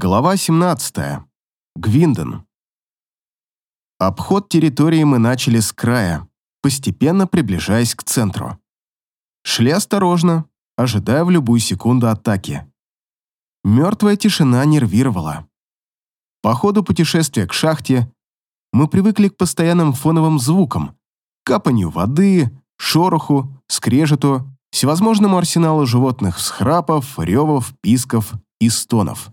Глава 17. Гвинден. Обход территории мы начали с края, постепенно приближаясь к центру. Шли осторожно, ожидая в любую секунду атаки. Мертвая тишина нервировала. По ходу путешествия к шахте мы привыкли к постоянным фоновым звукам, капанью воды, шороху, скрежету, всевозможному арсеналу животных всхрапов, ревов, писков и стонов.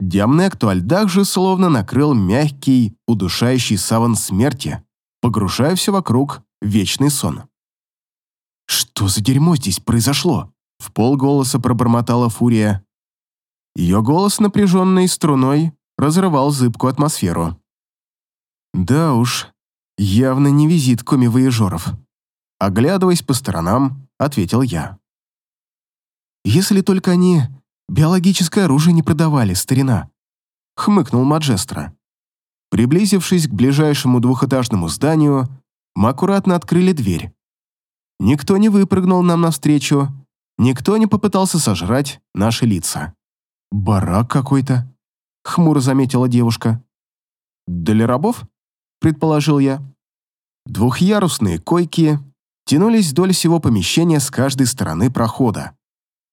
Диамнекту Альдах же словно накрыл мягкий, удушающий саван смерти, погружая все вокруг в вечный сон. «Что за дерьмо здесь произошло?» В полголоса пробормотала Фурия. Ее голос, напряженный струной, разрывал зыбкую атмосферу. «Да уж, явно не визит коми-вояжеров». Оглядываясь по сторонам, ответил я. «Если только они Биологическое оружие не продавали, старина», — хмыкнул Маджестро. Приблизившись к ближайшему двухэтажному зданию, мы аккуратно открыли дверь. Никто не выпрыгнул нам навстречу, никто не попытался сожрать наши лица. «Барак какой-то», — хмуро заметила девушка. «Для рабов?» — предположил я. Двухъярусные койки тянулись вдоль всего помещения с каждой стороны прохода.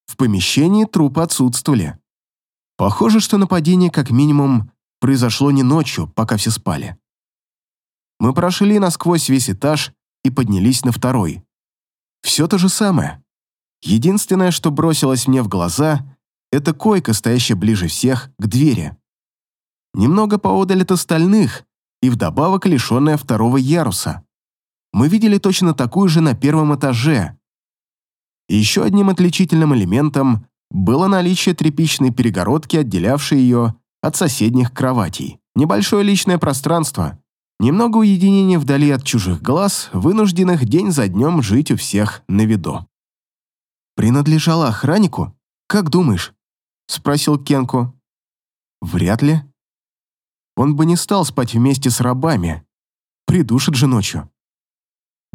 В помещении трупы отсутствовали. Похоже, что нападение как минимум произошло не ночью, пока все спали. Мы прошли насквозь весь этаж и поднялись на второй. Все то же самое. Единственное, что бросилось мне в глаза, это койка, стоящая ближе всех к двери. Немного поодаль от остальных и вдобавок лишенная второго яруса. Мы видели точно такую же на первом этаже, еще одним отличительным элементом было наличие тряпичной перегородки, отделявшей ее от соседних кроватей. Небольшое личное пространство, немного уединения вдали от чужих глаз, вынужденных день за днем жить у всех на виду. «Принадлежала охраннику? Как думаешь?» — спросил Кенку. «Вряд ли. Он бы не стал спать вместе с рабами. Придушит же ночью.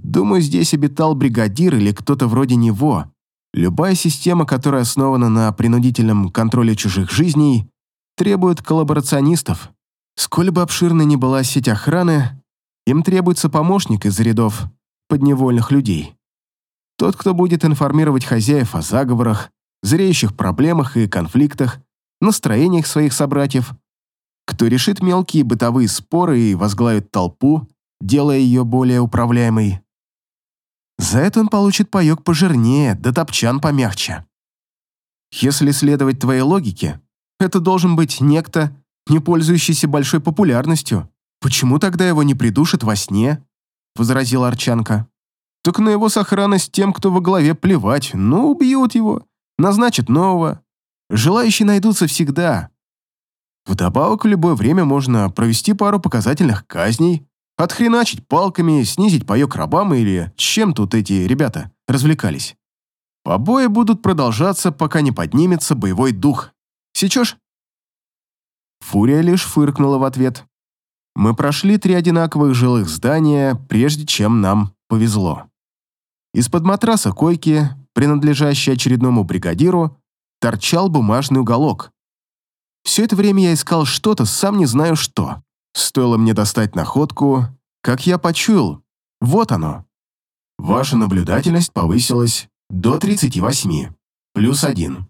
Думаю, здесь обитал бригадир или кто-то вроде него. Любая система, которая основана на принудительном контроле чужих жизней, требует коллаборационистов. Сколь бы обширной ни была сеть охраны, им требуется помощник из рядов подневольных людей. Тот, кто будет информировать хозяев о заговорах, зреющих проблемах и конфликтах, настроениях своих собратьев, кто решит мелкие бытовые споры и возглавит толпу, делая ее более управляемой. За это он получит паёк пожирнее, да топчан помягче. Если следовать твоей логике, это должен быть некто, не пользующийся большой популярностью. Почему тогда его не придушат во сне?» — возразила Арчанка. «Так на его сохранность тем, кто во главе, плевать. Ну, убьют его, назначат нового. Желающие найдутся всегда. Вдобавок, в любое время можно провести пару показательных казней, Отхреначить палками, снизить паёк рабам или чем тут эти ребята развлекались. Побои будут продолжаться, пока не поднимется боевой дух. Сечешь? Фурия лишь фыркнула в ответ. Мы прошли три одинаковых жилых здания, прежде чем нам повезло. Из-под матраса койки, принадлежащей очередному бригадиру, торчал бумажный уголок. Все это время я искал что-то, сам не знаю что. Стоило мне достать находку, как я почуял. Вот оно. Ваша наблюдательность повысилась до 38, плюс один.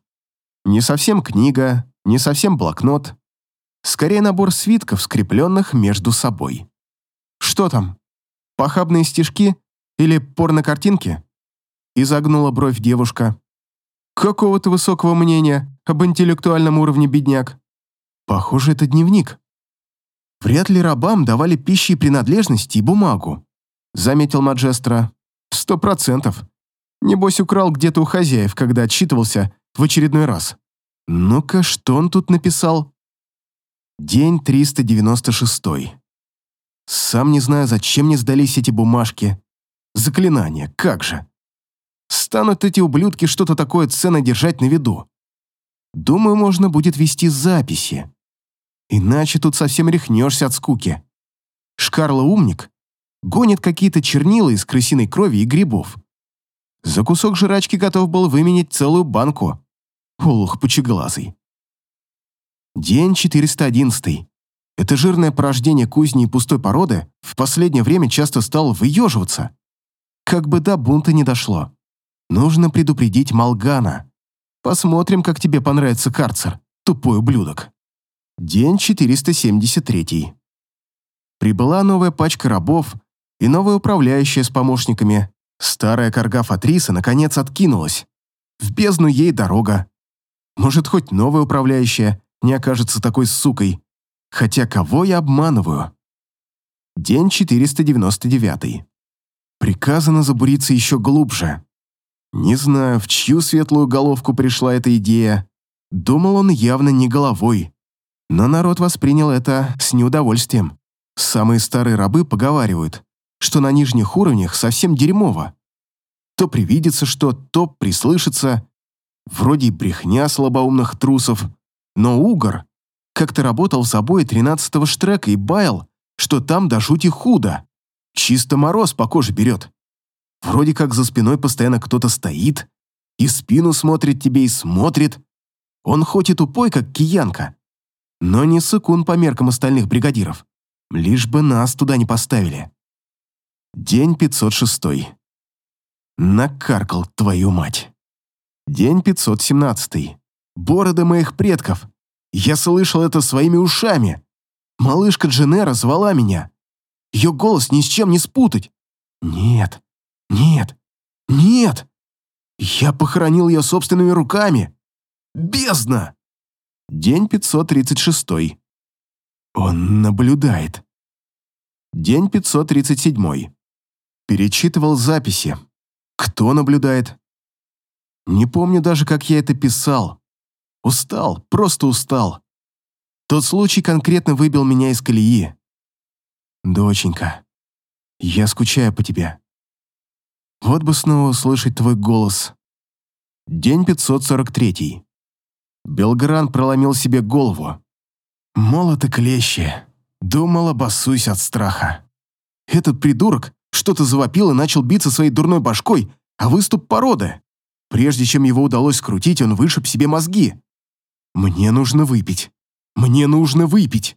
Не совсем книга, не совсем блокнот. Скорее набор свитков, скрепленных между собой. Что там? Похабные стишки или порнокартинки? Изогнула бровь девушка. Какого-то высокого мнения об интеллектуальном уровне бедняк. Похоже, это дневник. Вряд ли рабам давали пищи и принадлежности и бумагу, заметил Маджестро. Сто процентов. Небось, украл где-то у хозяев, когда отчитывался в очередной раз. Ну-ка, что он тут написал? День 396. Сам не знаю, зачем мне сдались эти бумажки. Заклинания, как же. Станут эти ублюдки что-то такое ценно держать на виду. Думаю, можно будет вести записи. Иначе тут совсем рехнешься от скуки. Шкарла умник, гонит какие-то чернила из крысиной крови и грибов. За кусок жрачки готов был выменить целую банку. Олух пучеглазый. День 411. Это жирное порождение кузни и пустой породы в последнее время часто стало выеживаться. Как бы до бунта не дошло. Нужно предупредить Малгана. Посмотрим, как тебе понравится карцер, тупой ублюдок. День 473. Прибыла новая пачка рабов и новая управляющая с помощниками. Старая корга Фатриса наконец откинулась. В бездну ей дорога. Может, хоть новая управляющая не окажется такой сукой, Хотя кого я обманываю? День 499. Приказано забуриться еще глубже. Не знаю, в чью светлую головку пришла эта идея. Думал он явно не головой. Но народ воспринял это с неудовольствием. Самые старые рабы поговаривают, что на нижних уровнях совсем дерьмово. То привидится что, то прислышится. Вроде и брехня слабоумных трусов. Но угор как-то работал с собой тринадцатого штрека и баял, что там до жути худо. Чисто мороз по коже берет. Вроде как за спиной постоянно кто-то стоит, и спину смотрит тебе и смотрит. Он хоть и тупой, как киянка, но не сыкун по меркам остальных бригадиров. Лишь бы нас туда не поставили. День 506. Накаркал твою мать. День 517. Бороды моих предков. Я слышал это своими ушами. Малышка Дженера звала меня. Ее голос ни с чем не спутать. Нет, нет, нет. Я похоронил ее собственными руками. Бездна! День 536. Он наблюдает. День 537. Перечитывал записи. Кто наблюдает? Не помню даже, как я это писал. Устал, просто устал. Тот случай конкретно выбил меня из колеи. Доченька, я скучаю по тебе. Вот бы снова услышать твой голос. День 543. Белгран проломил себе голову. Молот и клещи. Думал, обоссусь от страха. Этот придурок что-то завопил и начал биться своей дурной башкой, а выступ породы. Прежде чем его удалось скрутить, он вышиб себе мозги. Мне нужно выпить. Мне нужно выпить.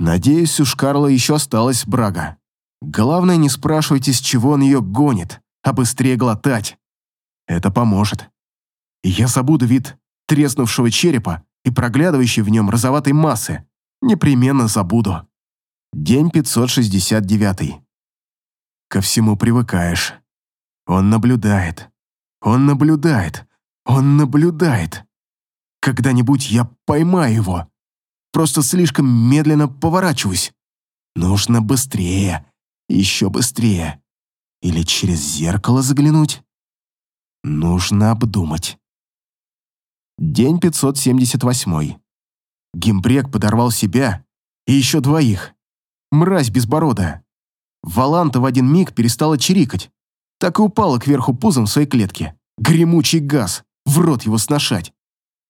Надеюсь, у Шкарла еще осталась брага. Главное, не спрашивайте, с чего он ее гонит, а быстрее глотать. Это поможет. Я забуду вид треснувшего черепа и проглядывающей в нем розоватой массы. Непременно забуду. День 569. Ко всему привыкаешь. Он наблюдает. Он наблюдает. Он наблюдает. Когда-нибудь я поймаю его. Просто слишком медленно поворачиваюсь. Нужно быстрее, еще быстрее. Или через зеркало заглянуть. Нужно обдумать. День 578. Гимбрек подорвал себя и еще двоих. Мразь безбородая. Валанта в один миг перестала чирикать. Так и упала кверху пузом в своей клетке. Гремучий газ. В рот его сношать.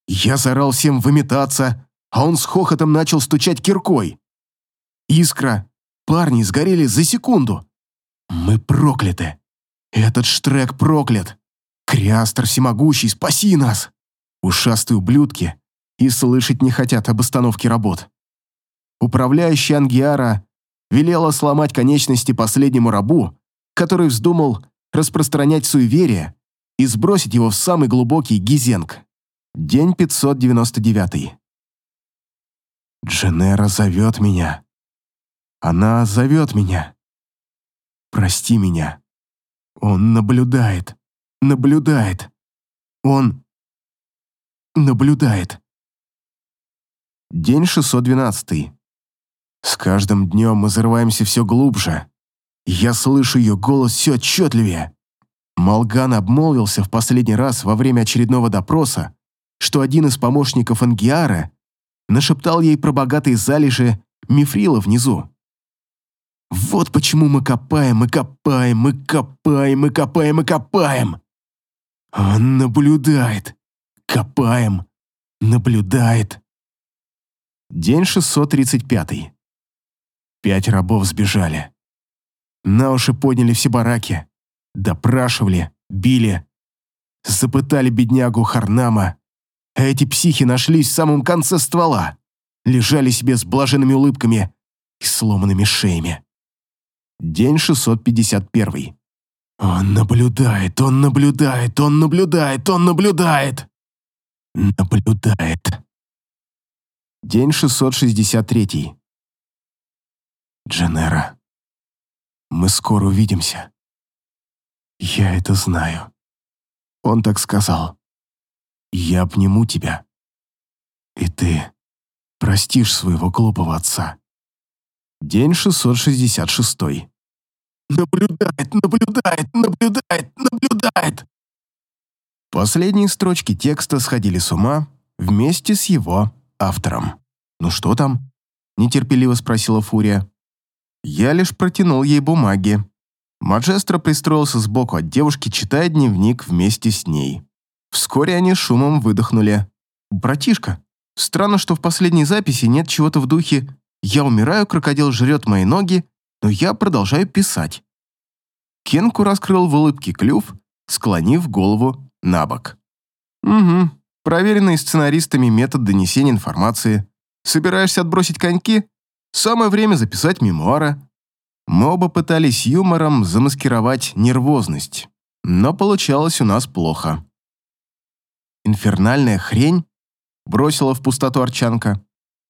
Я заорал всем выметаться, а он с хохотом начал стучать киркой. Искра. Парни сгорели за секунду. Мы прокляты. Этот штрек проклят. Криастер всемогущий, спаси нас. Ушастые ублюдки и слышать не хотят об остановке работ. Управляющий Ангиара велела сломать конечности последнему рабу, который вздумал распространять суеверие и сбросить его в самый глубокий гизенг. День 599. Дженера зовет меня. Она зовет меня. Прости меня. Он наблюдает. Наблюдает. Он наблюдает. День 612. С каждым днем мы зарываемся все глубже. Я слышу ее голос все отчетливее. Малган обмолвился в последний раз во время очередного допроса, что один из помощников Ангиара нашептал ей про богатые залежи мифрила внизу. Вот почему мы копаем, мы копаем, мы копаем, мы копаем, мы копаем. Он наблюдает. Копаем. Наблюдает. День 635. Пять рабов сбежали. На уши подняли все бараки. Допрашивали, били. Запытали беднягу Харнама А эти психи нашлись в самом конце ствола. Лежали себе с блаженными улыбками и сломанными шеями. День 651. Он наблюдает, он наблюдает, он наблюдает, он наблюдает. Наблюдает. День 663. Дженера, мы скоро увидимся. Я это знаю. Он так сказал. Я обниму тебя. И ты простишь своего глупого отца. День 666. Наблюдает, наблюдает, наблюдает, наблюдает. Последние строчки текста сходили с ума вместе с его автором. «Ну что там?» – нетерпеливо спросила Фурия. Я лишь протянул ей бумаги. Маджестро пристроился сбоку от девушки, читая дневник вместе с ней. Вскоре они шумом выдохнули. «Братишка, странно, что в последней записи нет чего-то в духе «Я умираю, крокодил жрет мои ноги, но я продолжаю писать». Кенку раскрыл в улыбке клюв, склонив голову на бок. «Угу, проверенный сценаристами метод донесения информации. Собираешься отбросить коньки? Самое время записать мемуары». Мы оба пытались юмором замаскировать нервозность, но получалось у нас плохо. «Инфернальная хрень?» — бросила в пустоту Арчанка.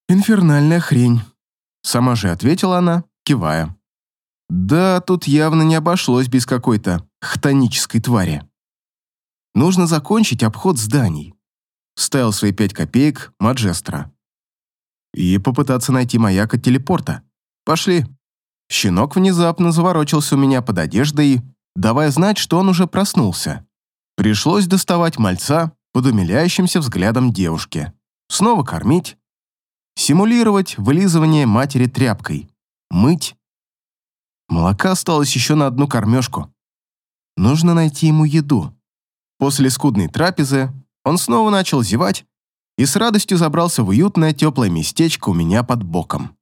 «Инфернальная хрень», — сама же ответила она, кивая. «Да, тут явно не обошлось без какой-то хтонической твари. Нужно закончить обход зданий», — ставил свои пять копеек Маджестра. «И попытаться найти маяк от телепорта. Пошли». Щенок внезапно заворочился у меня под одеждой, давая знать, что он уже проснулся. Пришлось доставать мальца под умиляющимся взглядом девушки. Снова кормить. Симулировать вылизывание матери тряпкой. Мыть. Молока осталось еще на одну кормежку. Нужно найти ему еду. После скудной трапезы он снова начал зевать и с радостью забрался в уютное теплое местечко у меня под боком.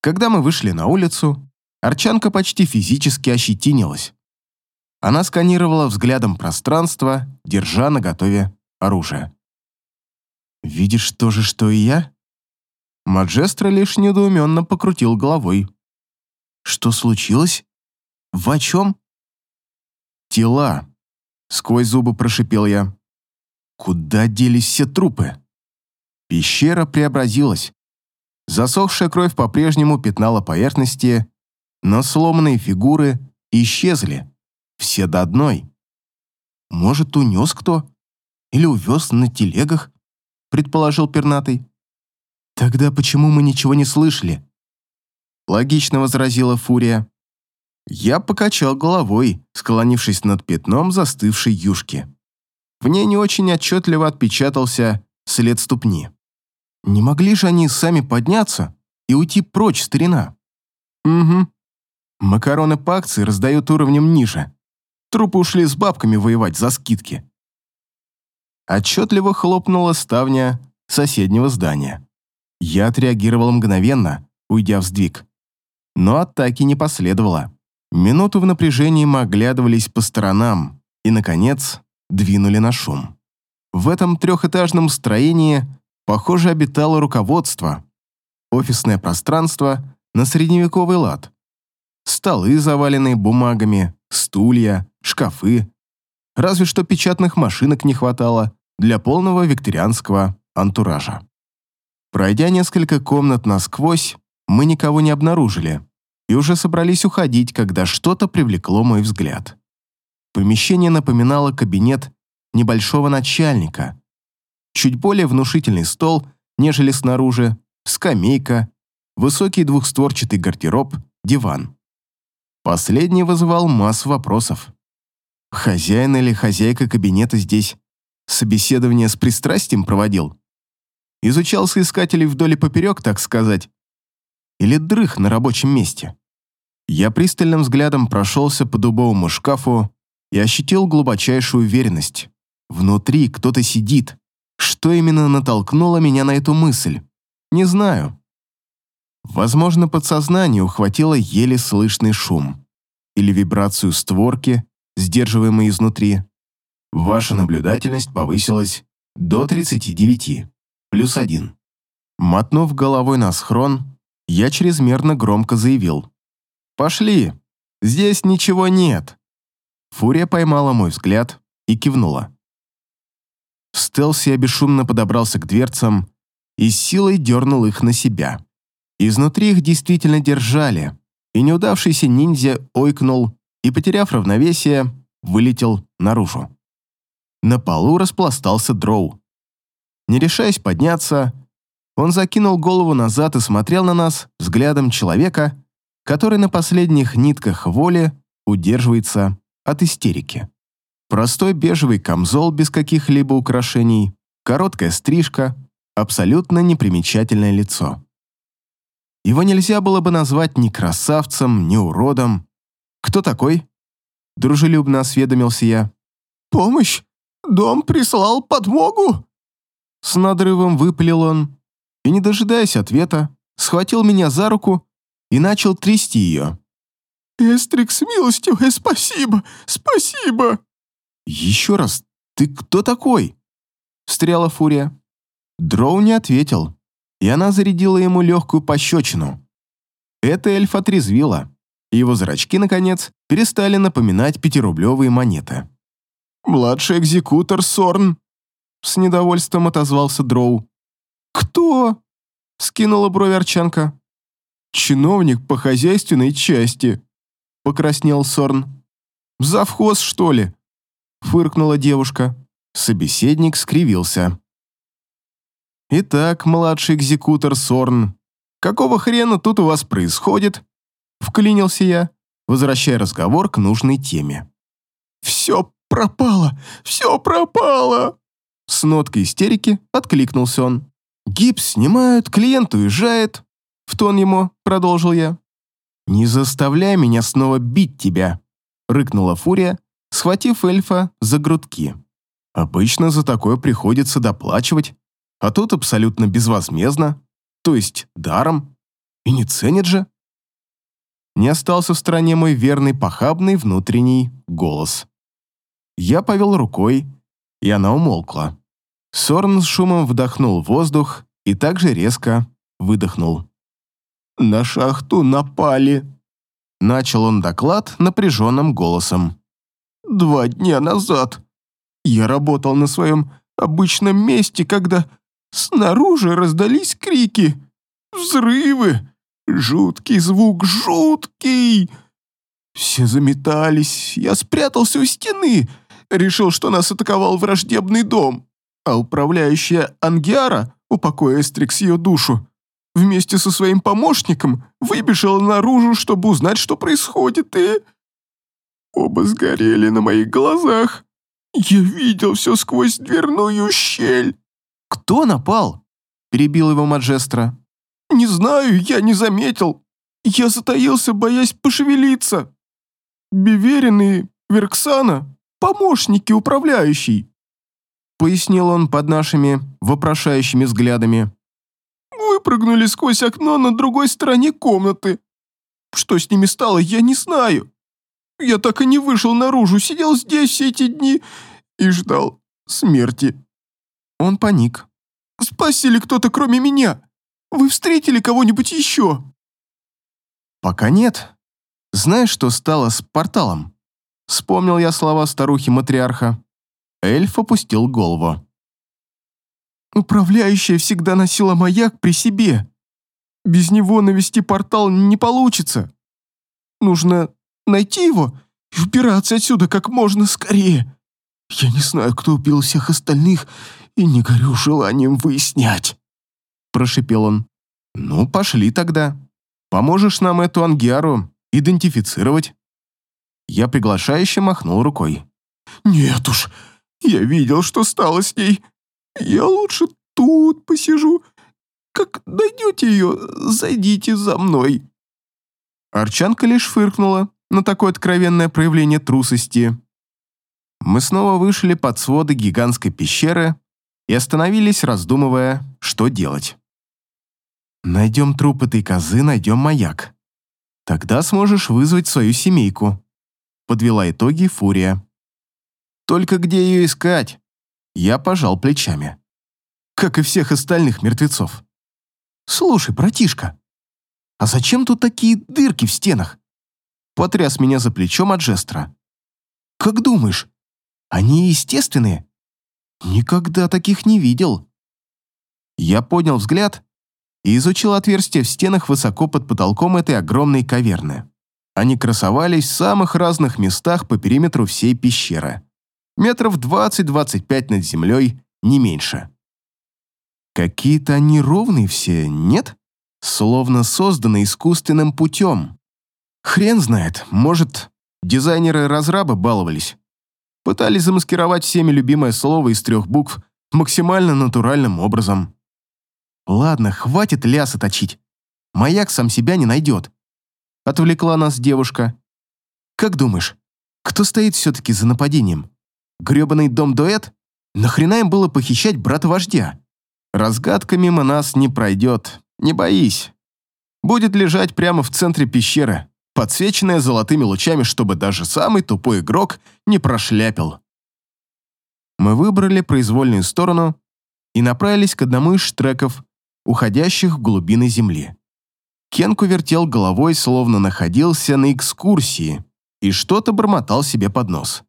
Когда мы вышли на улицу, Арчанка почти физически ощетинилась. Она сканировала взглядом пространство, держа наготове оружие. «Видишь то же, что и я?» Маджестро лишь недоуменно покрутил головой. «Что случилось? В о чем?» «Тела», — сквозь зубы прошипел я. «Куда делись все трупы?» Пещера преобразилась. Засохшая кровь по-прежнему пятнала поверхности, но сломанные фигуры исчезли, все до одной. «Может, унес кто? Или увез на телегах?» — предположил пернатый. «Тогда почему мы ничего не слышали?» Логично возразила Фурия. Я покачал головой, склонившись над пятном застывшей юшки. В ней не очень отчетливо отпечатался след ступни. Не могли же они сами подняться и уйти прочь, старина? Угу. Макароны по акции раздают уровнем ниже. Трупы ушли с бабками воевать за скидки. Отчетливо хлопнула ставня соседнего здания. Я отреагировал мгновенно, уйдя в сдвиг. Но атаки не последовало. Минуту в напряжении мы оглядывались по сторонам и, наконец, двинули на шум. В этом трехэтажном строении Похоже, обитало руководство. Офисное пространство на средневековый лад. Столы, заваленные бумагами, стулья, шкафы. Разве что печатных машинок не хватало для полного викторианского антуража. Пройдя несколько комнат насквозь, мы никого не обнаружили и уже собрались уходить, когда что-то привлекло мой взгляд. Помещение напоминало кабинет небольшого начальника, чуть более внушительный стол, нежели снаружи, скамейка, высокий двухстворчатый гардероб, диван. Последний вызывал массу вопросов. Хозяин или хозяйка кабинета здесь собеседование с пристрастием проводил? Изучал соискателей вдоль и поперек, так сказать? Или дрых на рабочем месте? Я пристальным взглядом прошелся по дубовому шкафу и ощутил глубочайшую уверенность. Внутри кто-то сидит, что именно натолкнуло меня на эту мысль? Не знаю. Возможно, подсознание ухватило еле слышный шум или вибрацию створки, сдерживаемой изнутри. Ваша наблюдательность повысилась до 39, плюс 1. Мотнув головой на схрон, я чрезмерно громко заявил. «Пошли! Здесь ничего нет!» Фурия поймала мой взгляд и кивнула. В стелсе я бесшумно подобрался к дверцам и силой дернул их на себя. Изнутри их действительно держали, и неудавшийся ниндзя ойкнул и, потеряв равновесие, вылетел наружу. На полу распластался дроу. Не решаясь подняться, он закинул голову назад и смотрел на нас взглядом человека, который на последних нитках воли удерживается от истерики. Простой бежевый камзол без каких-либо украшений, короткая стрижка, абсолютно непримечательное лицо. Его нельзя было бы назвать ни красавцем, ни уродом. «Кто такой?» Дружелюбно осведомился я. «Помощь! Дом прислал подмогу!» С надрывом выпалил он и, не дожидаясь ответа, схватил меня за руку и начал трясти ее. «Эстрикс, милостивая, спасибо! Спасибо!» «Еще раз, ты кто такой?» Встряла Фурия. Дроу не ответил, и она зарядила ему легкую пощечину. Это эльф отрезвило, и его зрачки, наконец, перестали напоминать пятирублевые монеты. «Младший экзекутор Сорн!» С недовольством отозвался Дроу. «Кто?» — скинула бровь Арчанка. «Чиновник по хозяйственной части», — покраснел Сорн. «Завхоз, что ли?» — фыркнула девушка. Собеседник скривился. «Итак, младший экзекутор Сорн, какого хрена тут у вас происходит?» Вклинился я, возвращая разговор к нужной теме. «Все пропало! Все пропало!» С ноткой истерики откликнулся он. «Гипс снимают, клиент уезжает», — в тон ему продолжил я. «Не заставляй меня снова бить тебя», — рыкнула Фурия, схватив эльфа за грудки. «Обычно за такое приходится доплачивать, а тут абсолютно безвозмездно, то есть даром, и не ценят же. Не остался в стороне мой верный похабный внутренний голос. Я повел рукой, и она умолкла. Сорн с шумом вдохнул воздух и также резко выдохнул. «На шахту напали», — начал он доклад напряженным голосом. «Два дня назад я работал на своем обычном месте, когда Снаружи раздались крики. Взрывы. Жуткий звук, жуткий. Все заметались. Я спрятался у стены. Решил, что нас атаковал враждебный дом. А управляющая Ангиара, упокоя Эстрикс ее душу, вместе со своим помощником выбежала наружу, чтобы узнать, что происходит, и... Оба сгорели на моих глазах. Я видел все сквозь дверную щель. «Кто напал?» – перебил его Маджестро. «Не знаю, я не заметил. Я затаился, боясь пошевелиться. Беверин и Верксана – помощники управляющей», – пояснил он под нашими вопрошающими взглядами. «Выпрыгнули сквозь окно на другой стороне комнаты. Что с ними стало, я не знаю. Я так и не вышел наружу, сидел здесь все эти дни и ждал смерти». Он паник. «Спасили кто-то, кроме меня? Вы встретили кого-нибудь еще?» «Пока нет. Знаешь, что стало с порталом?» Вспомнил я слова старухи-матриарха. Эльф опустил голову. «Управляющая всегда носила маяк при себе. Без него навести портал не получится. Нужно найти его и убираться отсюда как можно скорее. Я не знаю, кто убил всех остальных и не горю желанием выяснять», — прошипел он. «Ну, пошли тогда. Поможешь нам эту ангиару идентифицировать?» Я приглашающе махнул рукой. «Нет уж, я видел, что стало с ней. Я лучше тут посижу. Как найдете ее, зайдите за мной». Арчанка лишь фыркнула на такое откровенное проявление трусости. Мы снова вышли под своды гигантской пещеры и остановились, раздумывая, что делать. «Найдем труп этой козы, найдем маяк. Тогда сможешь вызвать свою семейку», — подвела итоги Фурия. «Только где ее искать? Я пожал плечами. Как и всех остальных мертвецов. «Слушай, братишка, а зачем тут такие дырки в стенах?» Потряс меня за плечом от жестра. «Как думаешь, они естественные?» «Никогда таких не видел». Я поднял взгляд и изучил отверстия в стенах высоко под потолком этой огромной каверны. Они красовались в самых разных местах по периметру всей пещеры. Метров 20-25 над землей, не меньше. Какие-то они ровные все, нет? Словно созданы искусственным путем. Хрен знает, может, дизайнеры-разрабы баловались. Пытались замаскировать всеми любимое слово из трех букв максимально натуральным образом. Ладно, хватит лясы точить. Маяк сам себя не найдет. Отвлекла нас девушка. Как думаешь, кто стоит все-таки за нападением? Гребаный дом-дуэт? Нахрена им было похищать брата-вождя? Разгадка мимо нас не пройдет, не боись. Будет лежать прямо в центре пещеры, подсвеченная золотыми лучами, чтобы даже самый тупой игрок не прошляпил. Мы выбрали произвольную сторону и направились к одному из штреков, уходящих в глубины земли. Кенку вертел головой, словно находился на экскурсии, и что-то бормотал себе под нос.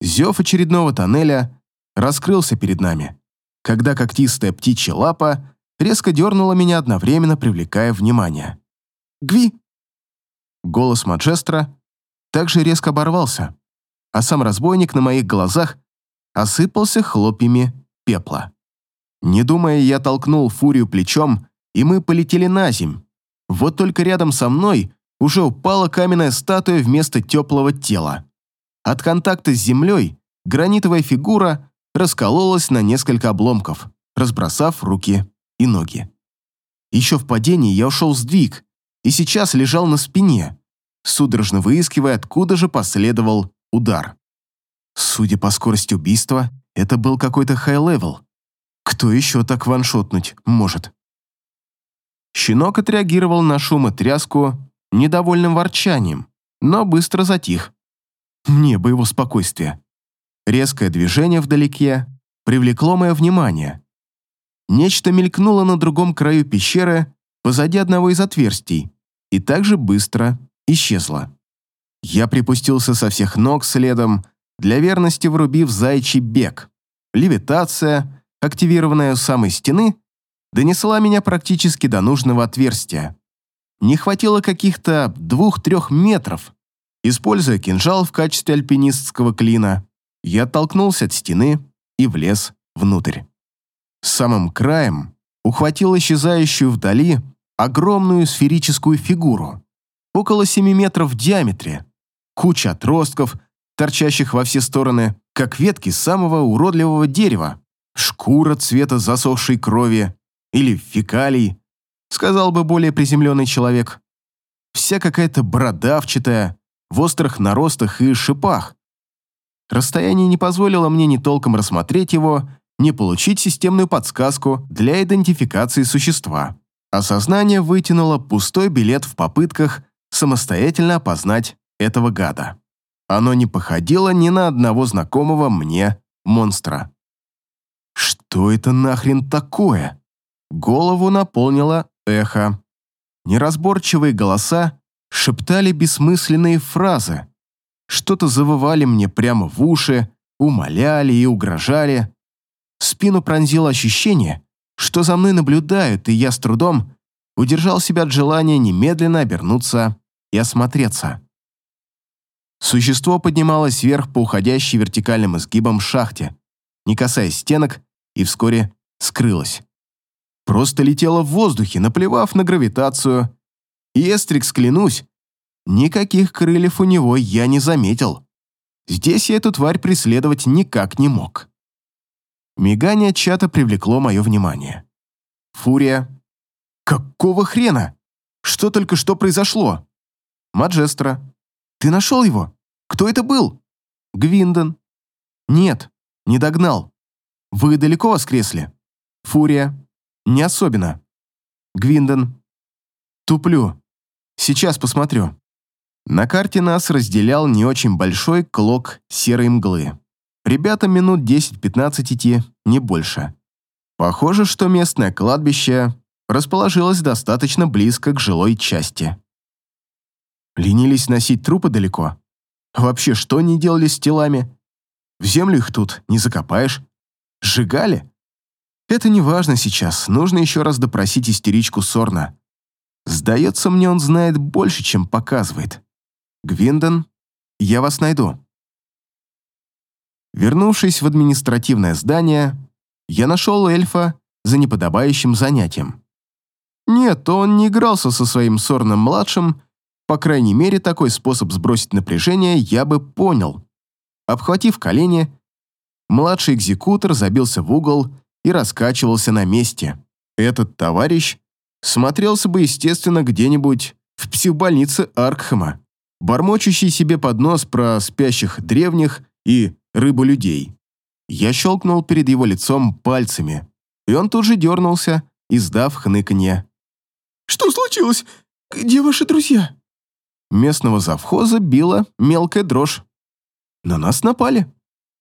Зев очередного тоннеля раскрылся перед нами, когда когтистая птичья лапа резко дернула меня одновременно, привлекая внимание. «Гви!» Голос Маджестра также резко оборвался, а сам разбойник на моих глазах осыпался хлопьями пепла. Не думая, я толкнул фурию плечом, и мы полетели на земь, вот только рядом со мной уже упала каменная статуя вместо теплого тела. От контакта с землей гранитовая фигура раскололась на несколько обломков, разбросав руки и ноги. Еще в падении я ушел сдвиг и сейчас лежал на спине, судорожно выискивая, откуда же последовал удар. Судя по скорости убийства, это был какой-то хай-левел. Кто еще так ваншотнуть может? Щенок отреагировал на шум и тряску недовольным ворчанием, но быстро затих. Мне бы его спокойствие. Резкое движение вдалеке привлекло мое внимание. Нечто мелькнуло на другом краю пещеры, позади одного из отверстий, и также быстро исчезло. Я припустился со всех ног следом, для верности врубив зайчий бег. Левитация, активированная у самой стены, донесла меня практически до нужного отверстия. Не хватило каких-то двух-трех метров. Используя кинжал в качестве альпинистского клина, я оттолкнулся от стены и влез внутрь. Самым краем ухватил исчезающую вдали огромную сферическую фигуру, около 7 метров в диаметре, куча отростков, торчащих во все стороны, как ветки самого уродливого дерева, шкура цвета засохшей крови, или фекалий, сказал бы более приземленный человек. Вся какая-то бородавчатая, в острых наростах и шипах. Расстояние не позволило мне ни толком рассмотреть его, ни получить системную подсказку для идентификации существа. Осознание вытянуло пустой билет в попытках самостоятельно опознать этого гада. Оно не походило ни на одного знакомого мне монстра. Что это нахрен такое? Голову наполнило эхо. Неразборчивые голоса шептали бессмысленные фразы. Что-то завывали мне прямо в уши, умоляли и угрожали. Спину пронзило ощущение, что за мной наблюдают, и я с трудом удержал себя от желания немедленно обернуться и осмотреться. Существо поднималось вверх по уходящей вертикальным изгибам шахте, не касаясь стенок, и вскоре скрылось просто летела в воздухе, наплевав на гравитацию. И Эстрикс, клянусь, никаких крыльев у него я не заметил. Здесь я эту тварь преследовать никак не мог. Мигание чата привлекло мое внимание. Фурия. «Какого хрена? Что только что произошло?» Маджестра. «Ты нашел его? Кто это был?» Гвинден. «Нет, не догнал. Вы далеко воскресли?» Фурия. Не особенно. Гвинден. Туплю. Сейчас посмотрю. На карте нас разделял не очень большой клок серой мглы. Ребята минут 10-15 идти, не больше. Похоже, что местное кладбище расположилось достаточно близко к жилой части. Ленились носить трупы далеко. Вообще, что они делали с телами? В землю их тут не закопаешь. Сжигали? Это не важно сейчас, нужно еще раз допросить истеричку Сорна. Сдается мне, он знает больше, чем показывает. Гвинден, я вас найду. Вернувшись в административное здание, я нашел эльфа за неподобающим занятием. Нет, он не игрался со своим Сорном-младшим, по крайней мере, такой способ сбросить напряжение я бы понял. Обхватив колени, младший экзекутор забился в угол и раскачивался на месте. Этот товарищ смотрелся бы, естественно, где-нибудь в психбольнице Аркхема, бормочущий себе под нос про спящих древних и рыбу-людей. Я щелкнул перед его лицом пальцами, и он тут же дернулся, издав хныканье. «Что случилось? Где ваши друзья?» Местного завхоза била мелкая дрожь. На нас напали.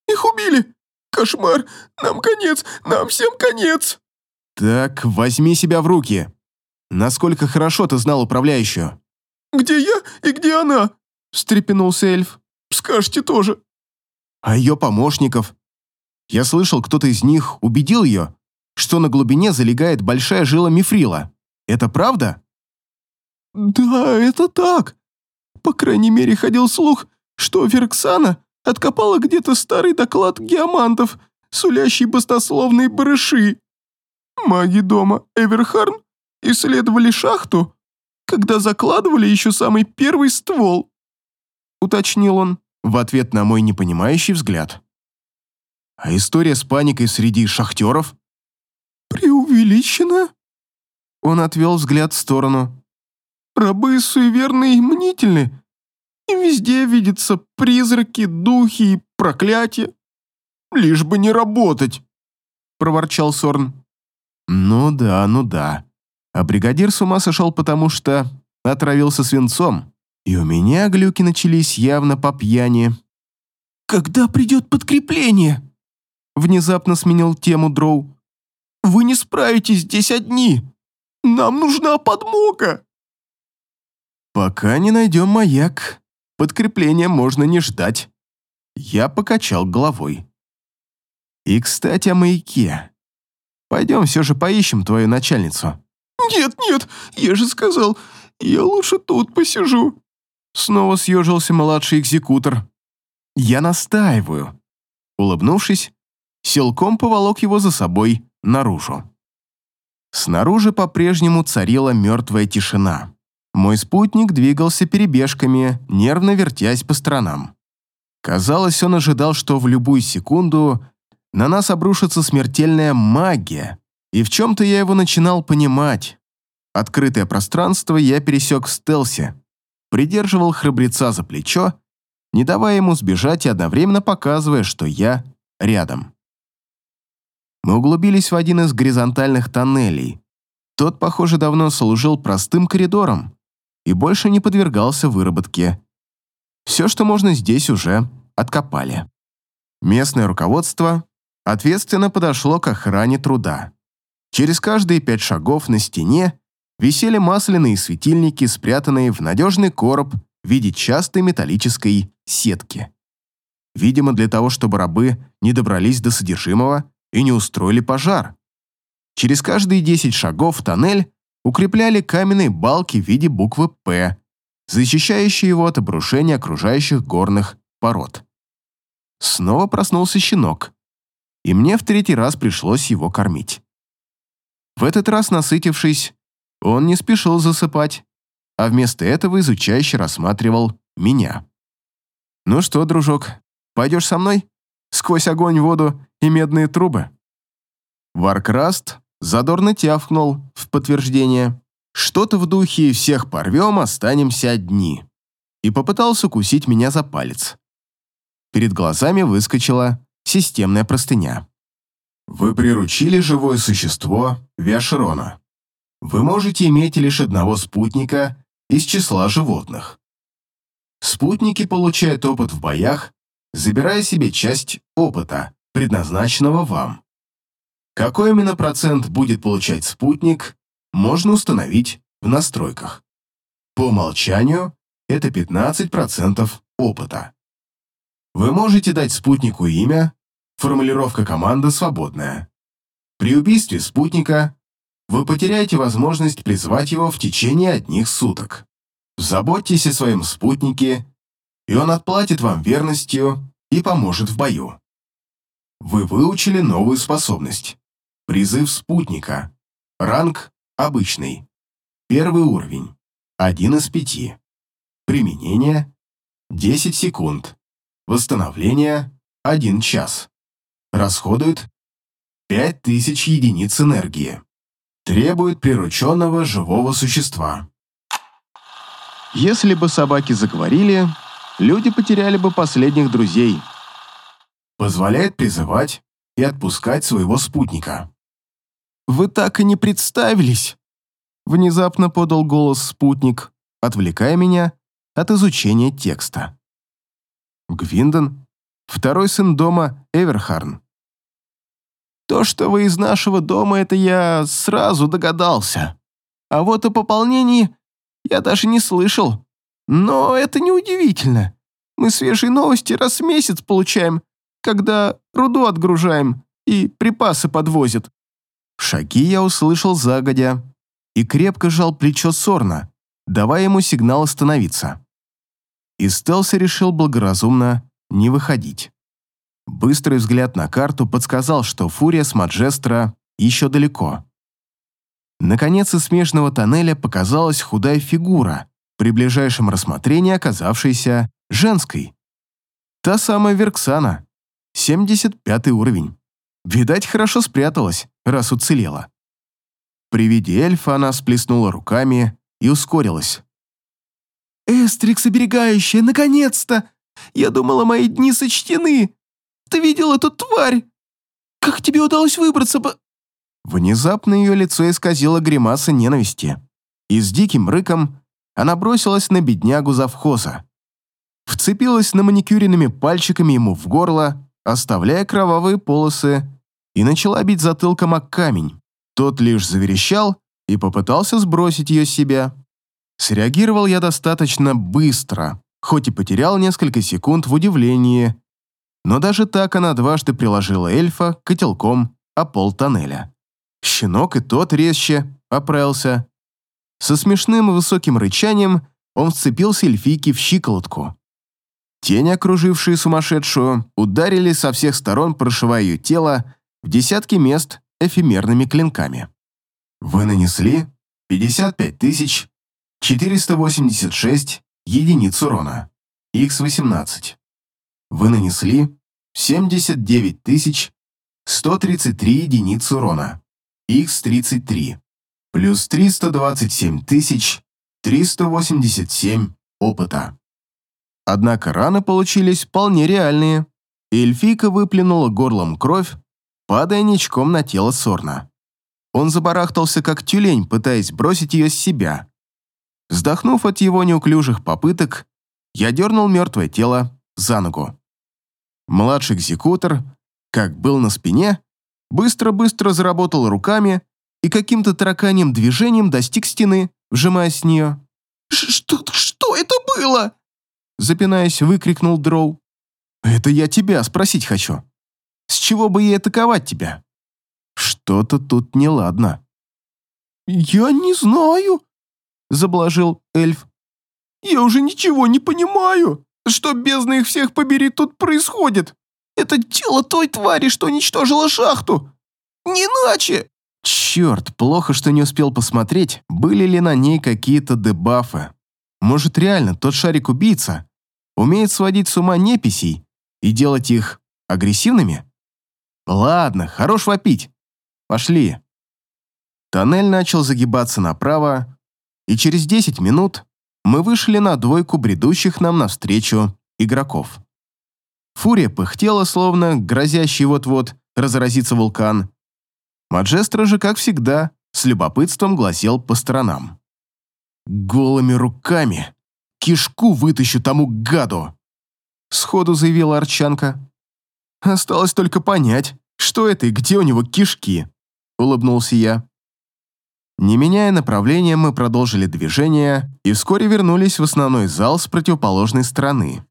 «Их убили! Кошмар! Нам конец! Нам всем конец!» «Так, возьми себя в руки. Насколько хорошо ты знал управляющую?» «Где я и где она?» – встрепенулся эльф. «Скажете тоже». «А ее помощников?» Я слышал, кто-то из них убедил ее, что на глубине залегает большая жила мифрила. Это правда? Да, это так. По крайней мере, ходил слух, что Верксана откопала где-то старый доклад геомантов, сулящий баснословные барыши. Маги дома Эверхарн исследовали шахту, когда закладывали еще самый первый ствол. Уточнил он в ответ на мой непонимающий взгляд. А история с паникой среди шахтеров? Преувеличена? Он отвел взгляд в сторону. Рабы суеверные и мнительны. И везде видятся призраки, духи и проклятия. Лишь бы не работать, проворчал Сорн. Ну да, ну да. А бригадир с ума сошел, потому что отравился свинцом. И у меня глюки начались явно по пьяни. «Когда придет подкрепление?» Внезапно сменил тему Дроу. «Вы не справитесь здесь одни. Нам нужна подмога!» «Пока не найдем маяк, подкрепления можно не ждать». Я покачал головой. «И, кстати, о маяке. Пойдем все же поищем твою начальницу». «Нет, нет, я же сказал, я лучше тут посижу». Снова съежился младший экзекутор. «Я настаиваю». Улыбнувшись, силком поволок его за собой наружу. Снаружи по-прежнему царила мертвая тишина. Мой спутник двигался перебежками, нервно вертясь по сторонам. Казалось, он ожидал, что в любую секунду на нас обрушится смертельная магия, и в чем-то я его начинал понимать. Открытое пространство я пересек в стелсе, придерживал храбреца за плечо, не давая ему сбежать и одновременно показывая, что я рядом. Мы углубились в один из горизонтальных тоннелей. Тот, похоже, давно служил простым коридором и больше не подвергался выработке. Все, что можно здесь, уже откопали. Местное руководство ответственно подошло к охране труда. Через каждые пять шагов на стене висели масляные светильники, спрятанные в надежный короб в виде частой металлической сетки. Видимо, для того, чтобы рабы не добрались до содержимого и не устроили пожар. Через каждые 10 шагов тоннель укрепляли каменные балки в виде буквы «П», защищающие его от обрушения окружающих горных пород. Снова проснулся щенок, и мне в третий раз пришлось его кормить. В этот раз, насытившись, он не спешил засыпать, а вместо этого изучающе рассматривал меня. «Ну что, дружок, пойдешь со мной? Сквозь огонь, воду и медные трубы?» Варкраст задорно тявкнул в подтверждение. «Что-то в духе «всех порвем, останемся одни» и попытался укусить меня за палец. Перед глазами выскочила системная простыня. Вы приручили живое существо Виашерона. Вы можете иметь лишь одного спутника из числа животных. Спутники получают опыт в боях забирая себе часть опыта, предназначенного вам. Какой именно процент будет получать спутник, можно установить в настройках. По умолчанию это 15% опыта. Вы можете дать спутнику имя, формулировка команды свободная. При убийстве спутника вы потеряете возможность призвать его в течение одних суток. Заботьтесь о своем спутнике, и он отплатит вам верностью и поможет в бою. Вы выучили новую способность. Призыв спутника. Ранг обычный. Первый уровень. Один из пяти. Применение. 10 секунд. Восстановление. 1 час. Расходует 5000 единиц энергии. Требует прирученного живого существа. Если бы собаки заговорили, люди потеряли бы последних друзей. Позволяет призывать и отпускать своего спутника. «Вы так и не представились!» Внезапно подал голос спутник, отвлекая меня от изучения текста. Гвиндон, второй сын дома Эверхарн. То, что вы из нашего дома, это я сразу догадался. А вот о пополнении я даже не слышал. Но это неудивительно. Мы свежие новости раз в месяц получаем, когда руду отгружаем и припасы подвозят. Шаги я услышал загодя и крепко жал плечо Сорна, давая ему сигнал остановиться. И Стелси решил благоразумно не выходить. Быстрый взгляд на карту подсказал, что Фурия с Маджестра еще далеко. Наконец из смежного тоннеля показалась худая фигура, при ближайшем рассмотрении оказавшаяся женской. Та самая Верксана, 75 уровень. Видать, хорошо спряталась, раз уцелела. При виде эльфа она сплеснула руками и ускорилась. «Эстрикс оберегающая, наконец-то! Я думала, мои дни сочтены! Ты видел эту тварь? Как тебе удалось выбраться по...» Внезапно ее лицо исказило гримаса ненависти, и с диким рыком она бросилась на беднягу завхоза. Вцепилась на маникюренными пальчиками ему в горло, оставляя кровавые полосы, и начала бить затылком о камень. Тот лишь заверещал и попытался сбросить ее с себя. Среагировал я достаточно быстро, хоть и потерял несколько секунд в удивлении, но даже так она дважды приложила эльфа котелком о пол тоннеля. Щенок и тот резче оправился. Со смешным и высоким рычанием он вцепился эльфийке в щиколотку. Тени, окружившие сумасшедшую, ударили со всех сторон, прошивая ее тело в десятки мест эфемерными клинками. Вы нанесли 55 486 единиц урона, Х18. Вы нанесли 79 133 единиц урона, Х33, плюс 327 387 опыта. Однако раны получились вполне реальные, эльфийка выплюнула горлом кровь, падая ничком на тело Сорна. Он забарахтался, как тюлень, пытаясь бросить ее с себя. Вздохнув от его неуклюжих попыток, я дернул мертвое тело за ногу. Младший экзекутор, как был на спине, быстро-быстро заработал руками и каким-то тараканьим движением достиг стены, вжимаясь в нее. «Что, что это было?» Запинаясь, выкрикнул Дроу. «Это я тебя спросить хочу. С чего бы ей атаковать тебя? Что-то тут неладно. «Я не знаю», — заблажил эльф. «Я уже ничего не понимаю. Что бездна их всех побери тут происходит? Это тело той твари, что уничтожила шахту. Не иначе!» Черт, плохо, что не успел посмотреть, были ли на ней какие-то дебафы. Может, реально тот шарик-убийца умеет сводить с ума неписей и делать их агрессивными? Ладно, хорош вопить. Пошли. Тоннель начал загибаться направо, и через 10 минут мы вышли на двойку бредущих нам навстречу игроков. Фурия пыхтела, словно грозящий вот-вот разразиться вулкан. Маджестро же, как всегда, с любопытством глазел по сторонам. «Голыми руками! Кишку вытащу тому гаду!» — сходу заявила Арчанка. «Осталось только понять, что это и где у него кишки», — улыбнулся я. Не меняя направления, мы продолжили движение и вскоре вернулись в основной зал с противоположной стороны.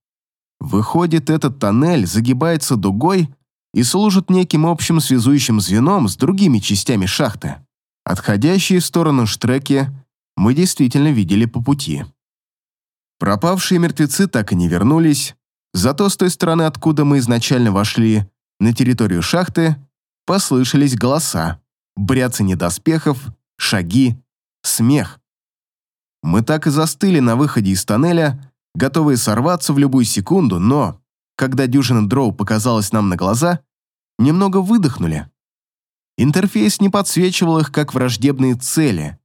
Выходит, этот тоннель загибается дугой и служит неким общим связующим звеном с другими частями шахты. Отходящие в сторону штреки мы действительно видели по пути. Пропавшие мертвецы так и не вернулись, зато с той стороны, откуда мы изначально вошли на территорию шахты, послышались голоса, бряцание доспехов шаги, смех. Мы так и застыли на выходе из тоннеля, готовые сорваться в любую секунду, но, когда дюжина дроу показалась нам на глаза, немного выдохнули. Интерфейс не подсвечивал их как враждебные цели.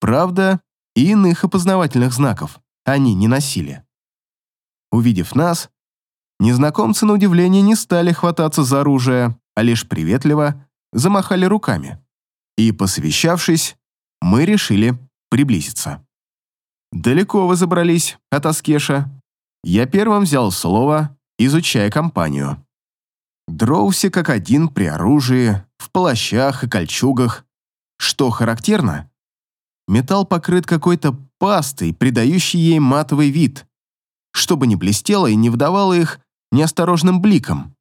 Правда, и иных опознавательных знаков они не носили. Увидев нас, незнакомцы на удивление не стали хвататься за оружие, а лишь приветливо замахали руками и, посовещавшись, мы решили приблизиться. Далеко вы забрались от Аскеша. Я первым взял слово, изучая компанию. Дроу как один при оружии, в плащах и кольчугах. Что характерно? Металл покрыт какой-то пастой, придающей ей матовый вид, чтобы не блестело и не вдавало их неосторожным бликом.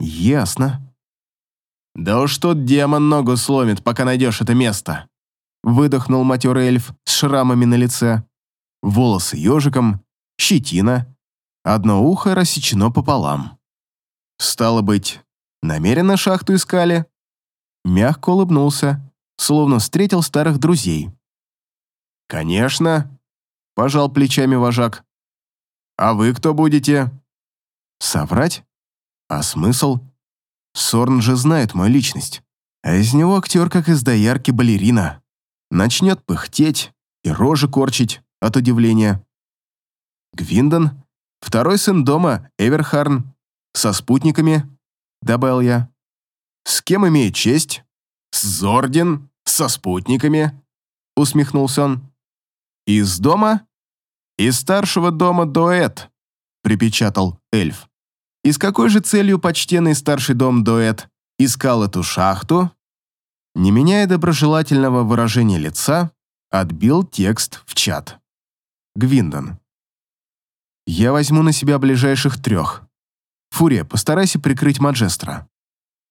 Ясно. «Да уж тот демон ногу сломит, пока найдешь это место!» Выдохнул матерый эльф с шрамами на лице. Волосы ежиком, щетина, одно ухо рассечено пополам. «Стало быть, намеренно шахту искали?» Мягко улыбнулся, словно встретил старых друзей. «Конечно», — пожал плечами вожак. «А вы кто будете?» «Соврать? А смысл?» Сорн же знает мою личность. А из него актер, как из доярки балерина. Начнет пыхтеть и рожи корчить от удивления. Гвиндон, второй сын дома, Эверхарн, со спутниками, добавил я. С кем имеет честь? С Зордин, со спутниками, усмехнулся он. Из дома? Из старшего дома дуэт, припечатал эльф. И с какой же целью почтенный старший дом Дуэт искал эту шахту? Не меняя доброжелательного выражения лица, отбил текст в чат. Гвиндон. Я возьму на себя ближайших трех. Фурия, постарайся прикрыть Маджестра.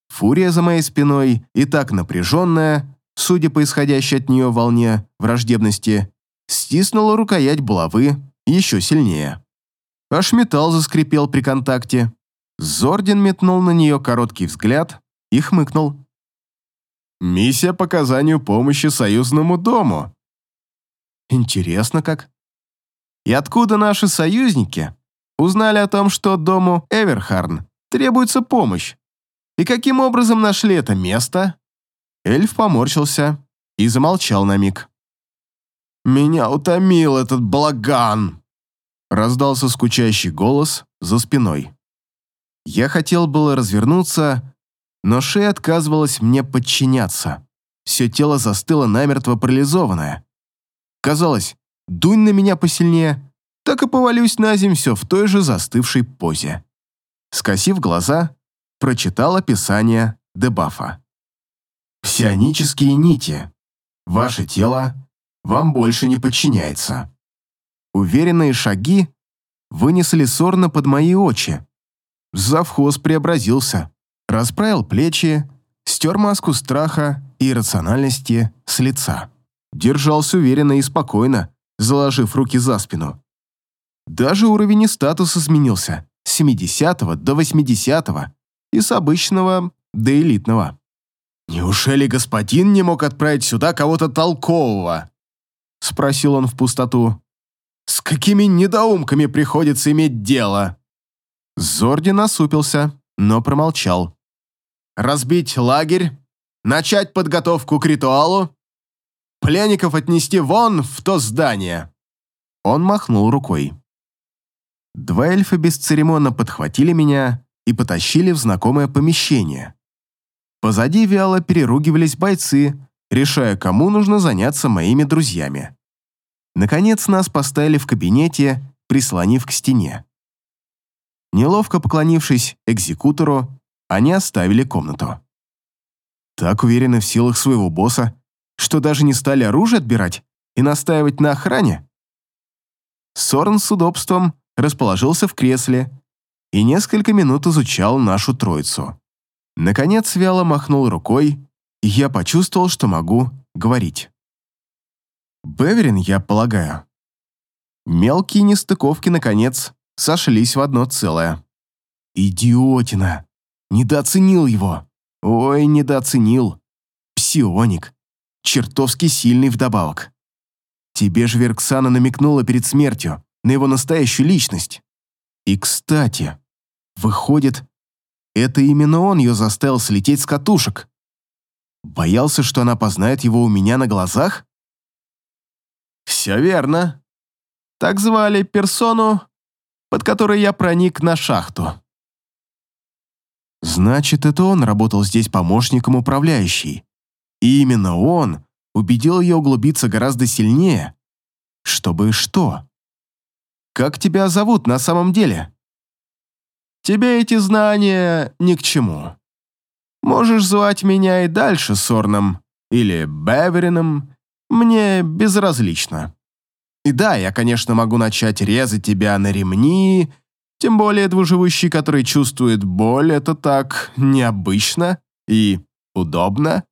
Фурия за моей спиной и так напряженная, судя по исходящей от нее волне враждебности, стиснула рукоять булавы еще сильнее. Аж металл заскрипел при контакте. Зордин метнул на нее короткий взгляд и хмыкнул. «Миссия по оказанию помощи союзному дому». «Интересно как. И откуда наши союзники узнали о том, что дому Эверхарн требуется помощь? И каким образом нашли это место?» Эльф поморщился и замолчал на миг. «Меня утомил этот балаган!» Раздался скучающий голос за спиной. Я хотел было развернуться, но шея отказывалась мне подчиняться. Все тело застыло намертво парализованное. Казалось, дунь на меня посильнее, так и повалюсь на земь все в той же застывшей позе. Скосив глаза, прочитал описание дебафа. «Псионические нити. Ваше тело вам больше не подчиняется». Уверенные шаги вынесли сорно под мои очи, Завхоз преобразился, расправил плечи, стер маску страха и рациональности с лица. Держался уверенно и спокойно, заложив руки за спину. Даже уровень и статуса изменился с 70 до 80 и с обычного до элитного. «Неужели господин не мог отправить сюда кого-то толкового?» — спросил он в пустоту. «С какими недоумками приходится иметь дело?» Зорди насупился, но промолчал. «Разбить лагерь? Начать подготовку к ритуалу? Пленников отнести вон в то здание!» Он махнул рукой. Два эльфа бесцеремонно подхватили меня и потащили в знакомое помещение. Позади вяло переругивались бойцы, решая, кому нужно заняться моими друзьями. Наконец нас поставили в кабинете, прислонив к стене. Неловко поклонившись экзекутору, они оставили комнату. Так уверены в силах своего босса, что даже не стали оружие отбирать и настаивать на охране? Сорн с удобством расположился в кресле и несколько минут изучал нашу троицу. Наконец вяло махнул рукой, и я почувствовал, что могу говорить. Беверин, я полагаю. Мелкие нестыковки, наконец, сошлись в одно целое. Идиотина! Недооценил его. Ой, недооценил. Псионик. Чертовски сильный вдобавок. Тебе же Верксана намекнула перед смертью на его настоящую личность. И, кстати, выходит, это именно он ее заставил слететь с катушек. Боялся, что она познает его у меня на глазах? Все верно. Так звали персону, под которой я проник на шахту. Значит, это он работал здесь помощником управляющей. И именно он убедил ее углубиться гораздо сильнее. Чтобы что? Как тебя зовут на самом деле? Тебе эти знания ни к чему. Можешь звать меня и дальше Сорном или Беверином, мне безразлично. И да, я, конечно, могу начать резать тебя на ремни, тем более двуживущий, который чувствует боль, это так необычно и удобно.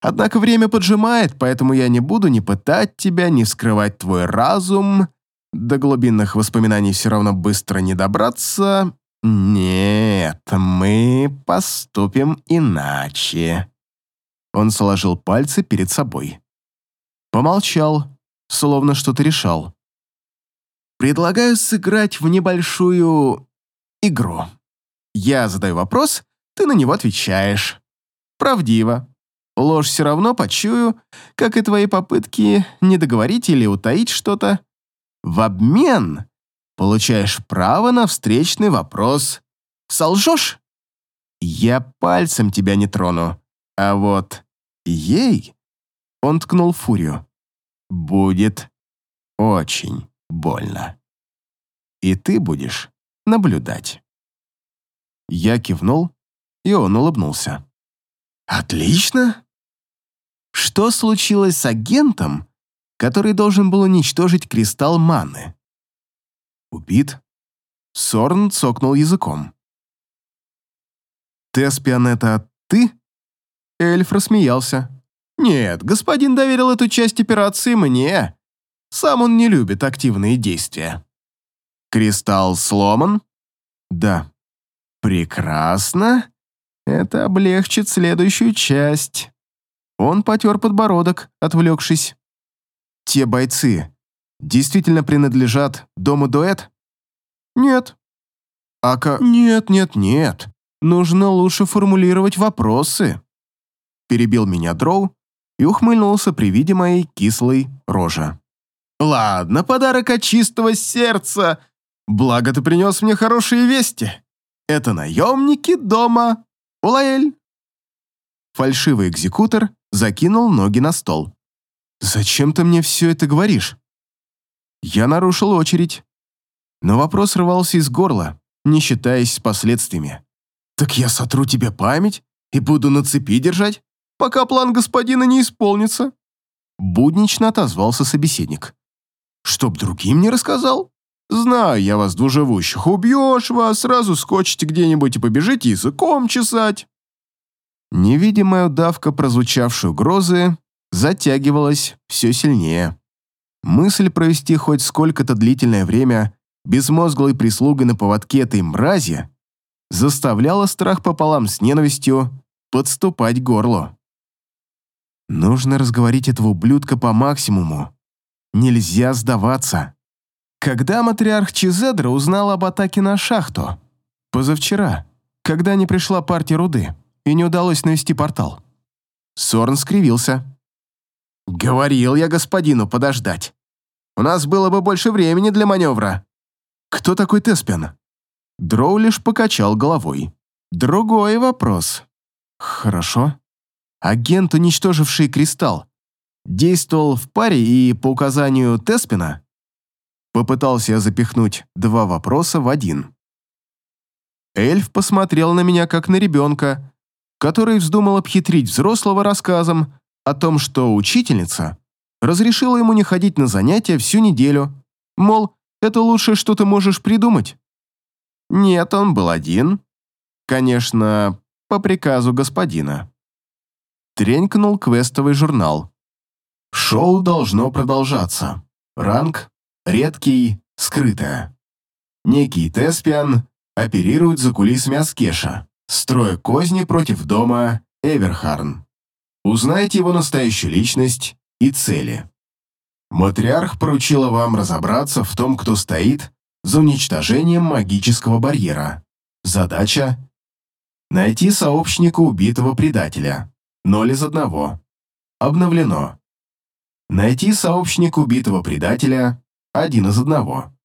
Однако время поджимает, поэтому я не буду ни пытать тебя, ни вскрывать твой разум. До глубинных воспоминаний все равно быстро не добраться. Нет, мы поступим иначе. Он сложил пальцы перед собой. Помолчал, словно что-то решал. Предлагаю сыграть в небольшую игру. Я задаю вопрос, ты на него отвечаешь. Правдиво. Ложь все равно почую, как и твои попытки не договорить или утаить что-то. В обмен получаешь право на встречный вопрос. Солжешь? Я пальцем тебя не трону. А вот ей, он ткнул фурию, будет очень больно. И ты будешь наблюдать. Я кивнул, и он улыбнулся. «Отлично! Что случилось с агентом, который должен был уничтожить кристалл маны?» «Убит?» Сорн цокнул языком. «Теспиан, это ты?» Эльф рассмеялся. «Нет, господин доверил эту часть операции мне. Сам он не любит активные действия». «Кристалл сломан?» «Да». «Прекрасно. Это облегчит следующую часть». Он потер подбородок, отвлекшись. «Те бойцы действительно принадлежат дому дуэт?» «Нет». «Ака...» «Нет, нет, нет. Нужно лучше формулировать вопросы». Перебил меня Дроу и ухмыльнулся при виде моей кислой рожи. «Ладно, подарок от чистого сердца. Благо ты принес мне хорошие вести. Это наемники дома. Улаэль». Фальшивый экзекутор закинул ноги на стол. «Зачем ты мне все это говоришь?» Я нарушил очередь. Но вопрос рвался из горла, не считаясь с последствиями. «Так я сотру тебе память и буду на цепи держать, пока план господина не исполнится?» Буднично отозвался собеседник. «Чтоб другим не рассказал? Знаю я вас, двуживущих, убьешь вас, сразу скочите где-нибудь и побежите языком чесать». Невидимая удавка, прозвучавшей угрозы, затягивалась все сильнее. Мысль провести хоть сколько-то длительное время безмозглой прислугой на поводке этой мрази заставляла страх пополам с ненавистью подступать к горлу. Нужно разговорить этого ублюдка по максимуму. Нельзя сдаваться. Когда матриарх Чизедра узнал об атаке на шахту? Позавчера, когда не пришла партия руды и не удалось навести портал. Сорн скривился. «Говорил я господину подождать. У нас было бы больше времени для маневра». «Кто такой Теспен?» Дроу лишь покачал головой. «Другой вопрос». «Хорошо. Агент, уничтоживший кристалл, действовал в паре и по указанию Теспина?» Попытался я запихнуть два вопроса в один. Эльф посмотрел на меня, как на ребенка, который вздумал обхитрить взрослого рассказом о том, что учительница разрешила ему не ходить на занятия всю неделю, мол, это лучшее, что ты можешь придумать. Нет, он был один. Конечно, по приказу господина. Тренькнул квестовый журнал. Шоу должно продолжаться. Ранг редкий, скрытое. Некий Теспиан оперирует за кулисами Аскеша, строя козни против дома Эверхарн. Узнайте его настоящую личность и цели. Матриарх поручила вам разобраться в том, кто стоит за уничтожением магического барьера. Задача – найти сообщника убитого предателя. Ноль из одного. Обновлено. Найти сообщника убитого предателя – один из одного.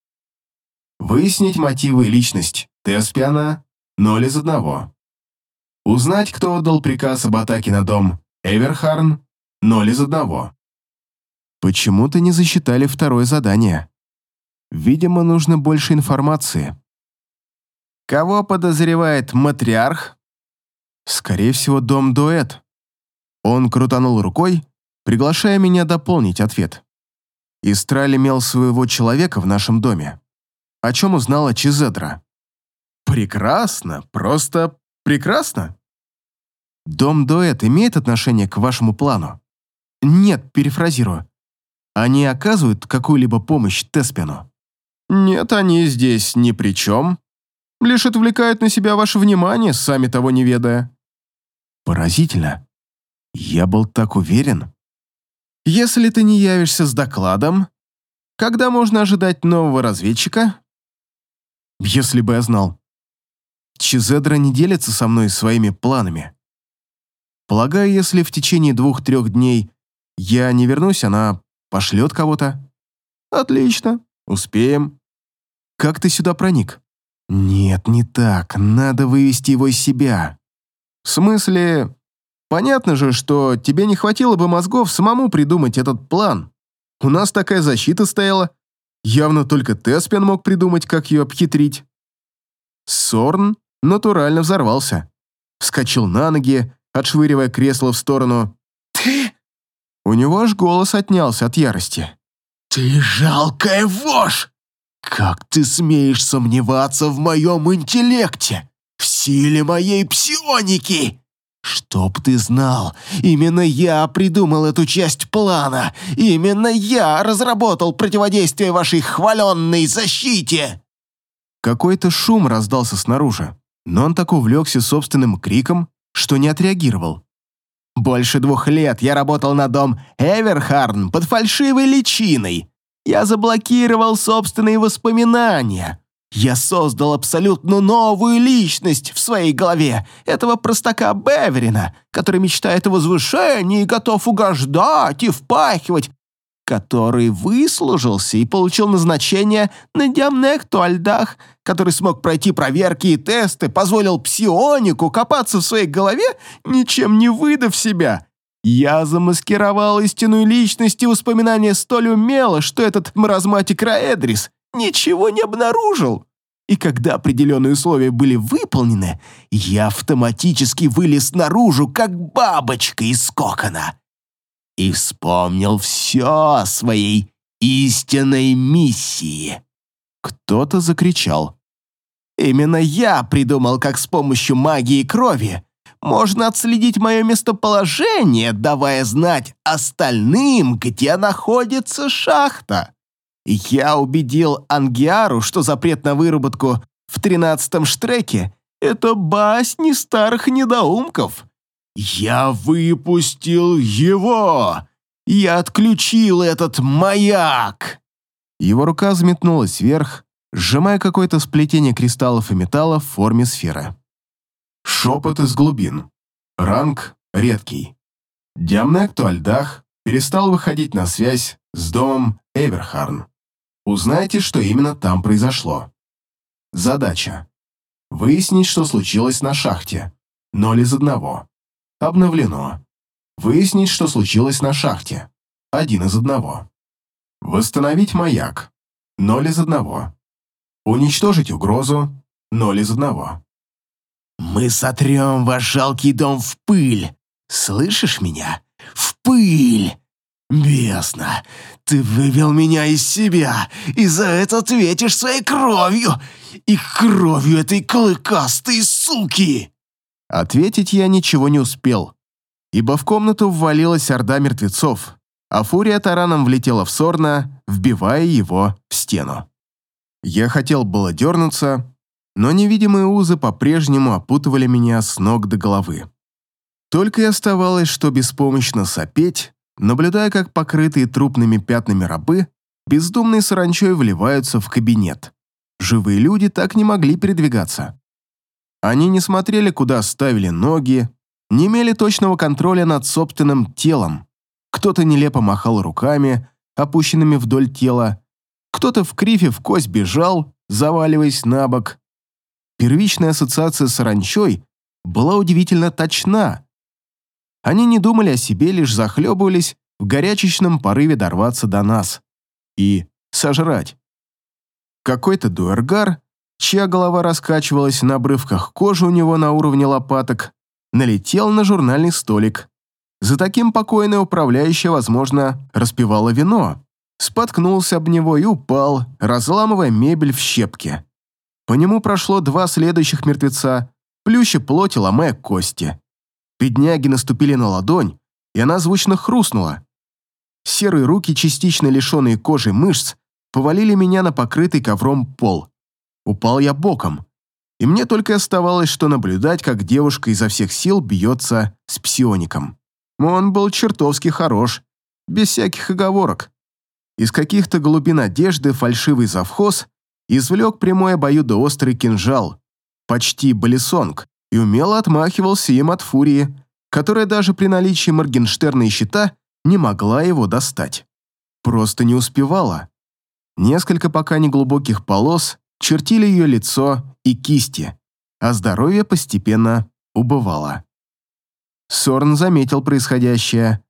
Выяснить мотивы и личность Теспиана – ноль из одного. Узнать, кто отдал приказ об атаке на дом Эверхарн – ноль из одного. Почему-то не засчитали второе задание. Видимо, нужно больше информации. Кого подозревает матриарх? Скорее всего, дом Дуэт. Он крутанул рукой, приглашая меня дополнить ответ. Истраль имел своего человека в нашем доме. О чем узнала Чизедра? Прекрасно, просто прекрасно. Дом Дуэт имеет отношение к вашему плану? Нет, перефразирую. Они оказывают какую-либо помощь Теспину? Нет, они здесь ни при чем. Лишь отвлекают на себя ваше внимание, сами того не ведая. Поразительно. Я был так уверен. Если ты не явишься с докладом, когда можно ожидать нового разведчика? Если бы я знал. Чизедра не делится со мной своими планами. Полагаю, если в течение двух-трех дней я не вернусь, она пошлет кого-то. Отлично, успеем. Как ты сюда проник? Нет, не так. Надо вывести его из себя. В смысле, понятно же, что тебе не хватило бы мозгов самому придумать этот план. У нас такая защита стояла. Явно только Теспен мог придумать, как ее обхитрить. Сорн натурально взорвался. Вскочил на ноги, отшвыривая кресло в сторону. «Ты...» У него аж голос отнялся от ярости. «Ты жалкая вошь! Как ты смеешь сомневаться в моем интеллекте, в силе моей псионики?» «Чтоб ты знал, именно я придумал эту часть плана, именно я разработал противодействие вашей хваленной защите!» Какой-то шум раздался снаружи, но он так увлекся собственным криком, что не отреагировал. «Больше двух лет я работал на дом Эверхарн под фальшивой личиной. Я заблокировал собственные воспоминания. Я создал абсолютно новую личность в своей голове, этого простака Беверина, который мечтает о возвышении и готов угождать и впахивать, который выслужился и получил назначение на Диамнектуальдах, который смог пройти проверки и тесты, позволил псионику копаться в своей голове, ничем не выдав себя. Я замаскировал истинную личность и воспоминания столь умело, что этот маразматик Раэдрис ничего не обнаружил. И когда определенные условия были выполнены, я автоматически вылез наружу, как бабочка из кокона. И вспомнил все о своей истинной миссии. Кто-то закричал. Именно я придумал, как с помощью магии крови можно отследить мое местоположение, давая знать остальным, где находится шахта. Я убедил Ангиару, что запрет на выработку в тринадцатом штреке — это басни старых недоумков. Я выпустил его! Я отключил этот маяк!» Его рука взметнулась вверх, сжимая какое-то сплетение кристаллов и металла в форме сферы. Шепот из глубин. Ранг редкий. Диамнекту Альдах перестал выходить на связь с домом Эверхарн. Узнайте, что именно там произошло. Задача. Выяснить, что случилось на шахте. Ноль из одного. Обновлено. Выяснить, что случилось на шахте. Один из одного. Восстановить маяк. Ноль из одного. Уничтожить угрозу. Ноль из одного. Мы сотрем ваш жалкий дом в пыль. Слышишь меня? В пыль! Бесно, ты вывел меня из себя, и за это ответишь своей кровью и кровью этой клыкастой суки!» Ответить я ничего не успел, ибо в комнату ввалилась орда мертвецов, а фурия тараном влетела в Сорна, вбивая его в стену. Я хотел было дернуться, но невидимые узы по-прежнему опутывали меня с ног до головы. Только и оставалось, что беспомощно сопеть, наблюдая, как покрытые трупными пятнами рабы бездумной саранчой вливаются в кабинет. Живые люди так не могли передвигаться. Они не смотрели, куда ставили ноги, не имели точного контроля над собственным телом. Кто-то нелепо махал руками, опущенными вдоль тела, кто-то в крифе в кость бежал, заваливаясь на бок. Первичная ассоциация с саранчой была удивительно точна. Они не думали о себе, лишь захлебывались в горячечном порыве дорваться до нас и сожрать. Какой-то дуэргар, чья голова раскачивалась на обрывках кожи у него на уровне лопаток, налетел на журнальный столик. За таким покойная управляющая, возможно, распивала вино. Споткнулся об него и упал, разламывая мебель в щепки. По нему прошло два следующих мертвеца, плюща плоти, ломая кости. Бедняги наступили на ладонь, и она звучно хрустнула. Серые руки, частично лишенные кожи мышц, повалили меня на покрытый ковром пол. Упал я боком, и мне только оставалось, что наблюдать, как девушка изо всех сил бьется с псиоником. Он был чертовски хорош, без всяких оговорок. Из каких-то глубин одежды фальшивый завхоз извлек прямой обоюдоострый кинжал, почти балисонг, и умело отмахивался им от фурии, которая даже при наличии Моргенштерна и щита не могла его достать. Просто не успевала. Несколько пока неглубоких полос чертили ее лицо и кисти, а здоровье постепенно убывало. Сорн заметил происходящее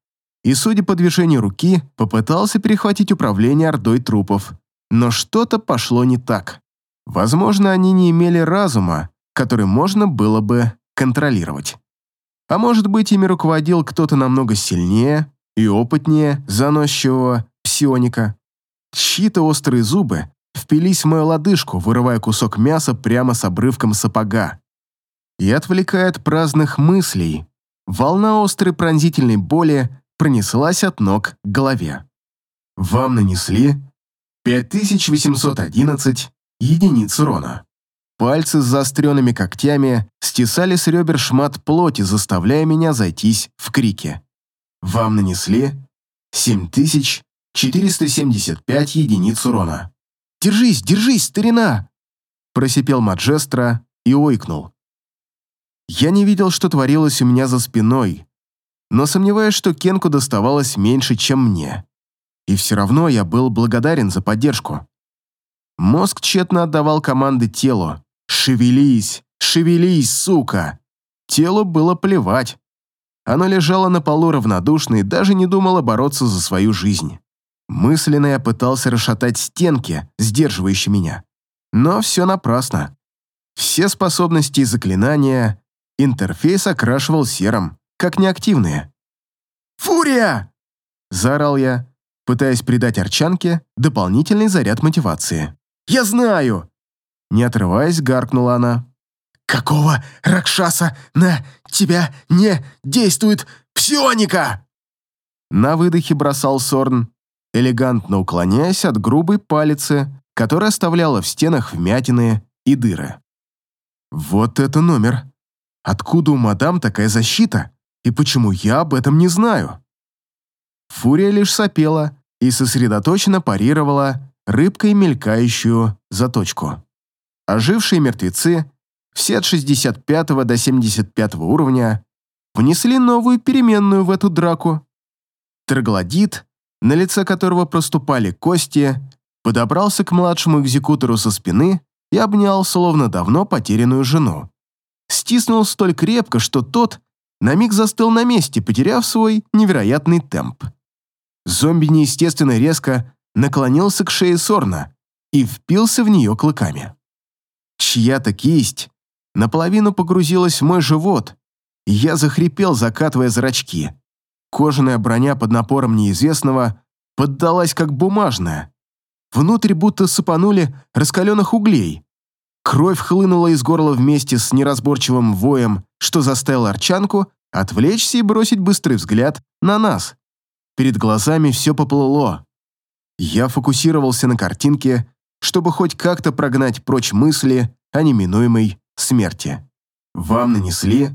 и, судя по движению руки, попытался перехватить управление ордой трупов. Но что-то пошло не так. Возможно, они не имели разума, который можно было бы контролировать. А может быть, ими руководил кто-то намного сильнее и опытнее заносчивого псионика. Чьи-то острые зубы впились в мою лодыжку, вырывая кусок мяса прямо с обрывком сапога. И отвлекает праздных мыслей. Волна острой пронзительной боли пронеслась от ног к голове. Вам нанесли 5811 единиц урона. Пальцы с заостренными когтями стесали с ребер шмат плоти, заставляя меня зайтись в крике. Вам нанесли 7475 единиц урона. «Держись, держись, старина!» Просипел Маджестро и ойкнул. Я не видел, что творилось у меня за спиной, но сомневаюсь, что Кенку доставалось меньше, чем мне. И все равно я был благодарен за поддержку. Мозг тщетно отдавал команды телу. «Шевелись! Шевелись, сука!» Телу было плевать. Оно лежало на полу равнодушно и даже не думало бороться за свою жизнь. Мысленно я пытался расшатать стенки, сдерживающие меня. Но все напрасно. Все способности и заклинания интерфейс окрашивал серым как неактивные. «Фурия!» – заорал я, пытаясь придать Арчанке дополнительный заряд мотивации. «Я знаю!» Не отрываясь, гаркнула она. «Какого Ракшаса на тебя не действует псионика?» На выдохе бросал Сорн, элегантно уклоняясь от грубой палицы, которая оставляла в стенах вмятины и дыры. «Вот это номер! Откуда у мадам такая защита?» И почему я об этом не знаю? Фурия лишь сопела и сосредоточенно парировала рыбкой мелькающую заточку. Ожившие мертвецы, все от 65 до 75 уровня, внесли новую переменную в эту драку. Троглодит, на лице которого проступали кости, подобрался к младшему экзекутору со спины и обнял словно давно потерянную жену. Стиснул столь крепко, что тот на миг застыл на месте, потеряв свой невероятный темп. Зомби неестественно резко наклонился к шее Сорна и впился в нее клыками. Чья-то кисть наполовину погрузилась в мой живот, и я захрипел, закатывая зрачки. Кожаная броня под напором неизвестного поддалась как бумажная. Внутрь будто сыпанули раскаленных углей. Кровь хлынула из горла вместе с неразборчивым воем, что заставил Арчанку отвлечься и бросить быстрый взгляд на нас. Перед глазами все поплыло. Я фокусировался на картинке, чтобы хоть как-то прогнать прочь мысли о неминуемой смерти. Вам нанесли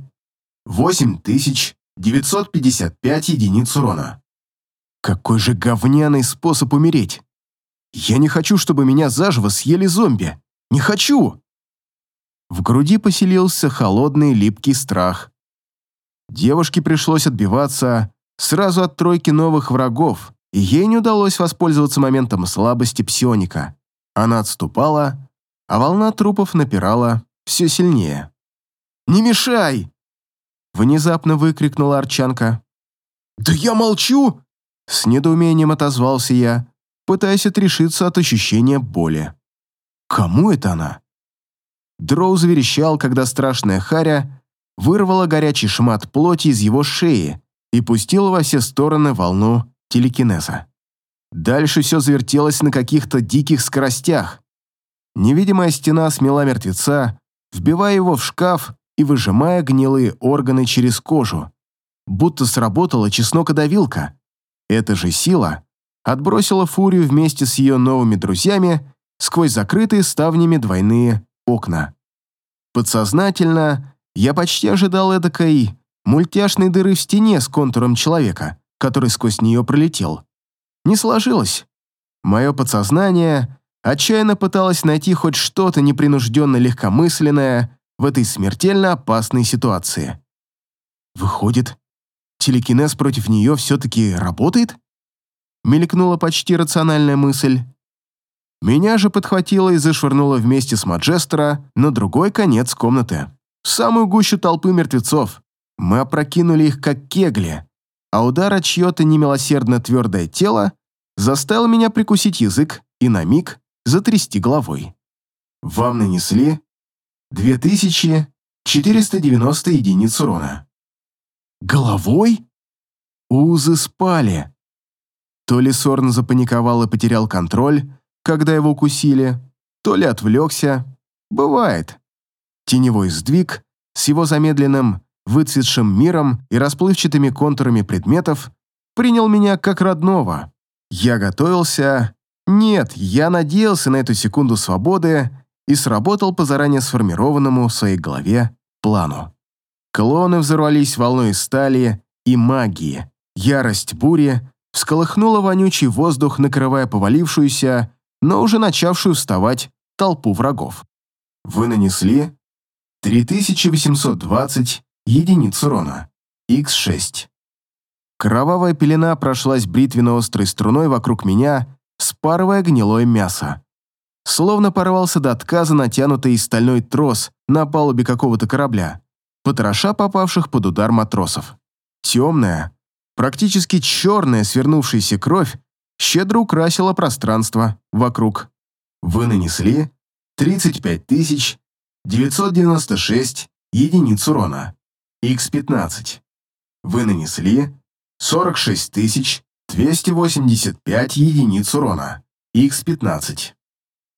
8955 единиц урона. Какой же говняный способ умереть. Я не хочу, чтобы меня заживо съели зомби. Не хочу! В груди поселился холодный липкий страх. Девушке пришлось отбиваться сразу от тройки новых врагов, и ей не удалось воспользоваться моментом слабости псионика. Она отступала, а волна трупов напирала все сильнее. «Не мешай!» Внезапно выкрикнула Арчанка. «Да я молчу!» С недоумением отозвался я, пытаясь отрешиться от ощущения боли. «Кому это она?» Дроу заверещал, когда страшная харя вырвала горячий шмат плоти из его шеи и пустила во все стороны волну телекинеза. Дальше все завертелось на каких-то диких скоростях. Невидимая стена смела мертвеца, вбивая его в шкаф и выжимая гнилые органы через кожу. Будто сработала чеснокодавилка. Эта же сила отбросила фурию вместе с ее новыми друзьями сквозь закрытые ставнями двойные окна. Подсознательно я почти ожидал эдакой мультяшной дыры в стене с контуром человека, который сквозь нее пролетел. Не сложилось. Мое подсознание отчаянно пыталось найти хоть что-то непринужденно легкомысленное в этой смертельно опасной ситуации. Выходит, телекинез против нее все-таки работает? Мелькнула почти рациональная мысль. Меня же подхватило и зашвырнуло вместе с Маджестера на другой конец комнаты, в самую гущу толпы мертвецов. Мы опрокинули их как кегли, а удар от чье-то немилосердно твердое тело заставил меня прикусить язык и на миг затрясти головой. Вам нанесли 2490 единиц урона. Головой? Узы спали. То ли Сорн запаниковал и потерял контроль, когда его укусили, то ли отвлекся. Бывает. Теневой сдвиг с его замедленным, выцветшим миром и расплывчатыми контурами предметов принял меня как родного. Я готовился... Нет, я надеялся на эту секунду свободы и сработал по заранее сформированному в своей голове плану. Клоны взорвались волной стали и магии. Ярость бури всколыхнула вонючий воздух, накрывая повалившуюся но уже начавшую вставать толпу врагов. Вы нанесли 3820 единиц урона, Х6. Кровавая пелена прошлась бритвенно-острой струной вокруг меня, спарывая гнилое мясо. Словно порвался до отказа натянутый стальной трос на палубе какого-то корабля, потроша попавших под удар матросов. Темная, практически черная свернувшаяся кровь щедро украсила пространство вокруг. Вы нанесли 35 996 единиц урона, Х15. Вы нанесли 46 285 единиц урона, Х15.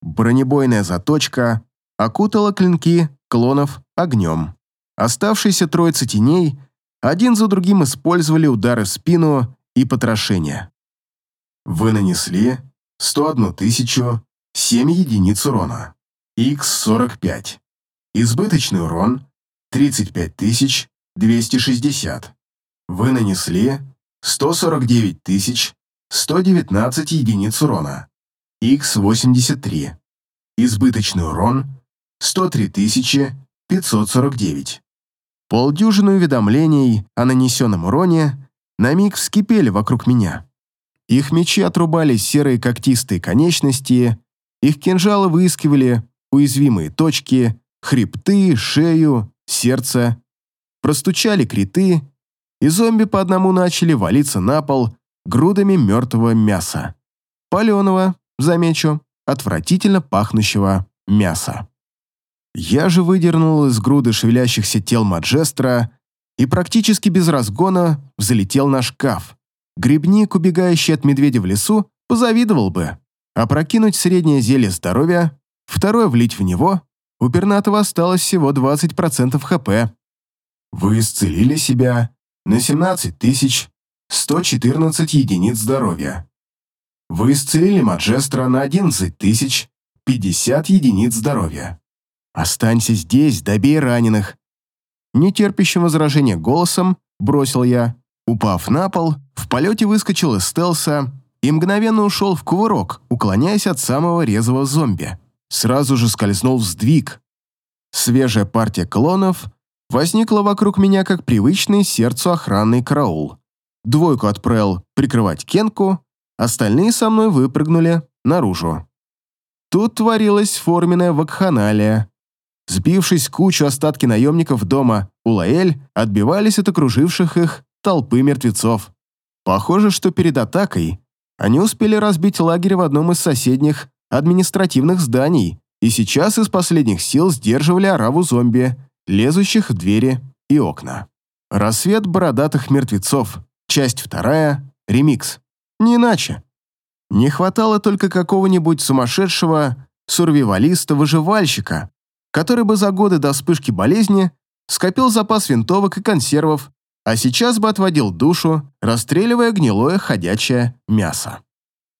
Бронебойная заточка окутала клинки клонов огнем. Оставшиеся троица теней один за другим использовали удары в спину и потрошение. Вы нанесли 101 тысячу 7 единиц урона. Х45. Избыточный урон 35 тысяч 260. Вы нанесли 149 тысяч 119 единиц урона. Х83. Избыточный урон 103 тысячи 549. Полдюжины уведомлений о нанесенном уроне на миг вскипели вокруг меня. Их мечи отрубали серые когтистые конечности, их кинжалы выискивали уязвимые точки, хребты, шею, сердце. Простучали криты, и зомби по одному начали валиться на пол грудами мертвого мяса. Паленого, замечу, отвратительно пахнущего мяса. Я же выдернул из груды шевелящихся тел Маджестра и практически без разгона взлетел на шкаф. Грибник, убегающий от медведя в лесу, позавидовал бы. А прокинуть среднее зелье здоровья, второе влить в него, у пернатого осталось всего 20% хп. Вы исцелили себя на 17 114 единиц здоровья. Вы исцелили Маджестра на 11 тысяч 50 единиц здоровья. Останься здесь, добей раненых. Нетерпящим возражения голосом бросил я. Упав на пол, в полете выскочил из стелса и мгновенно ушел в кувырок, уклоняясь от самого резвого зомби. Сразу же скользнул в сдвиг. Свежая партия клонов возникла вокруг меня как привычный сердцу охранный караул. Двойку отправил прикрывать Кенку, остальные со мной выпрыгнули наружу. Тут творилась форменная вакханалия. Сбившись кучу остатки наемников дома Улаэль отбивались от окруживших их толпы мертвецов. Похоже, что перед атакой они успели разбить лагерь в одном из соседних административных зданий и сейчас из последних сил сдерживали ораву зомби, лезущих в двери и окна. Рассвет бородатых мертвецов. Часть вторая. Ремикс. Не иначе. Не хватало только какого-нибудь сумасшедшего сурвивалиста-выживальщика, который бы за годы до вспышки болезни скопил запас винтовок и консервов а сейчас бы отводил душу, расстреливая гнилое ходячее мясо.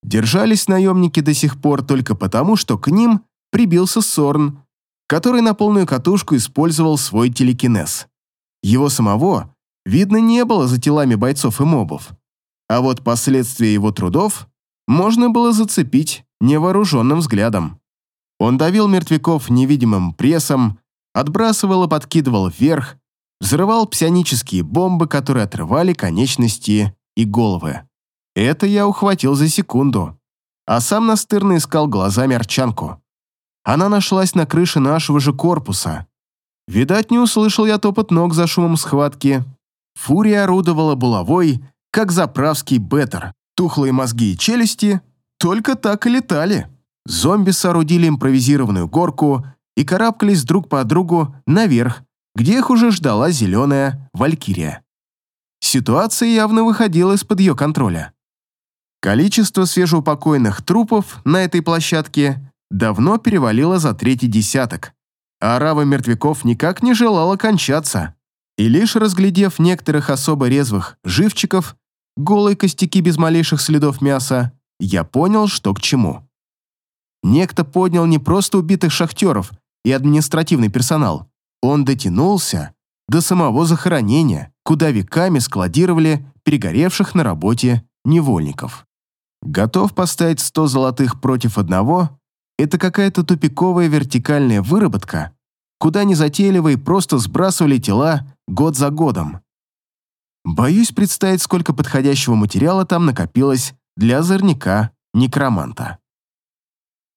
Держались наемники до сих пор только потому, что к ним прибился Сорн, который на полную катушку использовал свой телекинез. Его самого видно не было за телами бойцов и мобов, а вот последствия его трудов можно было зацепить невооруженным взглядом. Он давил мертвяков невидимым прессом, отбрасывал и подкидывал вверх, взрывал псионические бомбы, которые отрывали конечности и головы. Это я ухватил за секунду, а сам настырно искал глазами Арчанку. Она нашлась на крыше нашего же корпуса. Видать, не услышал я топот ног за шумом схватки. Фурия орудовала булавой, как заправский беттер. Тухлые мозги и челюсти только так и летали. Зомби соорудили импровизированную горку и карабкались друг по другу наверх, где их уже ждала зеленая валькирия. Ситуация явно выходила из-под ее контроля. Количество свежеупокоенных трупов на этой площадке давно перевалило за третий десяток, а арава мертвяков никак не желала кончаться. И лишь разглядев некоторых особо резвых живчиков, голые костяки без малейших следов мяса, я понял, что к чему. Некто поднял не просто убитых шахтеров и административный персонал, он дотянулся до самого захоронения, куда веками складировали перегоревших на работе невольников. Готов поставить сто золотых против одного – это какая-то тупиковая вертикальная выработка, куда незатейливые просто сбрасывали тела год за годом. Боюсь представить, сколько подходящего материала там накопилось для озорника-некроманта.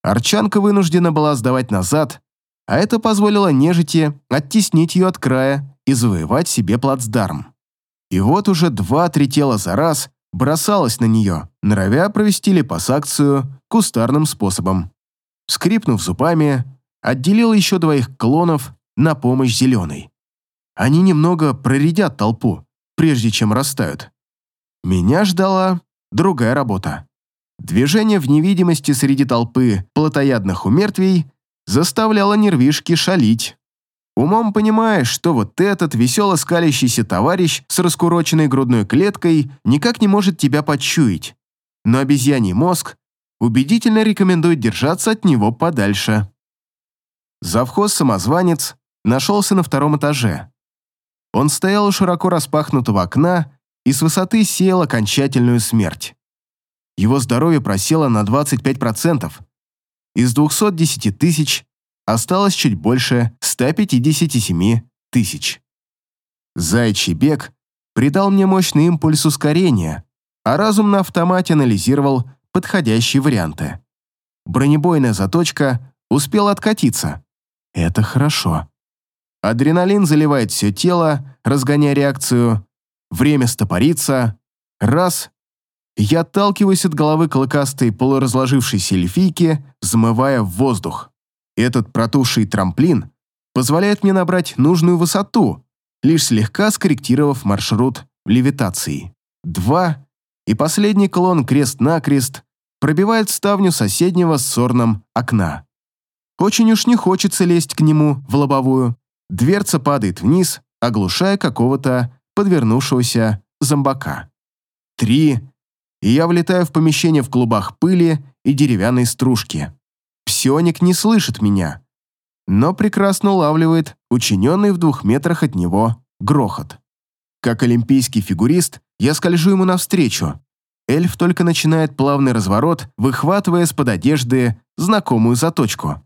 Арчанка вынуждена была сдавать назад а это позволило нежити оттеснить ее от края и завоевать себе плацдарм. И вот уже два-три тела за раз бросалось на нее, норовя провести липосакцию кустарным способом. Скрипнув зубами, отделил еще двоих клонов на помощь зеленой. Они немного проредят толпу, прежде чем растают. Меня ждала другая работа. Движение в невидимости среди толпы плотоядных умертвий заставляла нервишки шалить. Умом понимаешь, что вот этот весело скалящийся товарищ с раскуроченной грудной клеткой никак не может тебя почуять, но обезьяний мозг убедительно рекомендует держаться от него подальше. Завхоз-самозванец нашелся на втором этаже. Он стоял у широко распахнутого окна и с высоты сеял окончательную смерть. Его здоровье просело на 25%, из 210 тысяч осталось чуть больше 157 тысяч. Зайчий бег придал мне мощный импульс ускорения, а разум на автомате анализировал подходящие варианты. Бронебойная заточка успела откатиться. Это хорошо. Адреналин заливает все тело, разгоняя реакцию. Время стопорится. Раз я отталкиваюсь от головы клыкастой полуразложившейся эльфийки, взмывая в воздух. Этот протухший трамплин позволяет мне набрать нужную высоту, лишь слегка скорректировав маршрут в левитации. Два, и последний клон крест-накрест пробивает ставню соседнего с сорном окна. Очень уж не хочется лезть к нему в лобовую. Дверца падает вниз, оглушая какого-то подвернувшегося зомбака. Три, и я влетаю в помещение в клубах пыли и деревянной стружки. Псионик не слышит меня, но прекрасно улавливает учиненный в двух метрах от него грохот. Как олимпийский фигурист, я скольжу ему навстречу. Эльф только начинает плавный разворот, выхватывая с-под одежды знакомую заточку.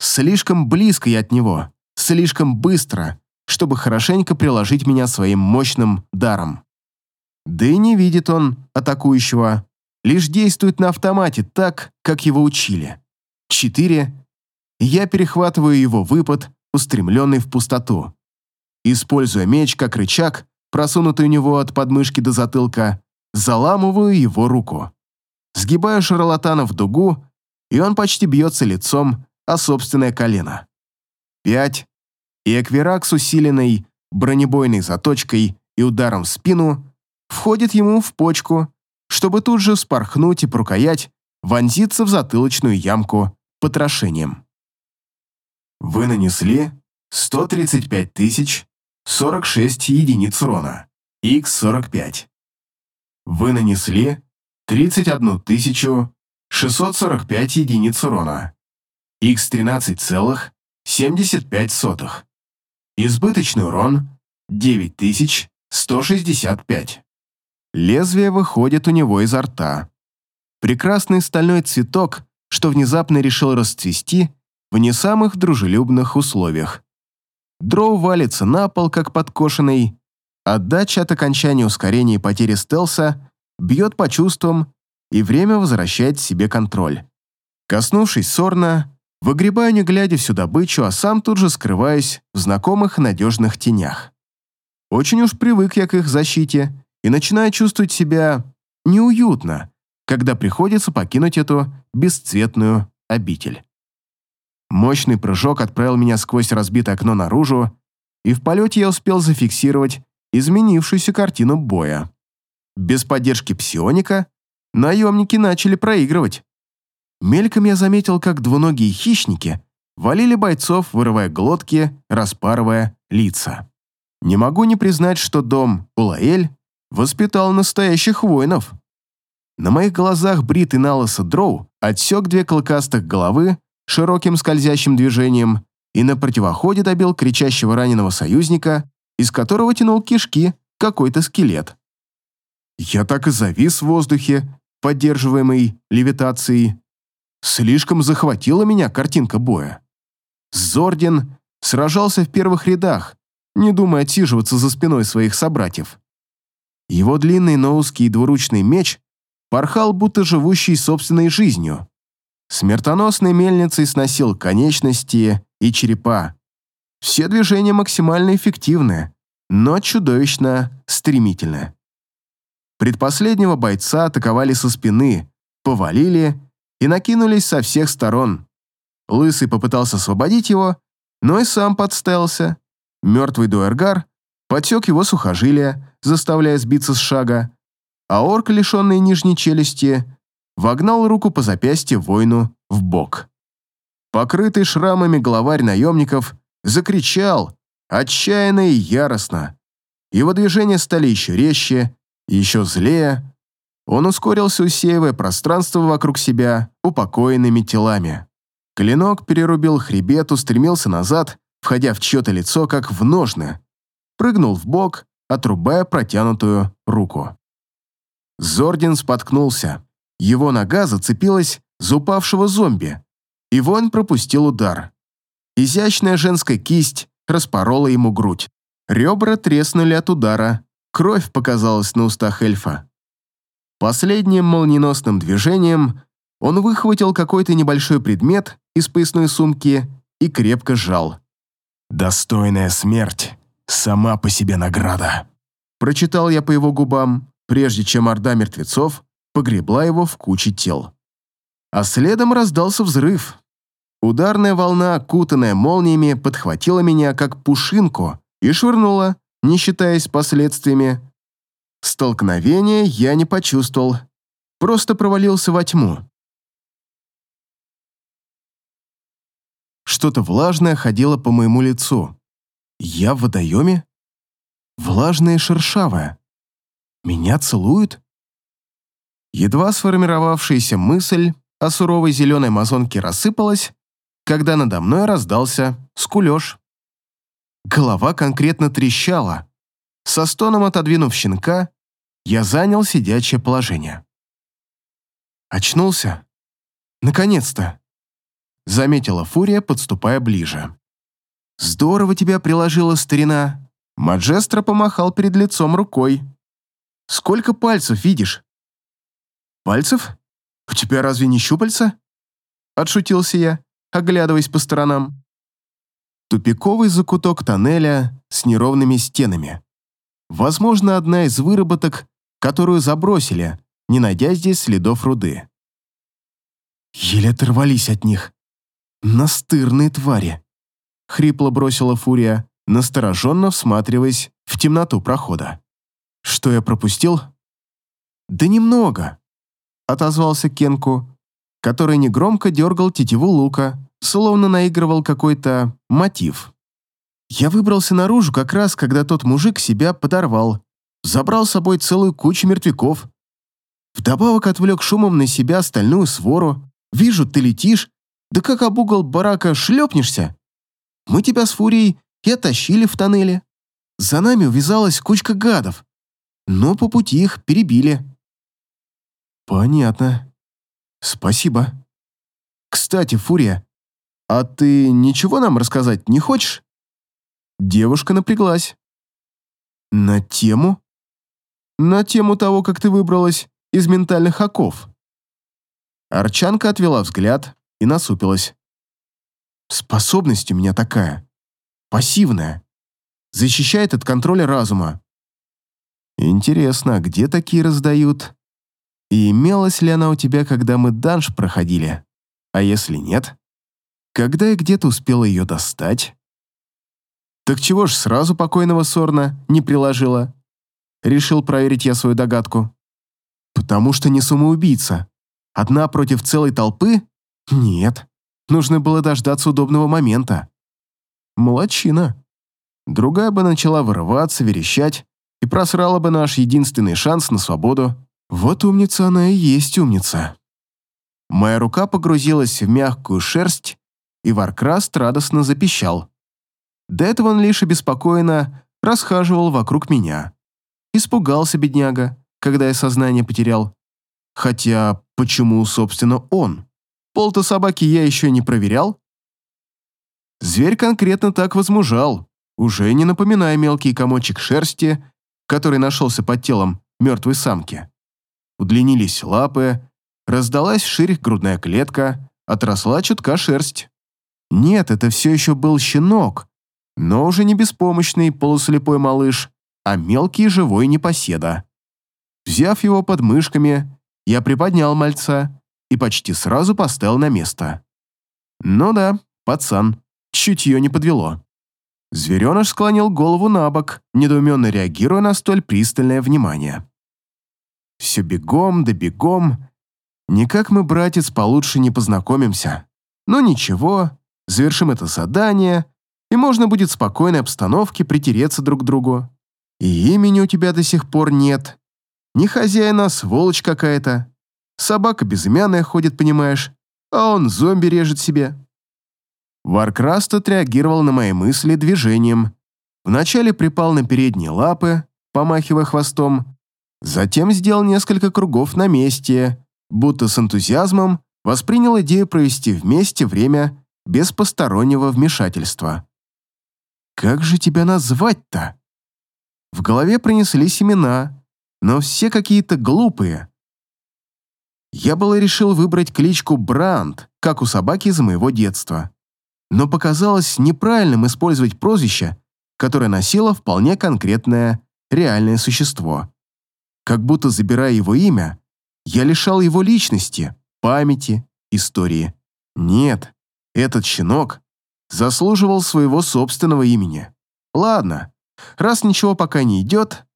Слишком близко я от него, слишком быстро, чтобы хорошенько приложить меня своим мощным даром. Да и не видит он атакующего, лишь действует на автомате так, как его учили. Четыре. Я перехватываю его выпад, устремленный в пустоту. Используя меч как рычаг, просунутый у него от подмышки до затылка, заламываю его руку. Сгибаю шарлатана в дугу, и он почти бьется лицом о собственное колено. Пять. И эквирак с усиленной бронебойной заточкой и ударом в спину входит ему в почку, чтобы тут же спорхнуть и прокаять, вонзиться в затылочную ямку потрошением. Вы нанесли 135 тысяч 46 единиц урона, X45. Вы нанесли 31 тысячу 645 единиц урона, X13,75. Избыточный урон 9165. Лезвие выходит у него изо рта. Прекрасный стальной цветок, что внезапно решил расцвести в не самых дружелюбных условиях. Дроу валится на пол, как подкошенный. Отдача от окончания ускорения и потери стелса бьет по чувствам, и время возвращает себе контроль. Коснувшись Сорна, выгребаю не глядя всю добычу, а сам тут же скрываюсь в знакомых надежных тенях. Очень уж привык я к их защите и начинаю чувствовать себя неуютно, когда приходится покинуть эту бесцветную обитель. Мощный прыжок отправил меня сквозь разбитое окно наружу, и в полете я успел зафиксировать изменившуюся картину боя. Без поддержки псионика наемники начали проигрывать. Мельком я заметил, как двуногие хищники валили бойцов, вырывая глотки, распарывая лица. Не могу не признать, что дом Улаэль воспитал настоящих воинов. На моих глазах бритый налысо дроу отсек две клыкастых головы широким скользящим движением и на противоходе добил кричащего раненого союзника, из которого тянул кишки какой-то скелет. Я так и завис в воздухе, поддерживаемый левитацией. Слишком захватила меня картинка боя. Зордин сражался в первых рядах, не думая отсиживаться за спиной своих собратьев. Его длинный, но узкий двуручный меч порхал, будто живущий собственной жизнью смертоносной мельницей сносил конечности и черепа. Все движения максимально эффективны, но чудовищно стремительны. Предпоследнего бойца атаковали со спины, повалили и накинулись со всех сторон. Лысый попытался освободить его, но и сам подставился. Мертвый дуэргар потек его сухожилия, заставляя сбиться с шага, а орк, лишенный нижней челюсти, вогнал руку по запястью воину в бок. Покрытый шрамами главарь наемников закричал, отчаянно и яростно. Его движения стали еще резче, еще злее. Он ускорился, усеивая пространство вокруг себя упокоенными телами. Клинок перерубил хребет, устремился назад, входя в чье-то лицо, как в ножны. Прыгнул в бок, отрубая протянутую руку. Зордин споткнулся. Его нога зацепилась за упавшего зомби, и Вон пропустил удар. Изящная женская кисть распорола ему грудь. Ребра треснули от удара, кровь показалась на устах эльфа. Последним молниеносным движением он выхватил какой-то небольшой предмет из поясной сумки и крепко сжал. «Достойная смерть, сама по себе награда», прочитал я по его губам, прежде чем орда мертвецов погребла его в куче тел. А следом раздался взрыв. Ударная волна, окутанная молниями, подхватила меня как пушинку и швырнула, не считаясь последствиями. Столкновения я не почувствовал, просто провалился во тьму. Что-то влажное ходило по моему лицу. Я в водоеме? Влажное и шершавое. Меня целуют? Едва сформировавшаяся мысль о суровой зеленой амазонке рассыпалась, когда надо мной раздался скулеж. Голова конкретно трещала. Со стоном отодвинув щенка, я занял сидячее положение. Очнулся. Наконец-то. Заметила Фурия, подступая ближе. «Здорово тебя приложила старина!» Маджестро помахал перед лицом рукой. «Сколько пальцев видишь?» «Пальцев? У тебя разве не щупальца?» Отшутился я, оглядываясь по сторонам. Тупиковый закуток тоннеля с неровными стенами. Возможно, одна из выработок, которую забросили, не найдя здесь следов руды. Еле оторвались от них. Настырные твари. Хрипло бросила Фурия, настороженно всматриваясь в темноту прохода. Что я пропустил? Да немного, отозвался Кенку, который негромко дергал тетиву лука, словно наигрывал какой-то мотив. Я выбрался наружу как раз, когда тот мужик себя подорвал, забрал с собой целую кучу мертвяков. Вдобавок отвлек шумом на себя остальную свору. Вижу, ты летишь, да как об угол барака шлепнешься. Мы тебя с Фурией и оттащили в тоннеле. За нами увязалась кучка гадов, но по пути их перебили. Понятно. Спасибо. Кстати, Фурия, а ты ничего нам рассказать не хочешь? Девушка напряглась. На тему? На тему того, как ты выбралась из ментальных оков. Арчанка отвела взгляд и насупилась. Способность у меня такая. Пассивная. Защищает от контроля разума. Интересно, где такие раздают? И имелась ли она у тебя, когда мы данж проходили? А если нет? Когда и где ты успела ее достать? Так чего ж сразу покойного Сорна не приложила? Решил проверить я свою догадку. Потому что не самоубийца. Одна против целой толпы? Нет. Нужно было дождаться удобного момента. Молодчина. Другая бы начала вырываться, верещать и просрала бы наш единственный шанс на свободу. Вот умница она и есть умница. Моя рука погрузилась в мягкую шерсть, и Варкраст радостно запищал. До этого он лишь обеспокоенно расхаживал вокруг меня. Испугался бедняга, когда я сознание потерял. Хотя, почему, собственно, он? Пол-то собаки я еще не проверял. Зверь конкретно так возмужал, уже не напоминая мелкий комочек шерсти, который нашелся под телом мертвой самки удлинились лапы, раздалась шире грудная клетка, отросла чутка шерсть. Нет, это все еще был щенок, но уже не беспомощный полуслепой малыш, а мелкий живой непоседа. Взяв его под мышками, я приподнял мальца и почти сразу поставил на место. Ну да, пацан, чутье не подвело. Звереныш склонил голову на бок, недоуменно реагируя на столь пристальное внимание. Все бегом да бегом. Никак мы, братец, получше не познакомимся. Но ничего, завершим это задание, и можно будет в спокойной обстановке притереться друг к другу. И имени у тебя до сих пор нет. Не хозяин, а сволочь какая-то. Собака безымянная ходит, понимаешь, а он зомби режет себе. Варкраст отреагировал на мои мысли движением. Вначале припал на передние лапы, помахивая хвостом, Затем сделал несколько кругов на месте, будто с энтузиазмом воспринял идею провести вместе время без постороннего вмешательства. «Как же тебя назвать-то?» В голове принеслись имена, но все какие-то глупые. Я было решил выбрать кличку Бранд, как у собаки из моего детства. Но показалось неправильным использовать прозвище, которое носило вполне конкретное реальное существо. Как будто, забирая его имя, я лишал его личности, памяти, истории. Нет, этот щенок заслуживал своего собственного имени. Ладно, раз ничего пока не идет,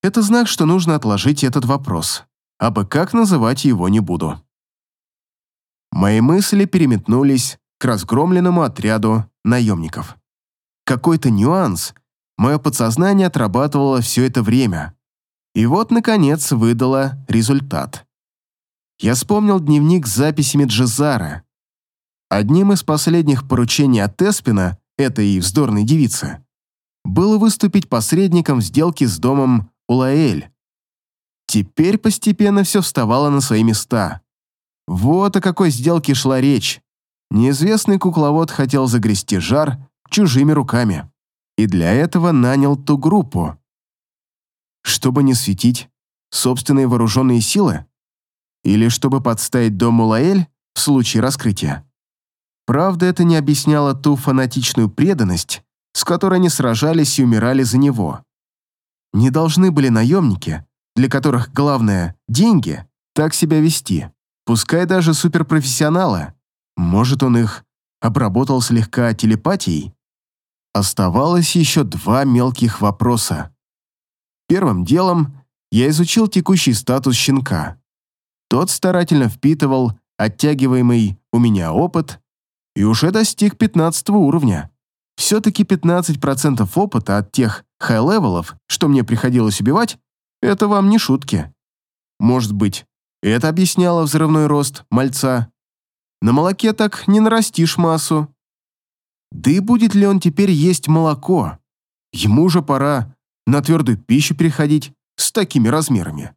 это знак, что нужно отложить этот вопрос. А бы как называть его не буду. Мои мысли переметнулись к разгромленному отряду наемников. Какой-то нюанс мое подсознание отрабатывало все это время. И вот, наконец, выдало результат. Я вспомнил дневник с записями Джезара. Одним из последних поручений от Теспина, этой вздорной девицы, было выступить посредником в сделке с домом Улаэль. Теперь постепенно все вставало на свои места. Вот о какой сделке шла речь. Неизвестный кукловод хотел загрести жар чужими руками. И для этого нанял ту группу. Чтобы не светить собственные вооруженные силы? Или чтобы подставить дом Улаэль в случае раскрытия? Правда, это не объясняло ту фанатичную преданность, с которой они сражались и умирали за него. Не должны были наемники, для которых главное – деньги, так себя вести. Пускай даже суперпрофессионалы. Может, он их обработал слегка телепатией? Оставалось еще два мелких вопроса. Первым делом я изучил текущий статус щенка. Тот старательно впитывал оттягиваемый у меня опыт и уже достиг 15 уровня. Все-таки 15% опыта от тех хай-левелов, что мне приходилось убивать, это вам не шутки. Может быть, это объясняло взрывной рост мальца. На молоке так не нарастишь массу. Да и будет ли он теперь есть молоко? Ему уже пора на твердую пищу переходить с такими размерами.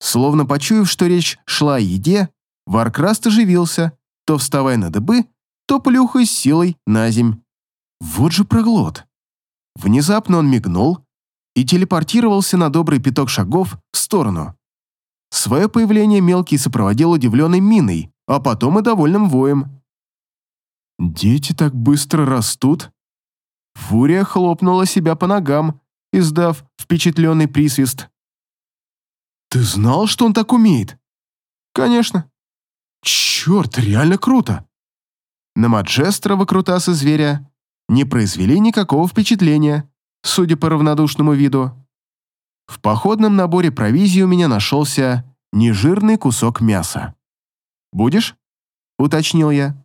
Словно почуяв, что речь шла о еде, Варкраст оживился, то вставая на дыбы, то плюхая с силой на земь. Вот же проглот. Внезапно он мигнул и телепортировался на добрый пяток шагов в сторону. Свое появление мелкий сопроводил удивленной миной, а потом и довольным воем. «Дети так быстро растут?» Фурия хлопнула себя по ногам, издав впечатленный присвист. «Ты знал, что он так умеет?» «Конечно». «Черт, реально круто!» На Маджестра выкрутасы зверя не произвели никакого впечатления, судя по равнодушному виду. В походном наборе провизии у меня нашелся нежирный кусок мяса. «Будешь?» — уточнил я.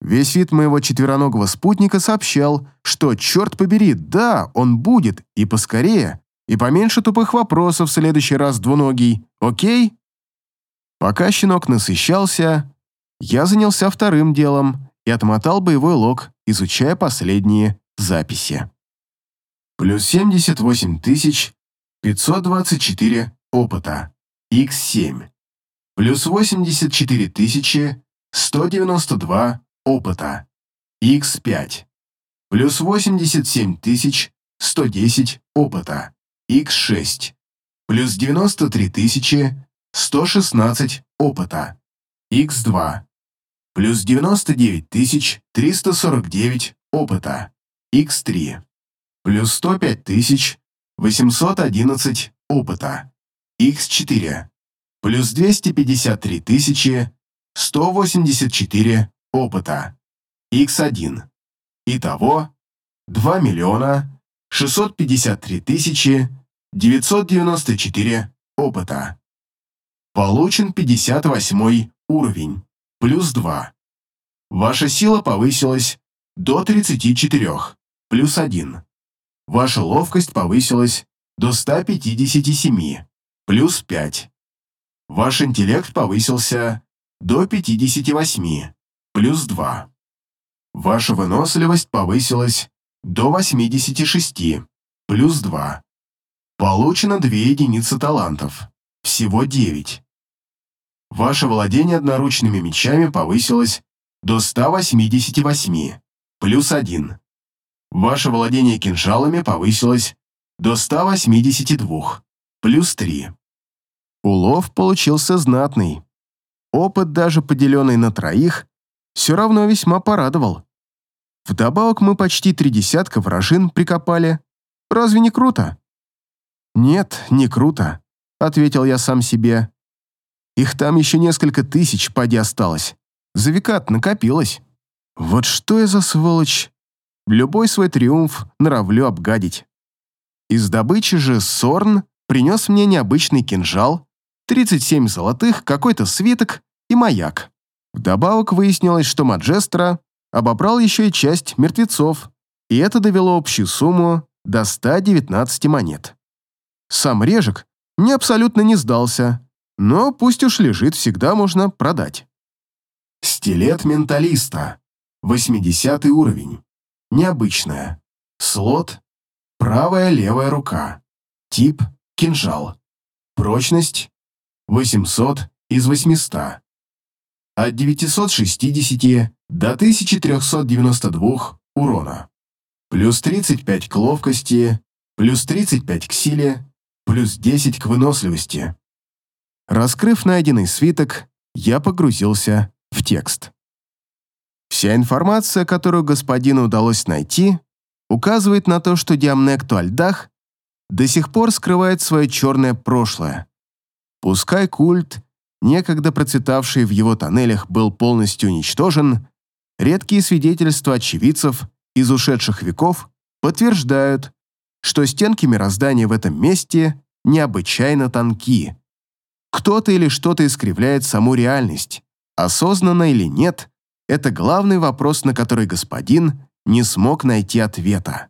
Весь вид моего четвероногого спутника сообщал, что, черт побери, да, он будет, и поскорее, и поменьше тупых вопросов в следующий раз двуногий, окей? Пока щенок насыщался, я занялся вторым делом и отмотал боевой лог, изучая последние записи. Плюс 78 524 опыта, Х7. Плюс 84 192 опыта, Х5. Плюс 87 110 опыта, Х6. Плюс 93 116 опыта, Х2 плюс 99 349 опыта, x3, плюс 105 811 опыта, x4, плюс 253 184 опыта, x1. Итого 2 миллиона 653 994 опыта. Получен 58 уровень плюс 2. Ваша сила повысилась до 34, плюс 1. Ваша ловкость повысилась до 157, плюс 5. Ваш интеллект повысился до 58, плюс 2. Ваша выносливость повысилась до 86, плюс 2. Получено 2 единицы талантов, всего 9 ваше владение одноручными мечами повысилось до 188, плюс 1. Ваше владение кинжалами повысилось до 182, плюс 3. Улов получился знатный. Опыт, даже поделенный на троих, все равно весьма порадовал. Вдобавок мы почти три десятка вражин прикопали. Разве не круто? Нет, не круто, ответил я сам себе. Их там еще несколько тысяч, поди осталось. За векат накопилось. Вот что я за сволочь? Любой свой триумф норовлю обгадить. Из добычи же Сорн принес мне необычный кинжал, 37 золотых, какой-то свиток и маяк. Вдобавок выяснилось, что Маджестро обобрал еще и часть мертвецов, и это довело общую сумму до 119 монет. Сам режек мне абсолютно не сдался, но пусть уж лежит, всегда можно продать. Стилет менталиста. 80 уровень. Необычная. Слот. Правая левая рука. Тип – кинжал. Прочность – 800 из 800. От 960 до 1392 урона. Плюс 35 к ловкости, плюс 35 к силе, плюс 10 к выносливости. Раскрыв найденный свиток, я погрузился в текст. Вся информация, которую господину удалось найти, указывает на то, что Диамнекту Альдах до сих пор скрывает свое черное прошлое. Пускай культ, некогда процветавший в его тоннелях, был полностью уничтожен, редкие свидетельства очевидцев из ушедших веков подтверждают, что стенки мироздания в этом месте необычайно тонки. Кто-то или что-то искривляет саму реальность. Осознанно или нет, это главный вопрос, на который господин не смог найти ответа.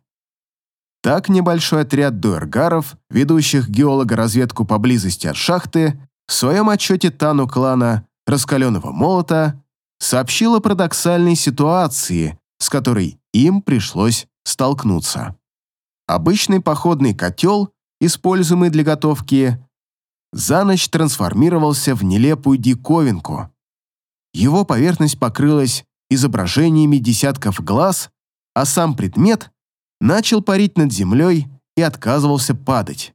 Так небольшой отряд дуэргаров, ведущих геолого-разведку поблизости от шахты, в своем отчете Тану клана «Раскаленного молота» сообщил о парадоксальной ситуации, с которой им пришлось столкнуться. Обычный походный котел, используемый для готовки, за ночь трансформировался в нелепую диковинку. Его поверхность покрылась изображениями десятков глаз, а сам предмет начал парить над землей и отказывался падать.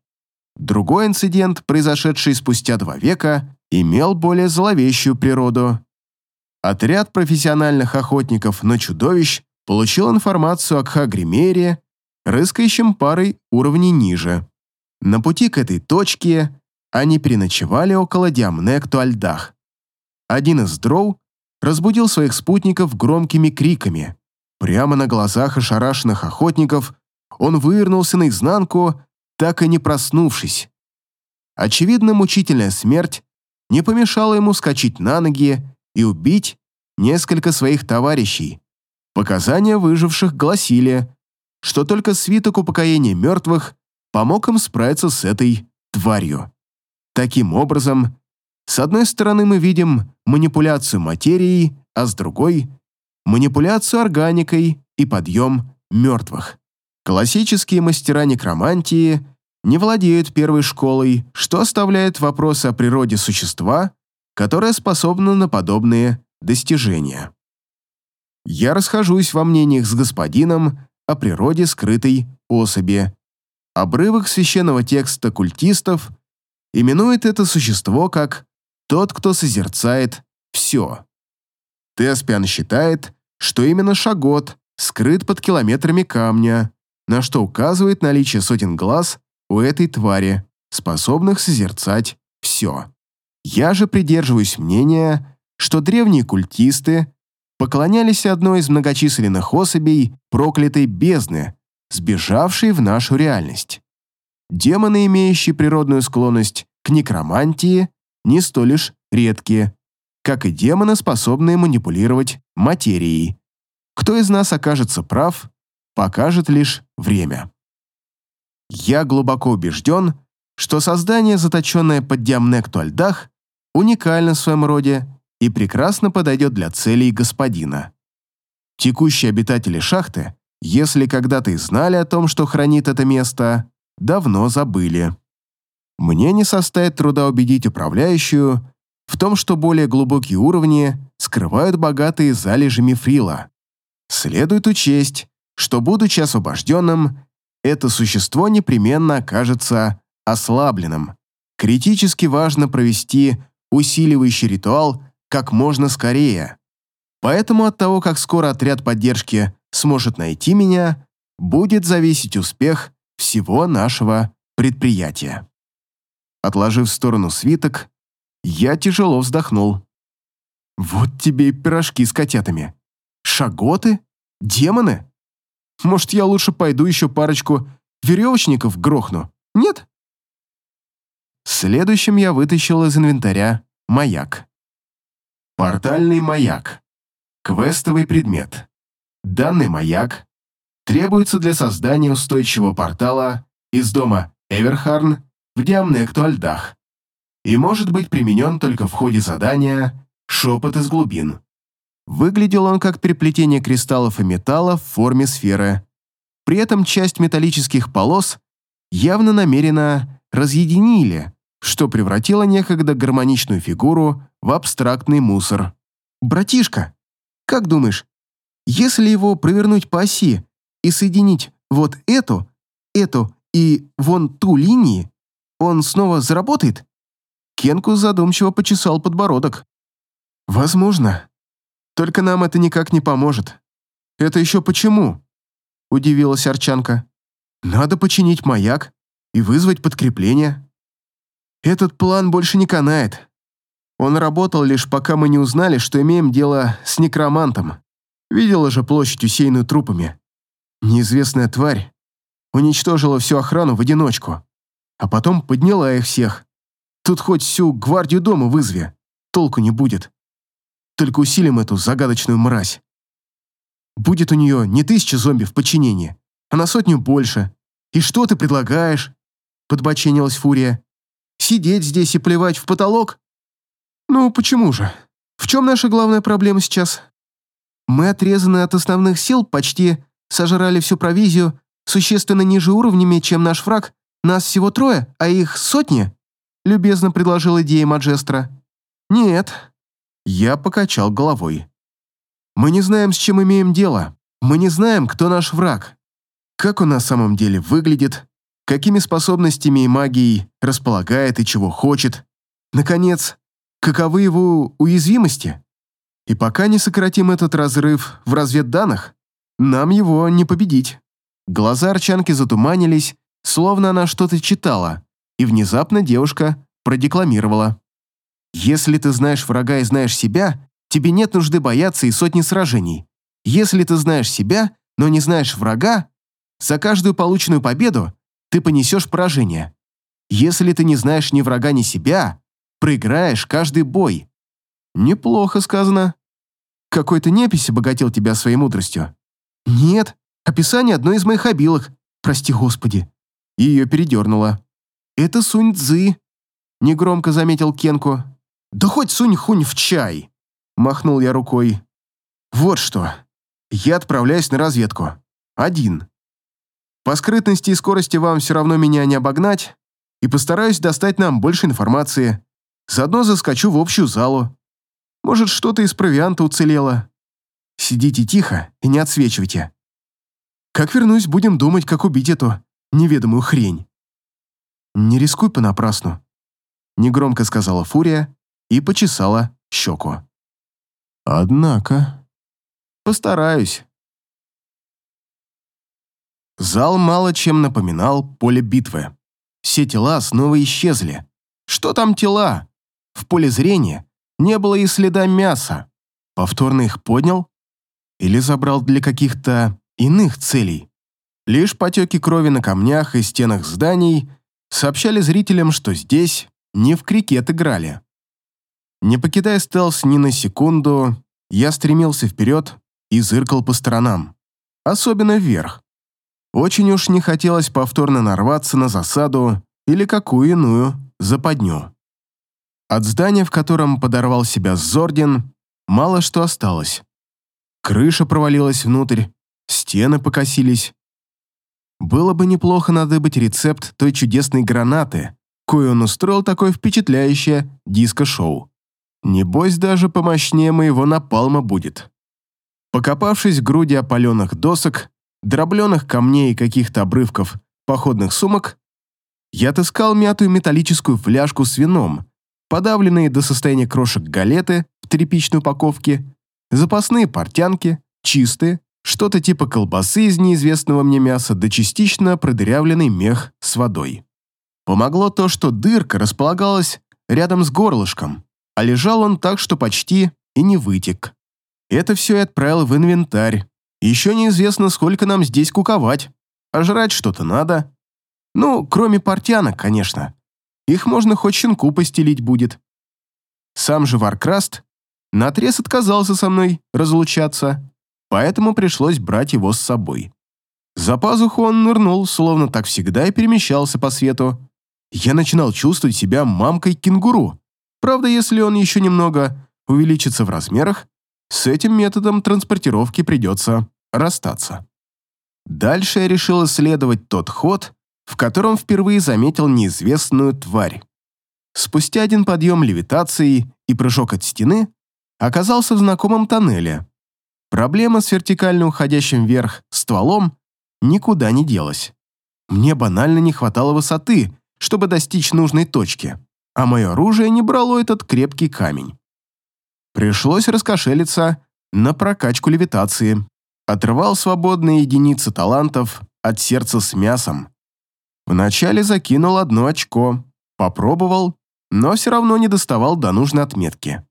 Другой инцидент, произошедший спустя два века, имел более зловещую природу. Отряд профессиональных охотников на чудовищ получил информацию о Кхагримере, рыскающем парой уровней ниже. На пути к этой точке они переночевали около Диамнекту-Альдах. Один из дроу разбудил своих спутников громкими криками. Прямо на глазах ошарашенных охотников он вывернулся наизнанку, так и не проснувшись. Очевидно, мучительная смерть не помешала ему скачать на ноги и убить несколько своих товарищей. Показания выживших гласили, что только свиток упокоения мертвых помог им справиться с этой тварью. Таким образом, с одной стороны мы видим манипуляцию материей, а с другой – манипуляцию органикой и подъем мертвых. Классические мастера некромантии не владеют первой школой, что оставляет вопросы о природе существа, которое способно на подобные достижения. Я расхожусь во мнениях с господином о природе скрытой особи. Обрывок священного текста культистов именует это существо как «тот, кто созерцает все». Теспиан считает, что именно Шагот скрыт под километрами камня, на что указывает наличие сотен глаз у этой твари, способных созерцать все. Я же придерживаюсь мнения, что древние культисты поклонялись одной из многочисленных особей проклятой бездны, сбежавшей в нашу реальность. Демоны, имеющие природную склонность к некромантии, не столь лишь редкие, как и демоны, способные манипулировать материей. Кто из нас окажется прав, покажет лишь время. Я глубоко убежден, что создание, заточенное под Диамнекту Альдах, уникально в своем роде и прекрасно подойдет для целей господина. Текущие обитатели шахты, если когда-то и знали о том, что хранит это место, давно забыли. Мне не составит труда убедить управляющую в том, что более глубокие уровни скрывают богатые залежи мифрила. Следует учесть, что, будучи освобожденным, это существо непременно окажется ослабленным. Критически важно провести усиливающий ритуал как можно скорее. Поэтому от того, как скоро отряд поддержки сможет найти меня, будет зависеть успех всего нашего предприятия. Отложив в сторону свиток, я тяжело вздохнул. Вот тебе и пирожки с котятами. Шаготы? Демоны? Может, я лучше пойду еще парочку веревочников грохну? Нет? Следующим я вытащил из инвентаря маяк. Портальный маяк. Квестовый предмет. Данный маяк требуется для создания устойчивого портала из дома Эверхарн в Диамнектуальдах и может быть применен только в ходе задания «Шепот из глубин». Выглядел он как переплетение кристаллов и металла в форме сферы. При этом часть металлических полос явно намеренно разъединили, что превратило некогда гармоничную фигуру в абстрактный мусор. «Братишка, как думаешь, если его провернуть по оси и соединить вот эту, эту и вон ту линии, он снова заработает?» Кенку задумчиво почесал подбородок. «Возможно. Только нам это никак не поможет. Это еще почему?» Удивилась Арчанка. «Надо починить маяк и вызвать подкрепление. Этот план больше не канает. Он работал лишь пока мы не узнали, что имеем дело с некромантом. Видела же площадь, усеянную трупами. Неизвестная тварь уничтожила всю охрану в одиночку, а потом подняла их всех. Тут хоть всю гвардию дома вызови, толку не будет. Только усилим эту загадочную мразь. Будет у нее не тысяча зомби в подчинении, а на сотню больше. И что ты предлагаешь? Подбоченилась Фурия. Сидеть здесь и плевать в потолок? Ну, почему же? В чем наша главная проблема сейчас? Мы отрезаны от основных сил, почти сожрали всю провизию, существенно ниже уровнями, чем наш враг. Нас всего трое, а их сотни любезно предложил идея Маджестра. «Нет». Я покачал головой. «Мы не знаем, с чем имеем дело. Мы не знаем, кто наш враг. Как он на самом деле выглядит, какими способностями и магией располагает и чего хочет. Наконец, каковы его уязвимости. И пока не сократим этот разрыв в разведданных, нам его не победить». Глаза Арчанки затуманились, словно она что-то читала, и внезапно девушка продекламировала. «Если ты знаешь врага и знаешь себя, тебе нет нужды бояться и сотни сражений. Если ты знаешь себя, но не знаешь врага, за каждую полученную победу ты понесешь поражение. Если ты не знаешь ни врага, ни себя, проиграешь каждый бой». «Неплохо сказано. Какой-то непись обогатил тебя своей мудростью». «Нет, описание одной из моих обилок. Прости, Господи». Ее передернуло. «Это Сунь Цзы», — негромко заметил Кенку. «Да хоть Сунь-Хунь в чай!» — махнул я рукой. «Вот что. Я отправляюсь на разведку. Один. По скрытности и скорости вам все равно меня не обогнать, и постараюсь достать нам больше информации. Заодно заскочу в общую залу. Может, что-то из провианта уцелело. Сидите тихо и не отсвечивайте. Как вернусь, будем думать, как убить эту неведомую хрень. «Не рискуй понапрасну», — негромко сказала Фурия и почесала щеку. «Однако...» «Постараюсь». Зал мало чем напоминал поле битвы. Все тела снова исчезли. Что там тела? В поле зрения не было и следа мяса. Повторно их поднял? Или забрал для каких-то иных целей? Лишь потеки крови на камнях и стенах зданий — сообщали зрителям, что здесь не в крикет играли. Не покидая стелс ни на секунду, я стремился вперед и зыркал по сторонам, особенно вверх. Очень уж не хотелось повторно нарваться на засаду или какую иную западню. От здания, в котором подорвал себя Зордин, мало что осталось. Крыша провалилась внутрь, стены покосились, было бы неплохо надыбать рецепт той чудесной гранаты, кою он устроил такое впечатляющее диско-шоу. Небось, даже помощнее моего напалма будет. Покопавшись в груди опаленных досок, дробленых камней и каких-то обрывков походных сумок, я отыскал мятую металлическую фляжку с вином, подавленные до состояния крошек галеты в тряпичной упаковке, запасные портянки, чистые, что-то типа колбасы из неизвестного мне мяса, да частично продырявленный мех с водой. Помогло то, что дырка располагалась рядом с горлышком, а лежал он так, что почти и не вытек. Это все и отправил в инвентарь. Еще неизвестно, сколько нам здесь куковать. А жрать что-то надо. Ну, кроме портянок, конечно. Их можно хоть щенку постелить будет. Сам же Варкраст наотрез отказался со мной разлучаться, поэтому пришлось брать его с собой. За пазуху он нырнул, словно так всегда, и перемещался по свету. Я начинал чувствовать себя мамкой-кенгуру. Правда, если он еще немного увеличится в размерах, с этим методом транспортировки придется расстаться. Дальше я решил исследовать тот ход, в котором впервые заметил неизвестную тварь. Спустя один подъем левитации и прыжок от стены оказался в знакомом тоннеле. Проблема с вертикально уходящим вверх стволом никуда не делась. Мне банально не хватало высоты, чтобы достичь нужной точки, а мое оружие не брало этот крепкий камень. Пришлось раскошелиться на прокачку левитации. Отрывал свободные единицы талантов от сердца с мясом, Вначале закинул одно очко, попробовал, но все равно не доставал до нужной отметки.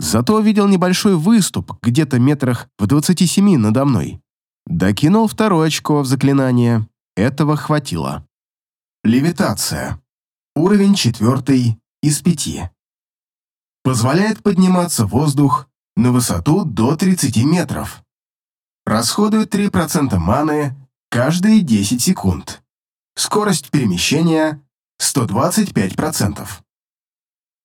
Зато видел небольшой выступ, где-то метрах в 27 надо мной. Докинул второе очко в заклинание. Этого хватило. Левитация. Уровень четвертый из пяти. Позволяет подниматься в воздух на высоту до 30 метров. Расходует 3% маны каждые 10 секунд. Скорость перемещения 125%.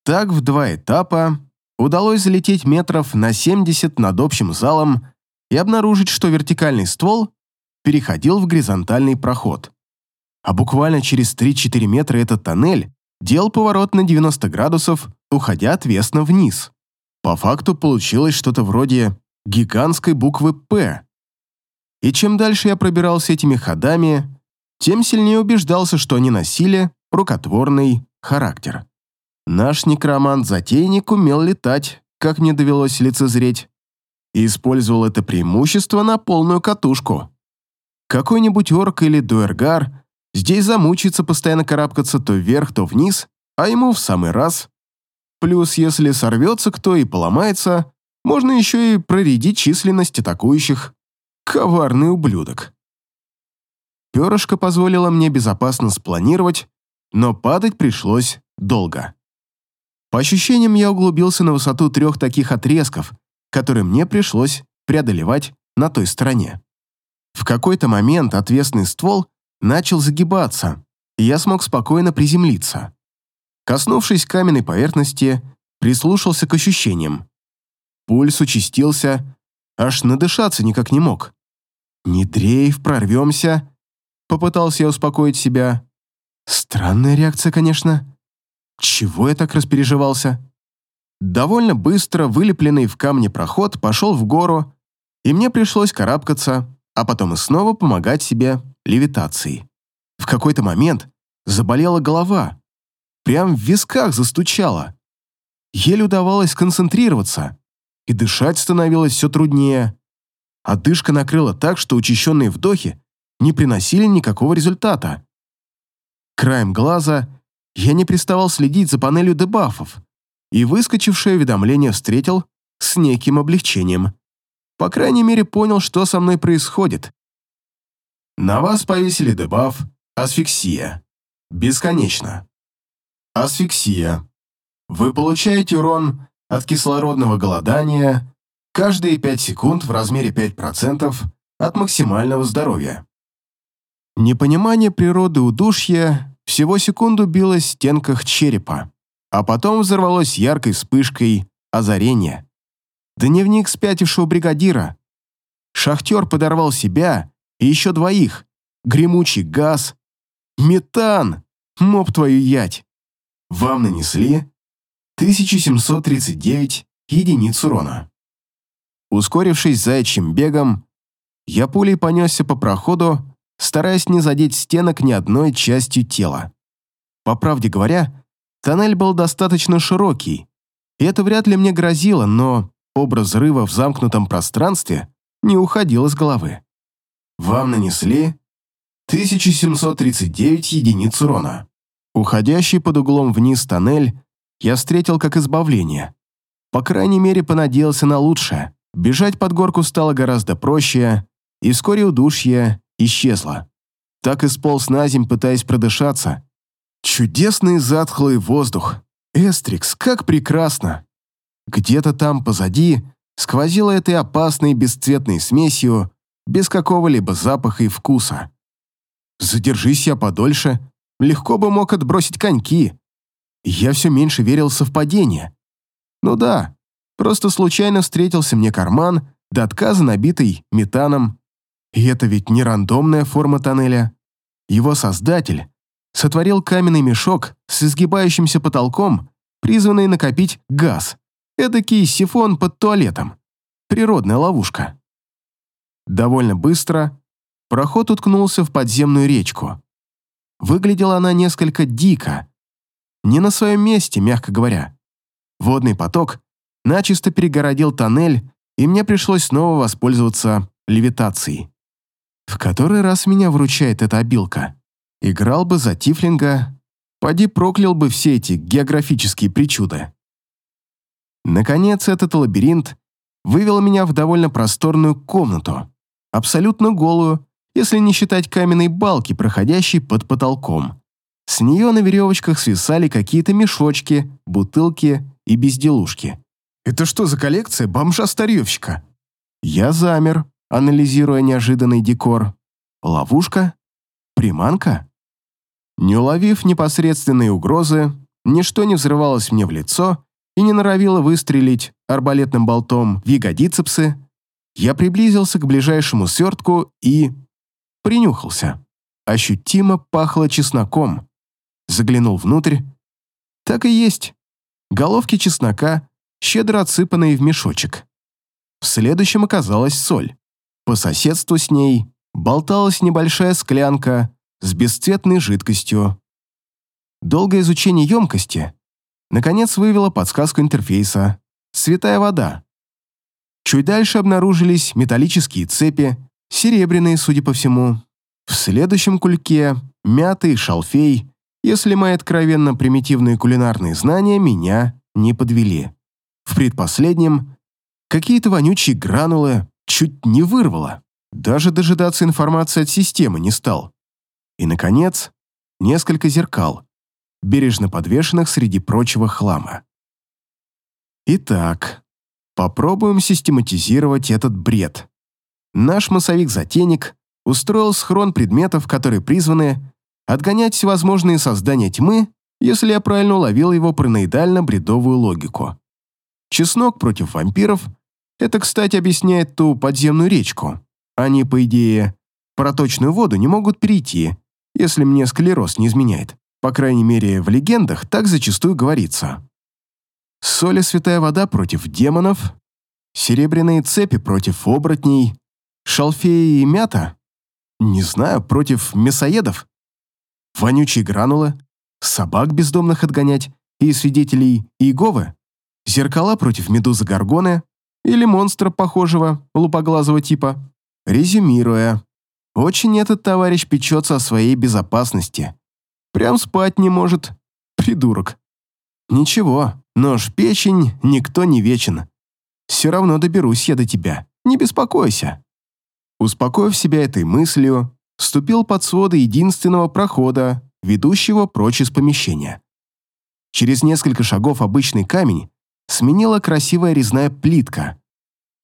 Так в два этапа удалось залететь метров на 70 над общим залом и обнаружить, что вертикальный ствол переходил в горизонтальный проход. А буквально через 3-4 метра этот тоннель делал поворот на 90 градусов, уходя отвесно вниз. По факту получилось что-то вроде гигантской буквы «П». И чем дальше я пробирался этими ходами, тем сильнее убеждался, что они носили рукотворный характер. Наш некромант-затейник умел летать, как мне довелось лицезреть, и использовал это преимущество на полную катушку. Какой-нибудь орк или дуэргар здесь замучится постоянно карабкаться то вверх, то вниз, а ему в самый раз. Плюс, если сорвется кто и поломается, можно еще и проредить численность атакующих. Коварный ублюдок. Перышко позволило мне безопасно спланировать, но падать пришлось долго. По ощущениям, я углубился на высоту трех таких отрезков, которые мне пришлось преодолевать на той стороне. В какой-то момент отвесный ствол начал загибаться, и я смог спокойно приземлиться. Коснувшись каменной поверхности, прислушался к ощущениям. Пульс участился, аж надышаться никак не мог. Не дрейф, прорвемся, Попытался я успокоить себя. Странная реакция, конечно. Чего я так распереживался? Довольно быстро вылепленный в камне проход пошел в гору, и мне пришлось карабкаться, а потом и снова помогать себе левитацией. В какой-то момент заболела голова. Прям в висках застучала. Еле удавалось сконцентрироваться, и дышать становилось все труднее. Одышка накрыла так, что учащенные вдохи не приносили никакого результата. Краем глаза я не приставал следить за панелью дебафов и выскочившее уведомление встретил с неким облегчением. По крайней мере, понял, что со мной происходит. На вас повесили дебаф «Асфиксия». Бесконечно. Асфиксия. Вы получаете урон от кислородного голодания каждые 5 секунд в размере 5% от максимального здоровья. Непонимание природы удушья всего секунду билось в стенках черепа, а потом взорвалось яркой вспышкой озарения. Дневник спятившего бригадира. Шахтер подорвал себя и еще двоих. Гремучий газ. Метан! Моб твою ять! Вам нанесли 1739 единиц урона. Ускорившись заячьим бегом, я пулей понесся по проходу, стараясь не задеть стенок ни одной частью тела. По правде говоря, тоннель был достаточно широкий, и это вряд ли мне грозило, но образ взрыва в замкнутом пространстве не уходил из головы. Вам нанесли 1739 единиц урона. Уходящий под углом вниз тоннель я встретил как избавление. По крайней мере, понадеялся на лучшее. Бежать под горку стало гораздо проще, и вскоре удушье исчезло. Так и сполз на земь, пытаясь продышаться. Чудесный затхлый воздух. Эстрикс, как прекрасно! Где-то там позади сквозило этой опасной бесцветной смесью, без какого-либо запаха и вкуса. Задержись я подольше, легко бы мог отбросить коньки. Я все меньше верил в совпадение. Ну да, просто случайно встретился мне карман, до отказа набитый метаном. И это ведь не рандомная форма тоннеля. Его создатель сотворил каменный мешок с изгибающимся потолком, призванный накопить газ. Эдакий сифон под туалетом. Природная ловушка. Довольно быстро проход уткнулся в подземную речку. Выглядела она несколько дико. Не на своем месте, мягко говоря. Водный поток начисто перегородил тоннель, и мне пришлось снова воспользоваться левитацией. В который раз меня вручает эта обилка? Играл бы за Тифлинга, поди проклял бы все эти географические причуды. Наконец, этот лабиринт вывел меня в довольно просторную комнату, абсолютно голую, если не считать каменной балки, проходящей под потолком. С нее на веревочках свисали какие-то мешочки, бутылки и безделушки. Это что за коллекция бомжа-старьевщика? Я замер, анализируя неожиданный декор. Ловушка? Приманка? Не уловив непосредственные угрозы, ничто не взрывалось мне в лицо и не норовило выстрелить арбалетным болтом в ягодицепсы, я приблизился к ближайшему свертку и... принюхался. Ощутимо пахло чесноком. Заглянул внутрь. Так и есть. Головки чеснока, щедро отсыпанные в мешочек. В следующем оказалась соль. По соседству с ней болталась небольшая склянка с бесцветной жидкостью. Долгое изучение емкости наконец вывело подсказку интерфейса «Святая вода». Чуть дальше обнаружились металлические цепи, серебряные, судя по всему. В следующем кульке мятый шалфей, если мои откровенно примитивные кулинарные знания меня не подвели. В предпоследнем какие-то вонючие гранулы чуть не вырвало. Даже дожидаться информации от системы не стал. И, наконец, несколько зеркал, бережно подвешенных среди прочего хлама. Итак, попробуем систематизировать этот бред. Наш массовик-затейник устроил схрон предметов, которые призваны отгонять всевозможные создания тьмы, если я правильно уловил его параноидально-бредовую логику. Чеснок против вампиров — это, кстати, объясняет ту подземную речку. Они, по идее, проточную воду не могут перейти, если мне склероз не изменяет. По крайней мере, в легендах так зачастую говорится. Соль и святая вода против демонов, серебряные цепи против оборотней, шалфеи и мята, не знаю, против мясоедов, вонючие гранулы, собак бездомных отгонять и свидетелей Иеговы, зеркала против медузы Горгоны или монстра похожего, лупоглазого типа. Резюмируя, очень этот товарищ печется о своей безопасности. Прям спать не может. Придурок. Ничего, нож печень, никто не вечен. Все равно доберусь я до тебя. Не беспокойся. Успокоив себя этой мыслью, вступил под своды единственного прохода, ведущего прочь из помещения. Через несколько шагов обычный камень сменила красивая резная плитка.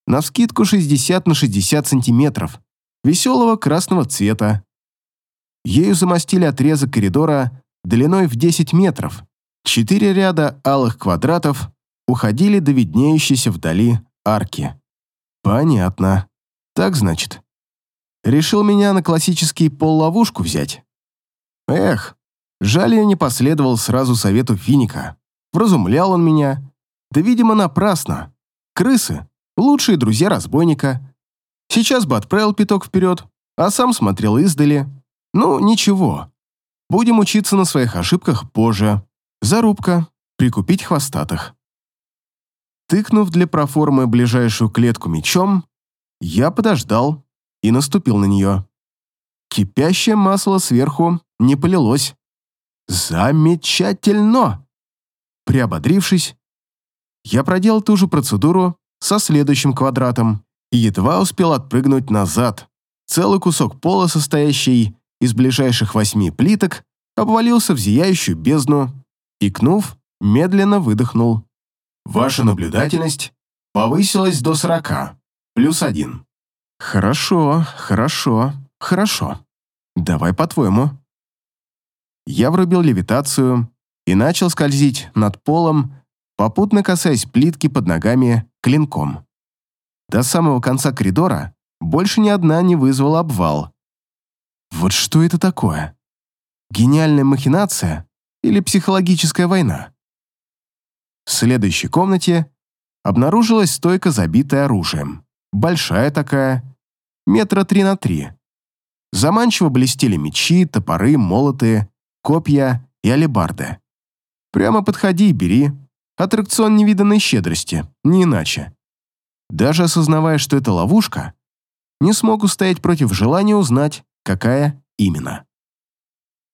Навскидку 60 на 60 сантиметров, веселого красного цвета. Ею замостили отрезок коридора длиной в 10 метров. Четыре ряда алых квадратов уходили до виднеющейся вдали арки. Понятно. Так значит. Решил меня на классический пол-ловушку взять. Эх, жаль, я не последовал сразу совету Финика. Вразумлял он меня. Да, видимо, напрасно. Крысы — лучшие друзья разбойника. Сейчас бы отправил пяток вперед, а сам смотрел издали. Ну, ничего. Будем учиться на своих ошибках позже. Зарубка. Прикупить хвостатых. Тыкнув для проформы ближайшую клетку мечом, я подождал и наступил на нее. Кипящее масло сверху не полилось. Замечательно! Приободрившись, я проделал ту же процедуру со следующим квадратом и едва успел отпрыгнуть назад. Целый кусок пола, состоящий из ближайших восьми плиток, обвалился в зияющую бездну. Икнув, медленно выдохнул. Ваша наблюдательность повысилась до сорока, плюс один. Хорошо, хорошо, хорошо. Давай по-твоему. Я врубил левитацию и начал скользить над полом, попутно касаясь плитки под ногами клинком. До самого конца коридора больше ни одна не вызвала обвал. Вот что это такое? Гениальная махинация или психологическая война? В следующей комнате обнаружилась стойка, забитая оружием. Большая такая, метра три на три. Заманчиво блестели мечи, топоры, молоты, копья и алебарды. Прямо подходи и бери. Аттракцион невиданной щедрости, не иначе. Даже осознавая, что это ловушка, не смог устоять против желания узнать, какая именно.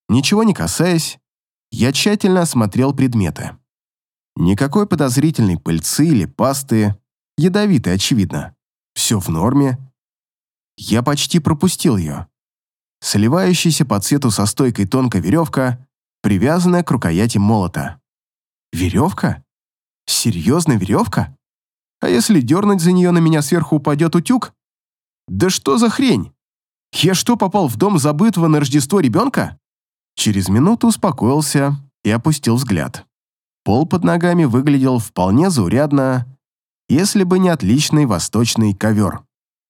Ничего не касаясь, я тщательно осмотрел предметы. Никакой подозрительной пыльцы или пасты, ядовитой, очевидно. Все в норме. Я почти пропустил ее. Сливающаяся по цвету со стойкой тонкая веревка, привязанная к рукояти молота. Веревка? Серьезно, веревка? А если дернуть за нее, на меня сверху упадет утюг? Да что за хрень? Я что, попал в дом забытого на Рождество ребенка? Через минуту успокоился и опустил взгляд. Пол под ногами выглядел вполне заурядно, если бы не отличный восточный ковер.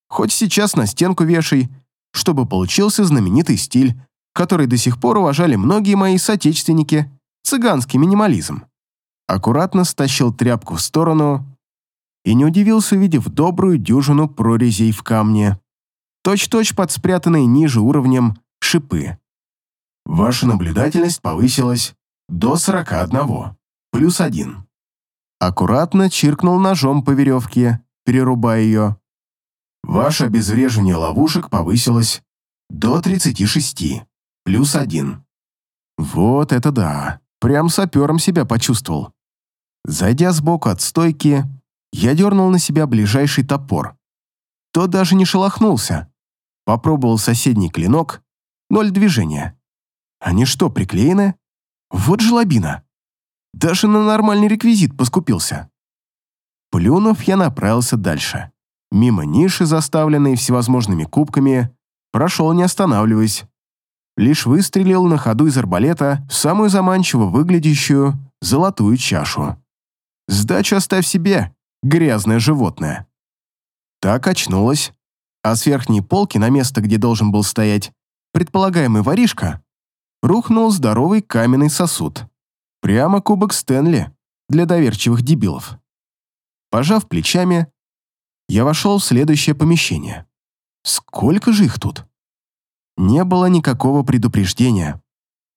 Хоть сейчас на стенку вешай, чтобы получился знаменитый стиль, который до сих пор уважали многие мои соотечественники, цыганский минимализм. Аккуратно стащил тряпку в сторону и не удивился, увидев добрую дюжину прорезей в камне, точь-точь под спрятанные ниже уровнем шипы. Ваша наблюдательность повысилась до 41 плюс один. Аккуратно чиркнул ножом по веревке, перерубая ее. Ваше обезвреживание ловушек повысилось до 36, плюс один. Вот это да, прям сапером себя почувствовал. Зайдя сбоку от стойки, я дернул на себя ближайший топор. Тот даже не шелохнулся. Попробовал соседний клинок, ноль движения. Они что, приклеены? Вот жлобина. Даже на нормальный реквизит поскупился. Плюнув, я направился дальше. Мимо ниши, заставленной всевозможными кубками, прошел не останавливаясь. Лишь выстрелил на ходу из арбалета в самую заманчиво выглядящую золотую чашу. «Сдачу оставь себе, грязное животное». Так очнулась, а с верхней полки на место, где должен был стоять предполагаемый воришка, рухнул здоровый каменный сосуд. Прямо кубок Стэнли для доверчивых дебилов. Пожав плечами, я вошел в следующее помещение. Сколько же их тут? Не было никакого предупреждения.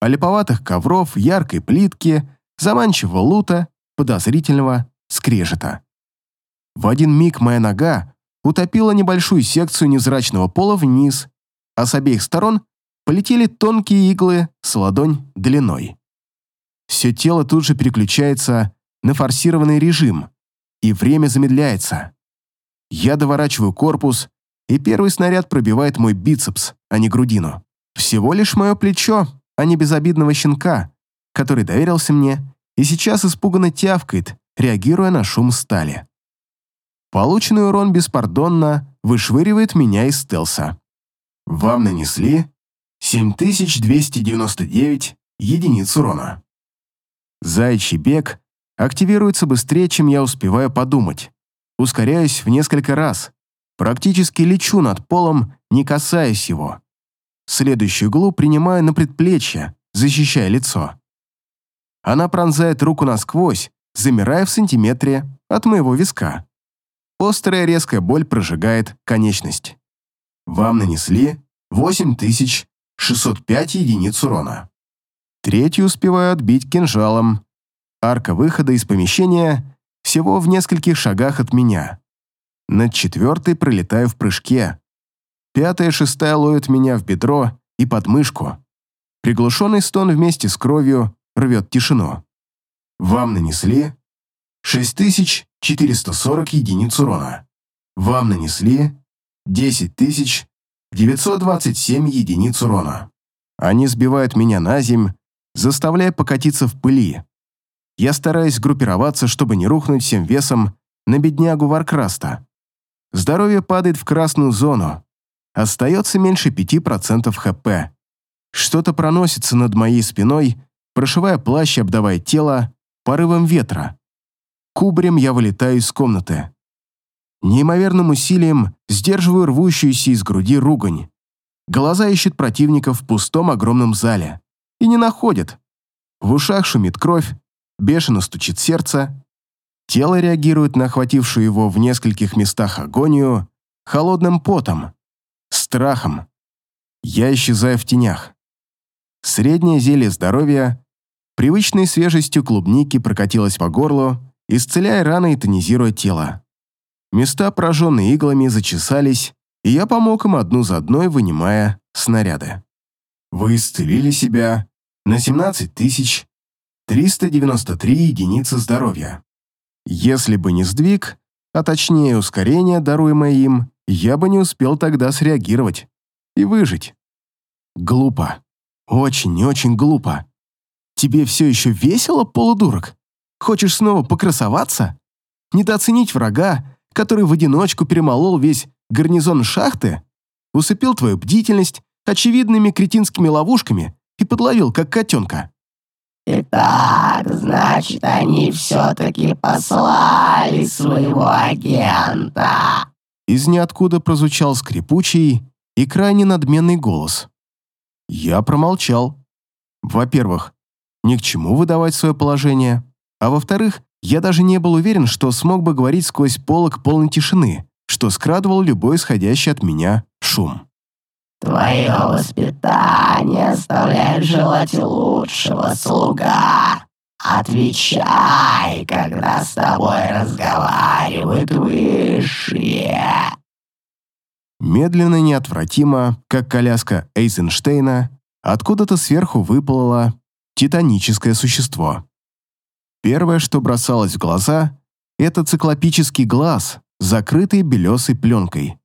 Липоватых ковров, яркой плитки, заманчивого лута, подозрительного скрежета. В один миг моя нога утопила небольшую секцию невзрачного пола вниз, а с обеих сторон полетели тонкие иглы с ладонь длиной все тело тут же переключается на форсированный режим, и время замедляется. Я доворачиваю корпус, и первый снаряд пробивает мой бицепс, а не грудину. Всего лишь мое плечо, а не безобидного щенка, который доверился мне и сейчас испуганно тявкает, реагируя на шум стали. Полученный урон беспардонно вышвыривает меня из стелса. Вам нанесли 7299 единиц урона. Заячий бег активируется быстрее, чем я успеваю подумать. Ускоряюсь в несколько раз. Практически лечу над полом, не касаясь его. Следующую иглу принимаю на предплечье, защищая лицо. Она пронзает руку насквозь, замирая в сантиметре от моего виска. Острая резкая боль прожигает конечность. Вам нанесли 8605 единиц урона. Третью успеваю отбить кинжалом. Арка выхода из помещения всего в нескольких шагах от меня. Над четвертой пролетаю в прыжке. Пятая и шестая ловят меня в бедро и подмышку. Приглушенный стон вместе с кровью рвет тишину. Вам нанесли 440 единиц урона. Вам нанесли 10 927 единиц урона. Они сбивают меня на земь, заставляя покатиться в пыли. Я стараюсь группироваться, чтобы не рухнуть всем весом на беднягу Варкраста. Здоровье падает в красную зону. Остается меньше 5% хп. Что-то проносится над моей спиной, прошивая плащ обдавая тело порывом ветра. Кубарем я вылетаю из комнаты. Неимоверным усилием сдерживаю рвущуюся из груди ругань. Глаза ищут противников в пустом огромном зале. И не находят. В ушах шумит кровь, бешено стучит сердце. Тело реагирует на охватившую его в нескольких местах агонию холодным потом, страхом. Я исчезаю в тенях. Среднее зелье здоровья, привычной свежестью клубники прокатилось по горлу, исцеляя раны и тонизируя тело. Места, пораженные иглами, зачесались, и я помог им одну за одной, вынимая снаряды. Вы исцелили себя на 17 393 единицы здоровья. Если бы не сдвиг, а точнее ускорение, даруемое им, я бы не успел тогда среагировать и выжить. Глупо. Очень и очень глупо. Тебе все еще весело, полудурок? Хочешь снова покрасоваться? Недооценить врага, который в одиночку перемолол весь гарнизон шахты? Усыпил твою бдительность очевидными кретинскими ловушками и подловил, как котенка. «Итак, значит, они все-таки послали своего агента!» Из ниоткуда прозвучал скрипучий и крайне надменный голос. Я промолчал. Во-первых, ни к чему выдавать свое положение, а во-вторых, я даже не был уверен, что смог бы говорить сквозь полок полной тишины, что скрадывал любой исходящий от меня шум. «Твое воспитание оставляет желать лучшего, слуга. Отвечай, когда с тобой разговаривают высшие». Медленно неотвратимо, как коляска Эйзенштейна, откуда-то сверху выплыло титаническое существо. Первое, что бросалось в глаза, это циклопический глаз, закрытый белесой пленкой.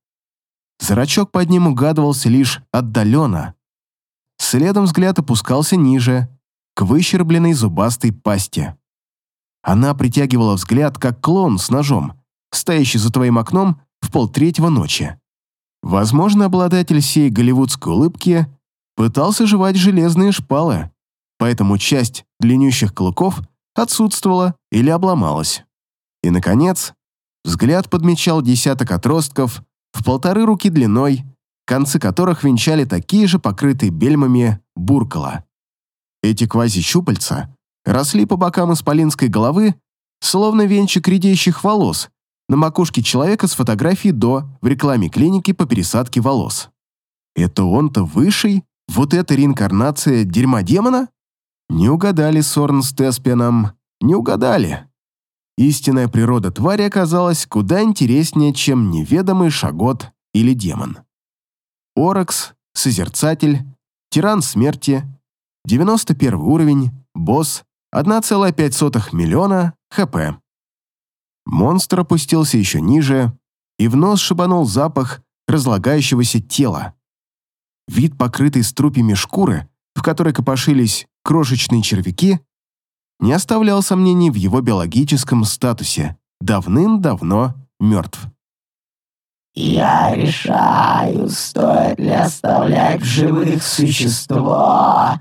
Зрачок под ним угадывался лишь отдаленно. Следом взгляд опускался ниже, к выщербленной зубастой пасти. Она притягивала взгляд, как клон с ножом, стоящий за твоим окном в полтретьего ночи. Возможно, обладатель сей голливудской улыбки пытался жевать железные шпалы, поэтому часть длиннющих клыков отсутствовала или обломалась. И, наконец, взгляд подмечал десяток отростков в полторы руки длиной, концы которых венчали такие же покрытые бельмами буркала. Эти квази-щупальца росли по бокам исполинской головы, словно венчик редеющих волос, на макушке человека с фотографией до в рекламе клиники по пересадке волос. Это он-то высший? Вот эта реинкарнация дерьма демона? Не угадали Сорн с Теспианом, не угадали. Истинная природа твари оказалась куда интереснее, чем неведомый шагот или демон. Оракс, Созерцатель, Тиран Смерти, 91 уровень, босс, 1,5 миллиона хп. Монстр опустился еще ниже, и в нос шибанул запах разлагающегося тела. Вид, покрытый струпьями шкуры, в которой копошились крошечные червяки, не оставлял сомнений в его биологическом статусе, давным-давно мертв. «Я решаю, стоит ли оставлять живых существо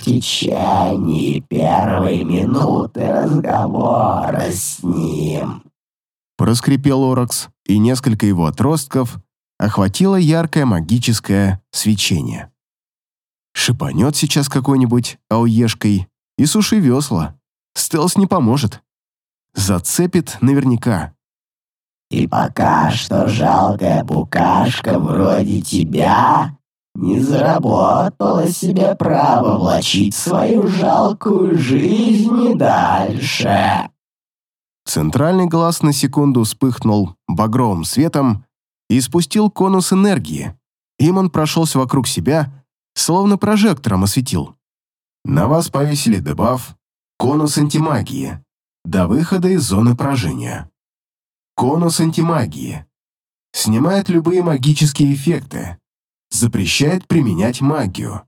течение первой минуты разговора с ним. Проскрипел Оракс, и несколько его отростков охватило яркое магическое свечение. Шипанет сейчас какой-нибудь ауешкой и суши весла. Стелс не поможет. Зацепит наверняка. И пока что жалкая букашка вроде тебя не заработала себе право влачить свою жалкую жизнь дальше. Центральный глаз на секунду вспыхнул багровым светом и спустил конус энергии. Им он прошелся вокруг себя, словно прожектором осветил. На вас повесили дебаф «Конус антимагии» до выхода из зоны поражения. Конус антимагии. Снимает любые магические эффекты. Запрещает применять магию.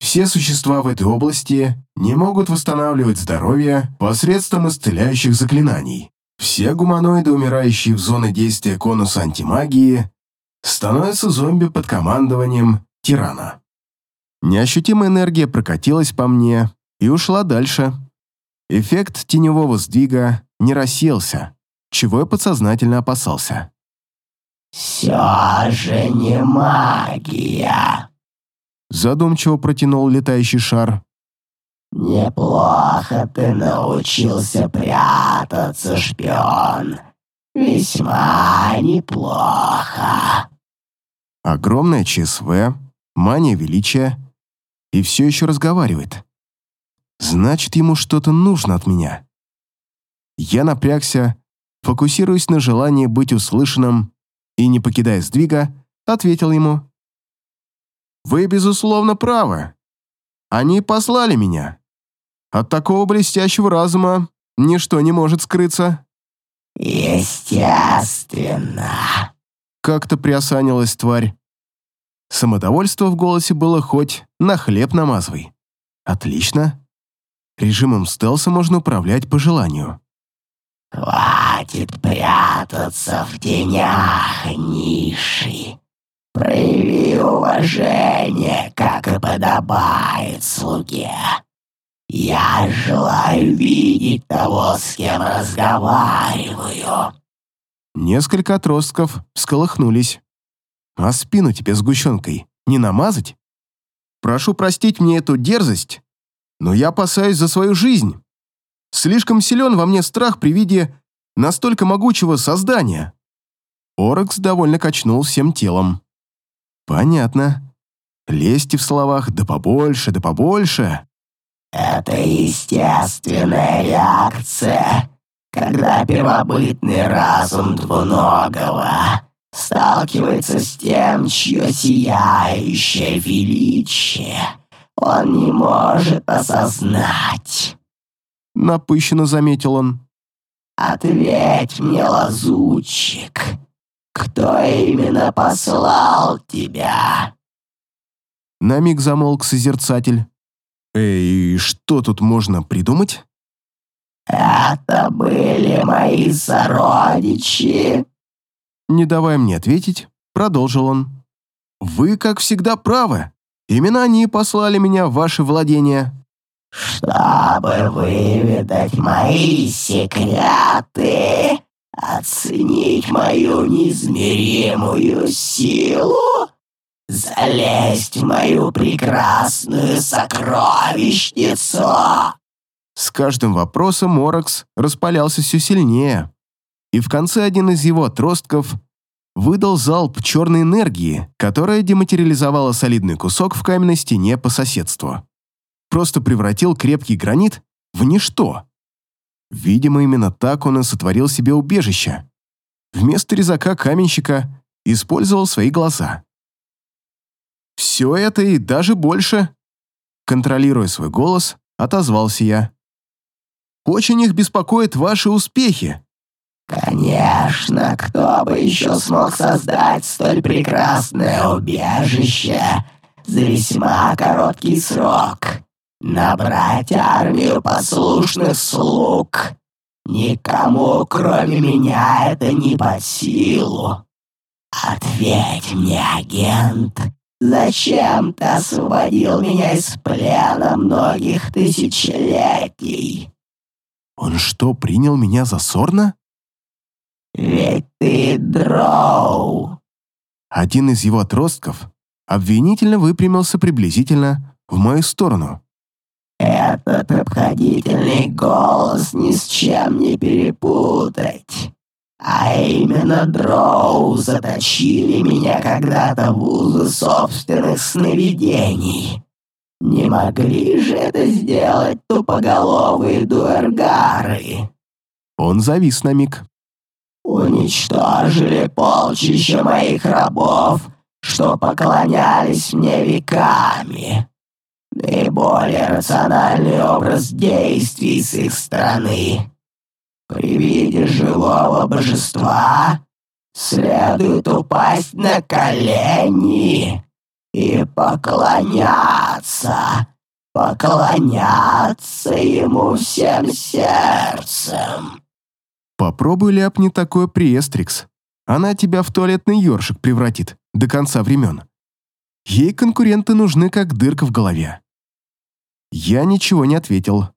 Все существа в этой области не могут восстанавливать здоровье посредством исцеляющих заклинаний. Все гуманоиды, умирающие в зоне действия конуса антимагии, становятся зомби под командованием тирана. Неощутимая энергия прокатилась по мне и ушла дальше. Эффект теневого сдвига не рассеялся, чего я подсознательно опасался. «Все же не магия», Задумчиво протянул летающий шар. «Неплохо ты научился прятаться, шпион. Весьма неплохо». Огромное ЧСВ, мания величия и все еще разговаривает. Значит, ему что-то нужно от меня. Я напрягся, фокусируясь на желании быть услышанным и, не покидая сдвига, ответил ему. Вы, безусловно, правы. Они послали меня. От такого блестящего разума ничто не может скрыться. Естественно. Как-то приосанилась тварь. Самодовольство в голосе было хоть на хлеб намазывай. Отлично. Режимом стелса можно управлять по желанию. Хватит прятаться в тенях ниши. Прояви уважение, как и подобает слуге. Я желаю видеть того, с кем разговариваю». Несколько отростков всколыхнулись. «А спину тебе сгущенкой не намазать? Прошу простить мне эту дерзость, но я опасаюсь за свою жизнь. Слишком силен во мне страх при виде настолько могучего создания». Оракс довольно качнул всем телом. Понятно. Лезьте в словах «да побольше, да побольше». Это естественная реакция, когда первобытный разум двуногого сталкивается с тем, чье сияющее величие он не может осознать. Напыщенно заметил он. «Ответь мне, лазутчик, кто именно послал тебя?» На миг замолк созерцатель. «Эй, что тут можно придумать?» «Это были мои сородичи!» Не давая мне ответить, продолжил он. «Вы, как всегда, правы. Именно они послали меня в ваше владение». «Чтобы выведать мои секреты, оценить мою неизмеримую силу, залезть в мою прекрасную сокровищницу». С каждым вопросом Моракс распалялся все сильнее, и в конце один из его отростков выдал залп черной энергии, которая дематериализовала солидный кусок в каменной стене по соседству. Просто превратил крепкий гранит в ничто. Видимо, именно так он и сотворил себе убежище. Вместо резака каменщика использовал свои глаза. «Все это и даже больше», контролируя свой голос, отозвался я. «Очень их беспокоят ваши успехи». «Конечно, кто бы еще смог создать столь прекрасное убежище за весьма короткий срок?» Набрать армию послушных слуг. Никому, кроме меня, это не под силу. Ответь мне, агент, зачем ты освободил меня из плена многих тысячелетий? Он что, принял меня за Сорна? Ведь ты дроу. Один из его отростков обвинительно выпрямился приблизительно в мою сторону. Этот обходительный голос ни с чем не перепутать. А именно дроу заточили меня когда-то в узы собственных сновидений. Не могли же это сделать тупоголовые дуэргары? Он завис на миг. Уничтожили полчища моих рабов, что поклонялись мне веками наиболее рациональный образ действий с их стороны. При виде живого божества следует упасть на колени и поклоняться, поклоняться ему всем сердцем. Попробуй ляпни такое приестрикс. Она тебя в туалетный ёршик превратит до конца времен. Ей конкуренты нужны, как дырка в голове. Я ничего не ответил.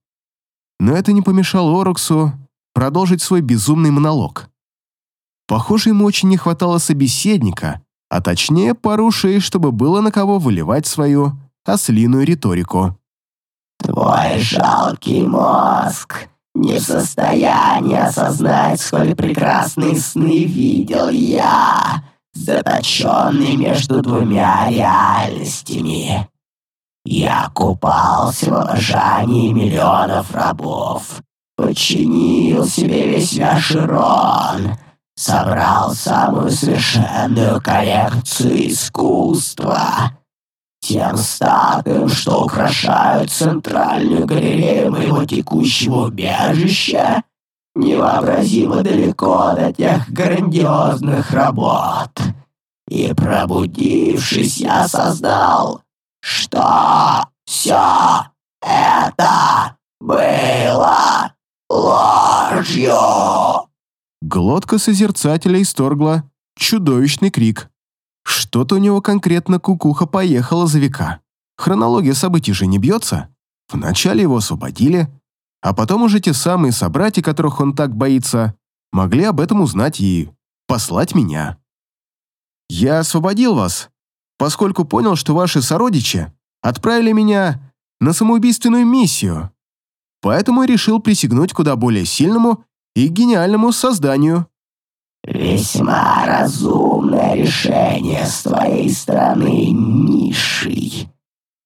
Но это не помешало Ороксу продолжить свой безумный монолог. Похоже, ему очень не хватало собеседника, а точнее пару ушей, чтобы было на кого выливать свою ослиную риторику. «Твой жалкий мозг не в состоянии осознать, сколь прекрасные сны видел я, заточенный между двумя реальностями. Я купался в обожании миллионов рабов, подчинил себе весь Мяшерон, собрал самую совершенную коллекцию искусства. Тем статуям, что украшают центральную галерею моего текущего убежища, невообразимо далеко до тех грандиозных работ. И пробудившись, я создал, что все это было ложью. Глотка созерцателя исторгла чудовищный крик. Что-то у него конкретно кукуха поехала за века. Хронология событий же не бьется. Вначале его освободили, а потом уже те самые собратья, которых он так боится, могли об этом узнать и послать меня. Я освободил вас, поскольку понял, что ваши сородичи отправили меня на самоубийственную миссию, поэтому решил присягнуть куда более сильному и гениальному созданию. «Весьма разумное решение с твоей стороны, низший.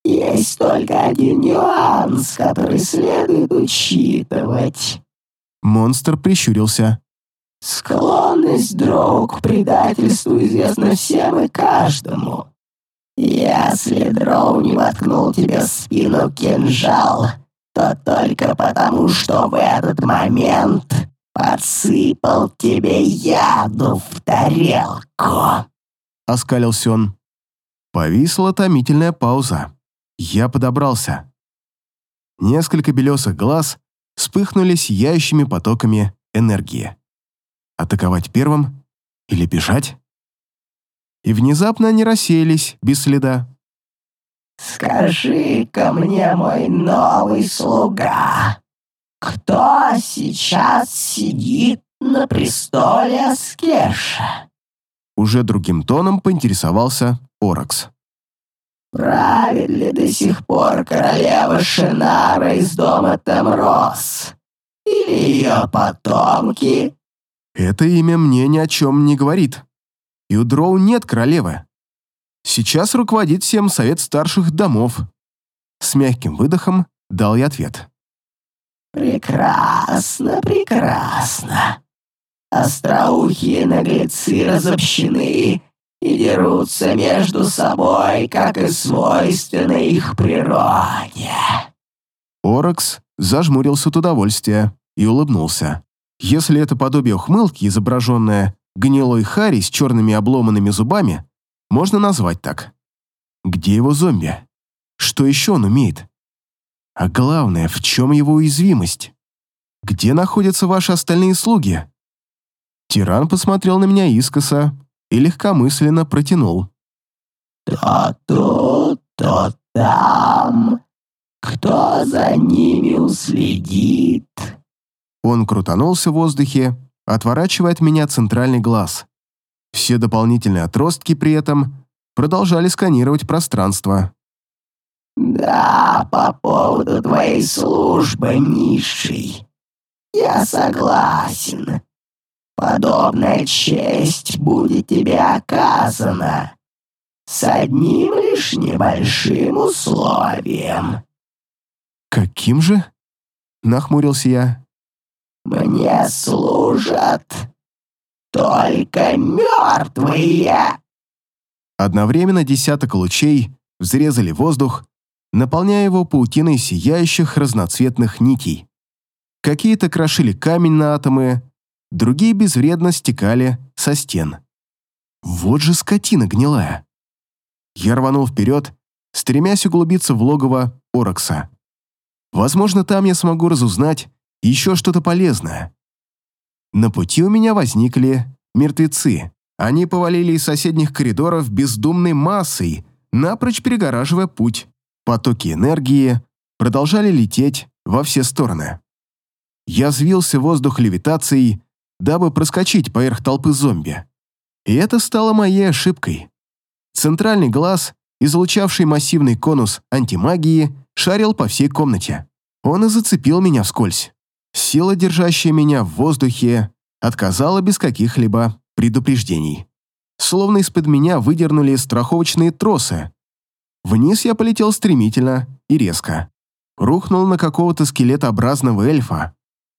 Есть только один нюанс, который следует учитывать». Монстр прищурился. «Склонность дроу к предательству известна всем и каждому. Если дроу не воткнул тебе в спину кинжал, то только потому, что в этот момент подсыпал тебе яду в тарелку!» Оскалился он. Повисла томительная пауза. Я подобрался. Несколько белесых глаз вспыхнули сияющими потоками энергии. Атаковать первым или бежать? И внезапно они рассеялись без следа. «Скажи-ка мне, мой новый слуга, кто сейчас сидит на престоле Аскеша?» Уже другим тоном поинтересовался Оракс. «Правит ли до сих пор королева Шинара из дома Темрос? Или ее потомки?» Это имя мне ни о чем не говорит. И у Дроу нет королевы. Сейчас руководит всем совет старших домов. С мягким выдохом дал я ответ. «Прекрасно, прекрасно. Остроухие наглецы разобщены и дерутся между собой, как и свойственно их природе». Оракс зажмурился от удовольствия и улыбнулся. Если это подобие ухмылки, изображенное гнилой Хари с черными обломанными зубами, можно назвать так. Где его зомби? Что еще он умеет? А главное, в чем его уязвимость? Где находятся ваши остальные слуги? Тиран посмотрел на меня искоса и легкомысленно протянул. «То тут, то там. Кто за ними уследит?» Он крутанулся в воздухе, отворачивая от меня центральный глаз. Все дополнительные отростки при этом продолжали сканировать пространство. «Да, по поводу твоей службы, низший. Я согласен. Подобная честь будет тебе оказана. С одним лишь небольшим условием». «Каким же?» — нахмурился я. «Мне служат только мертвые!» Одновременно десяток лучей взрезали воздух, наполняя его паутиной сияющих разноцветных нитей. Какие-то крошили камень на атомы, другие безвредно стекали со стен. Вот же скотина гнилая. Я рванул вперед, стремясь углубиться в логово Орокса. Возможно, там я смогу разузнать еще что-то полезное. На пути у меня возникли мертвецы. Они повалили из соседних коридоров бездумной массой, напрочь перегораживая путь. Потоки энергии продолжали лететь во все стороны. Я взвился в воздух левитацией, дабы проскочить поверх толпы зомби. И это стало моей ошибкой. Центральный глаз, излучавший массивный конус антимагии, шарил по всей комнате. Он и зацепил меня вскользь. Сила, держащая меня в воздухе, отказала без каких-либо предупреждений. Словно из-под меня выдернули страховочные тросы. Вниз я полетел стремительно и резко. Рухнул на какого-то скелетообразного эльфа,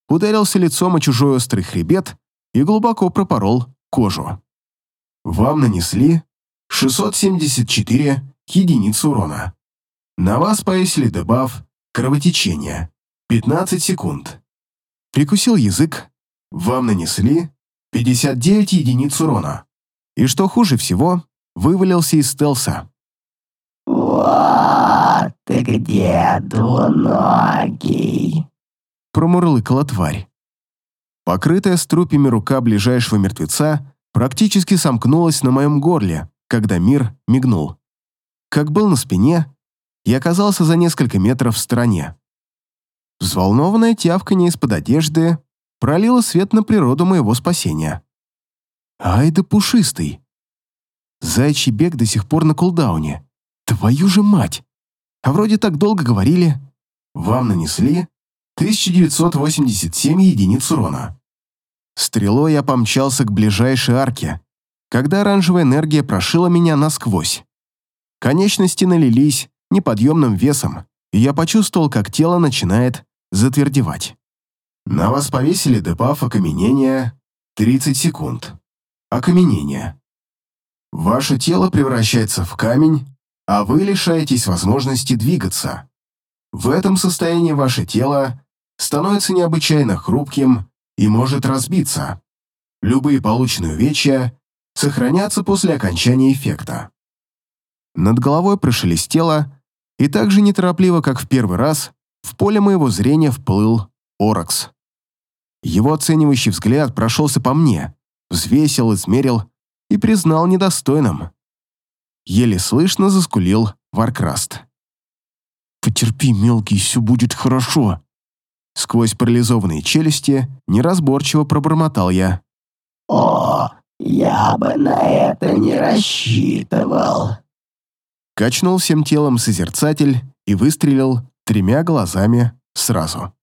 ударился лицом о чужой острый хребет и глубоко пропорол кожу. Вам нанесли 674 единиц урона. На вас повесили дебаф кровотечение. 15 секунд. Прикусил язык. Вам нанесли 59 единиц урона. И что хуже всего, вывалился из стелса. «Вот ты где, двуногий!» Промурлыкала тварь. Покрытая струпями рука ближайшего мертвеца практически сомкнулась на моем горле, когда мир мигнул. Как был на спине, я оказался за несколько метров в стороне. Взволнованная тявканье из-под одежды пролила свет на природу моего спасения. Ай да пушистый. Зайчий бег до сих пор на кулдауне. Твою же мать! А вроде так долго говорили. Вам нанесли 1987 единиц урона. Стрелой я помчался к ближайшей арке, когда оранжевая энергия прошила меня насквозь. Конечности налились неподъемным весом, и я почувствовал, как тело начинает затвердевать. На вас повесили дебаф окаменения 30 секунд. Окаменение. Ваше тело превращается в камень, а вы лишаетесь возможности двигаться. В этом состоянии ваше тело становится необычайно хрупким и может разбиться. Любые полученные увечья сохранятся после окончания эффекта. Над головой прошелестело, и так же неторопливо, как в первый раз, в поле моего зрения вплыл Оракс. Его оценивающий взгляд прошелся по мне, взвесил, измерил и признал недостойным. Еле слышно заскулил Варкраст. «Потерпи, мелкий, все будет хорошо». Сквозь парализованные челюсти неразборчиво пробормотал я. «О, я бы на это не рассчитывал». Качнул всем телом созерцатель и выстрелил тремя глазами сразу.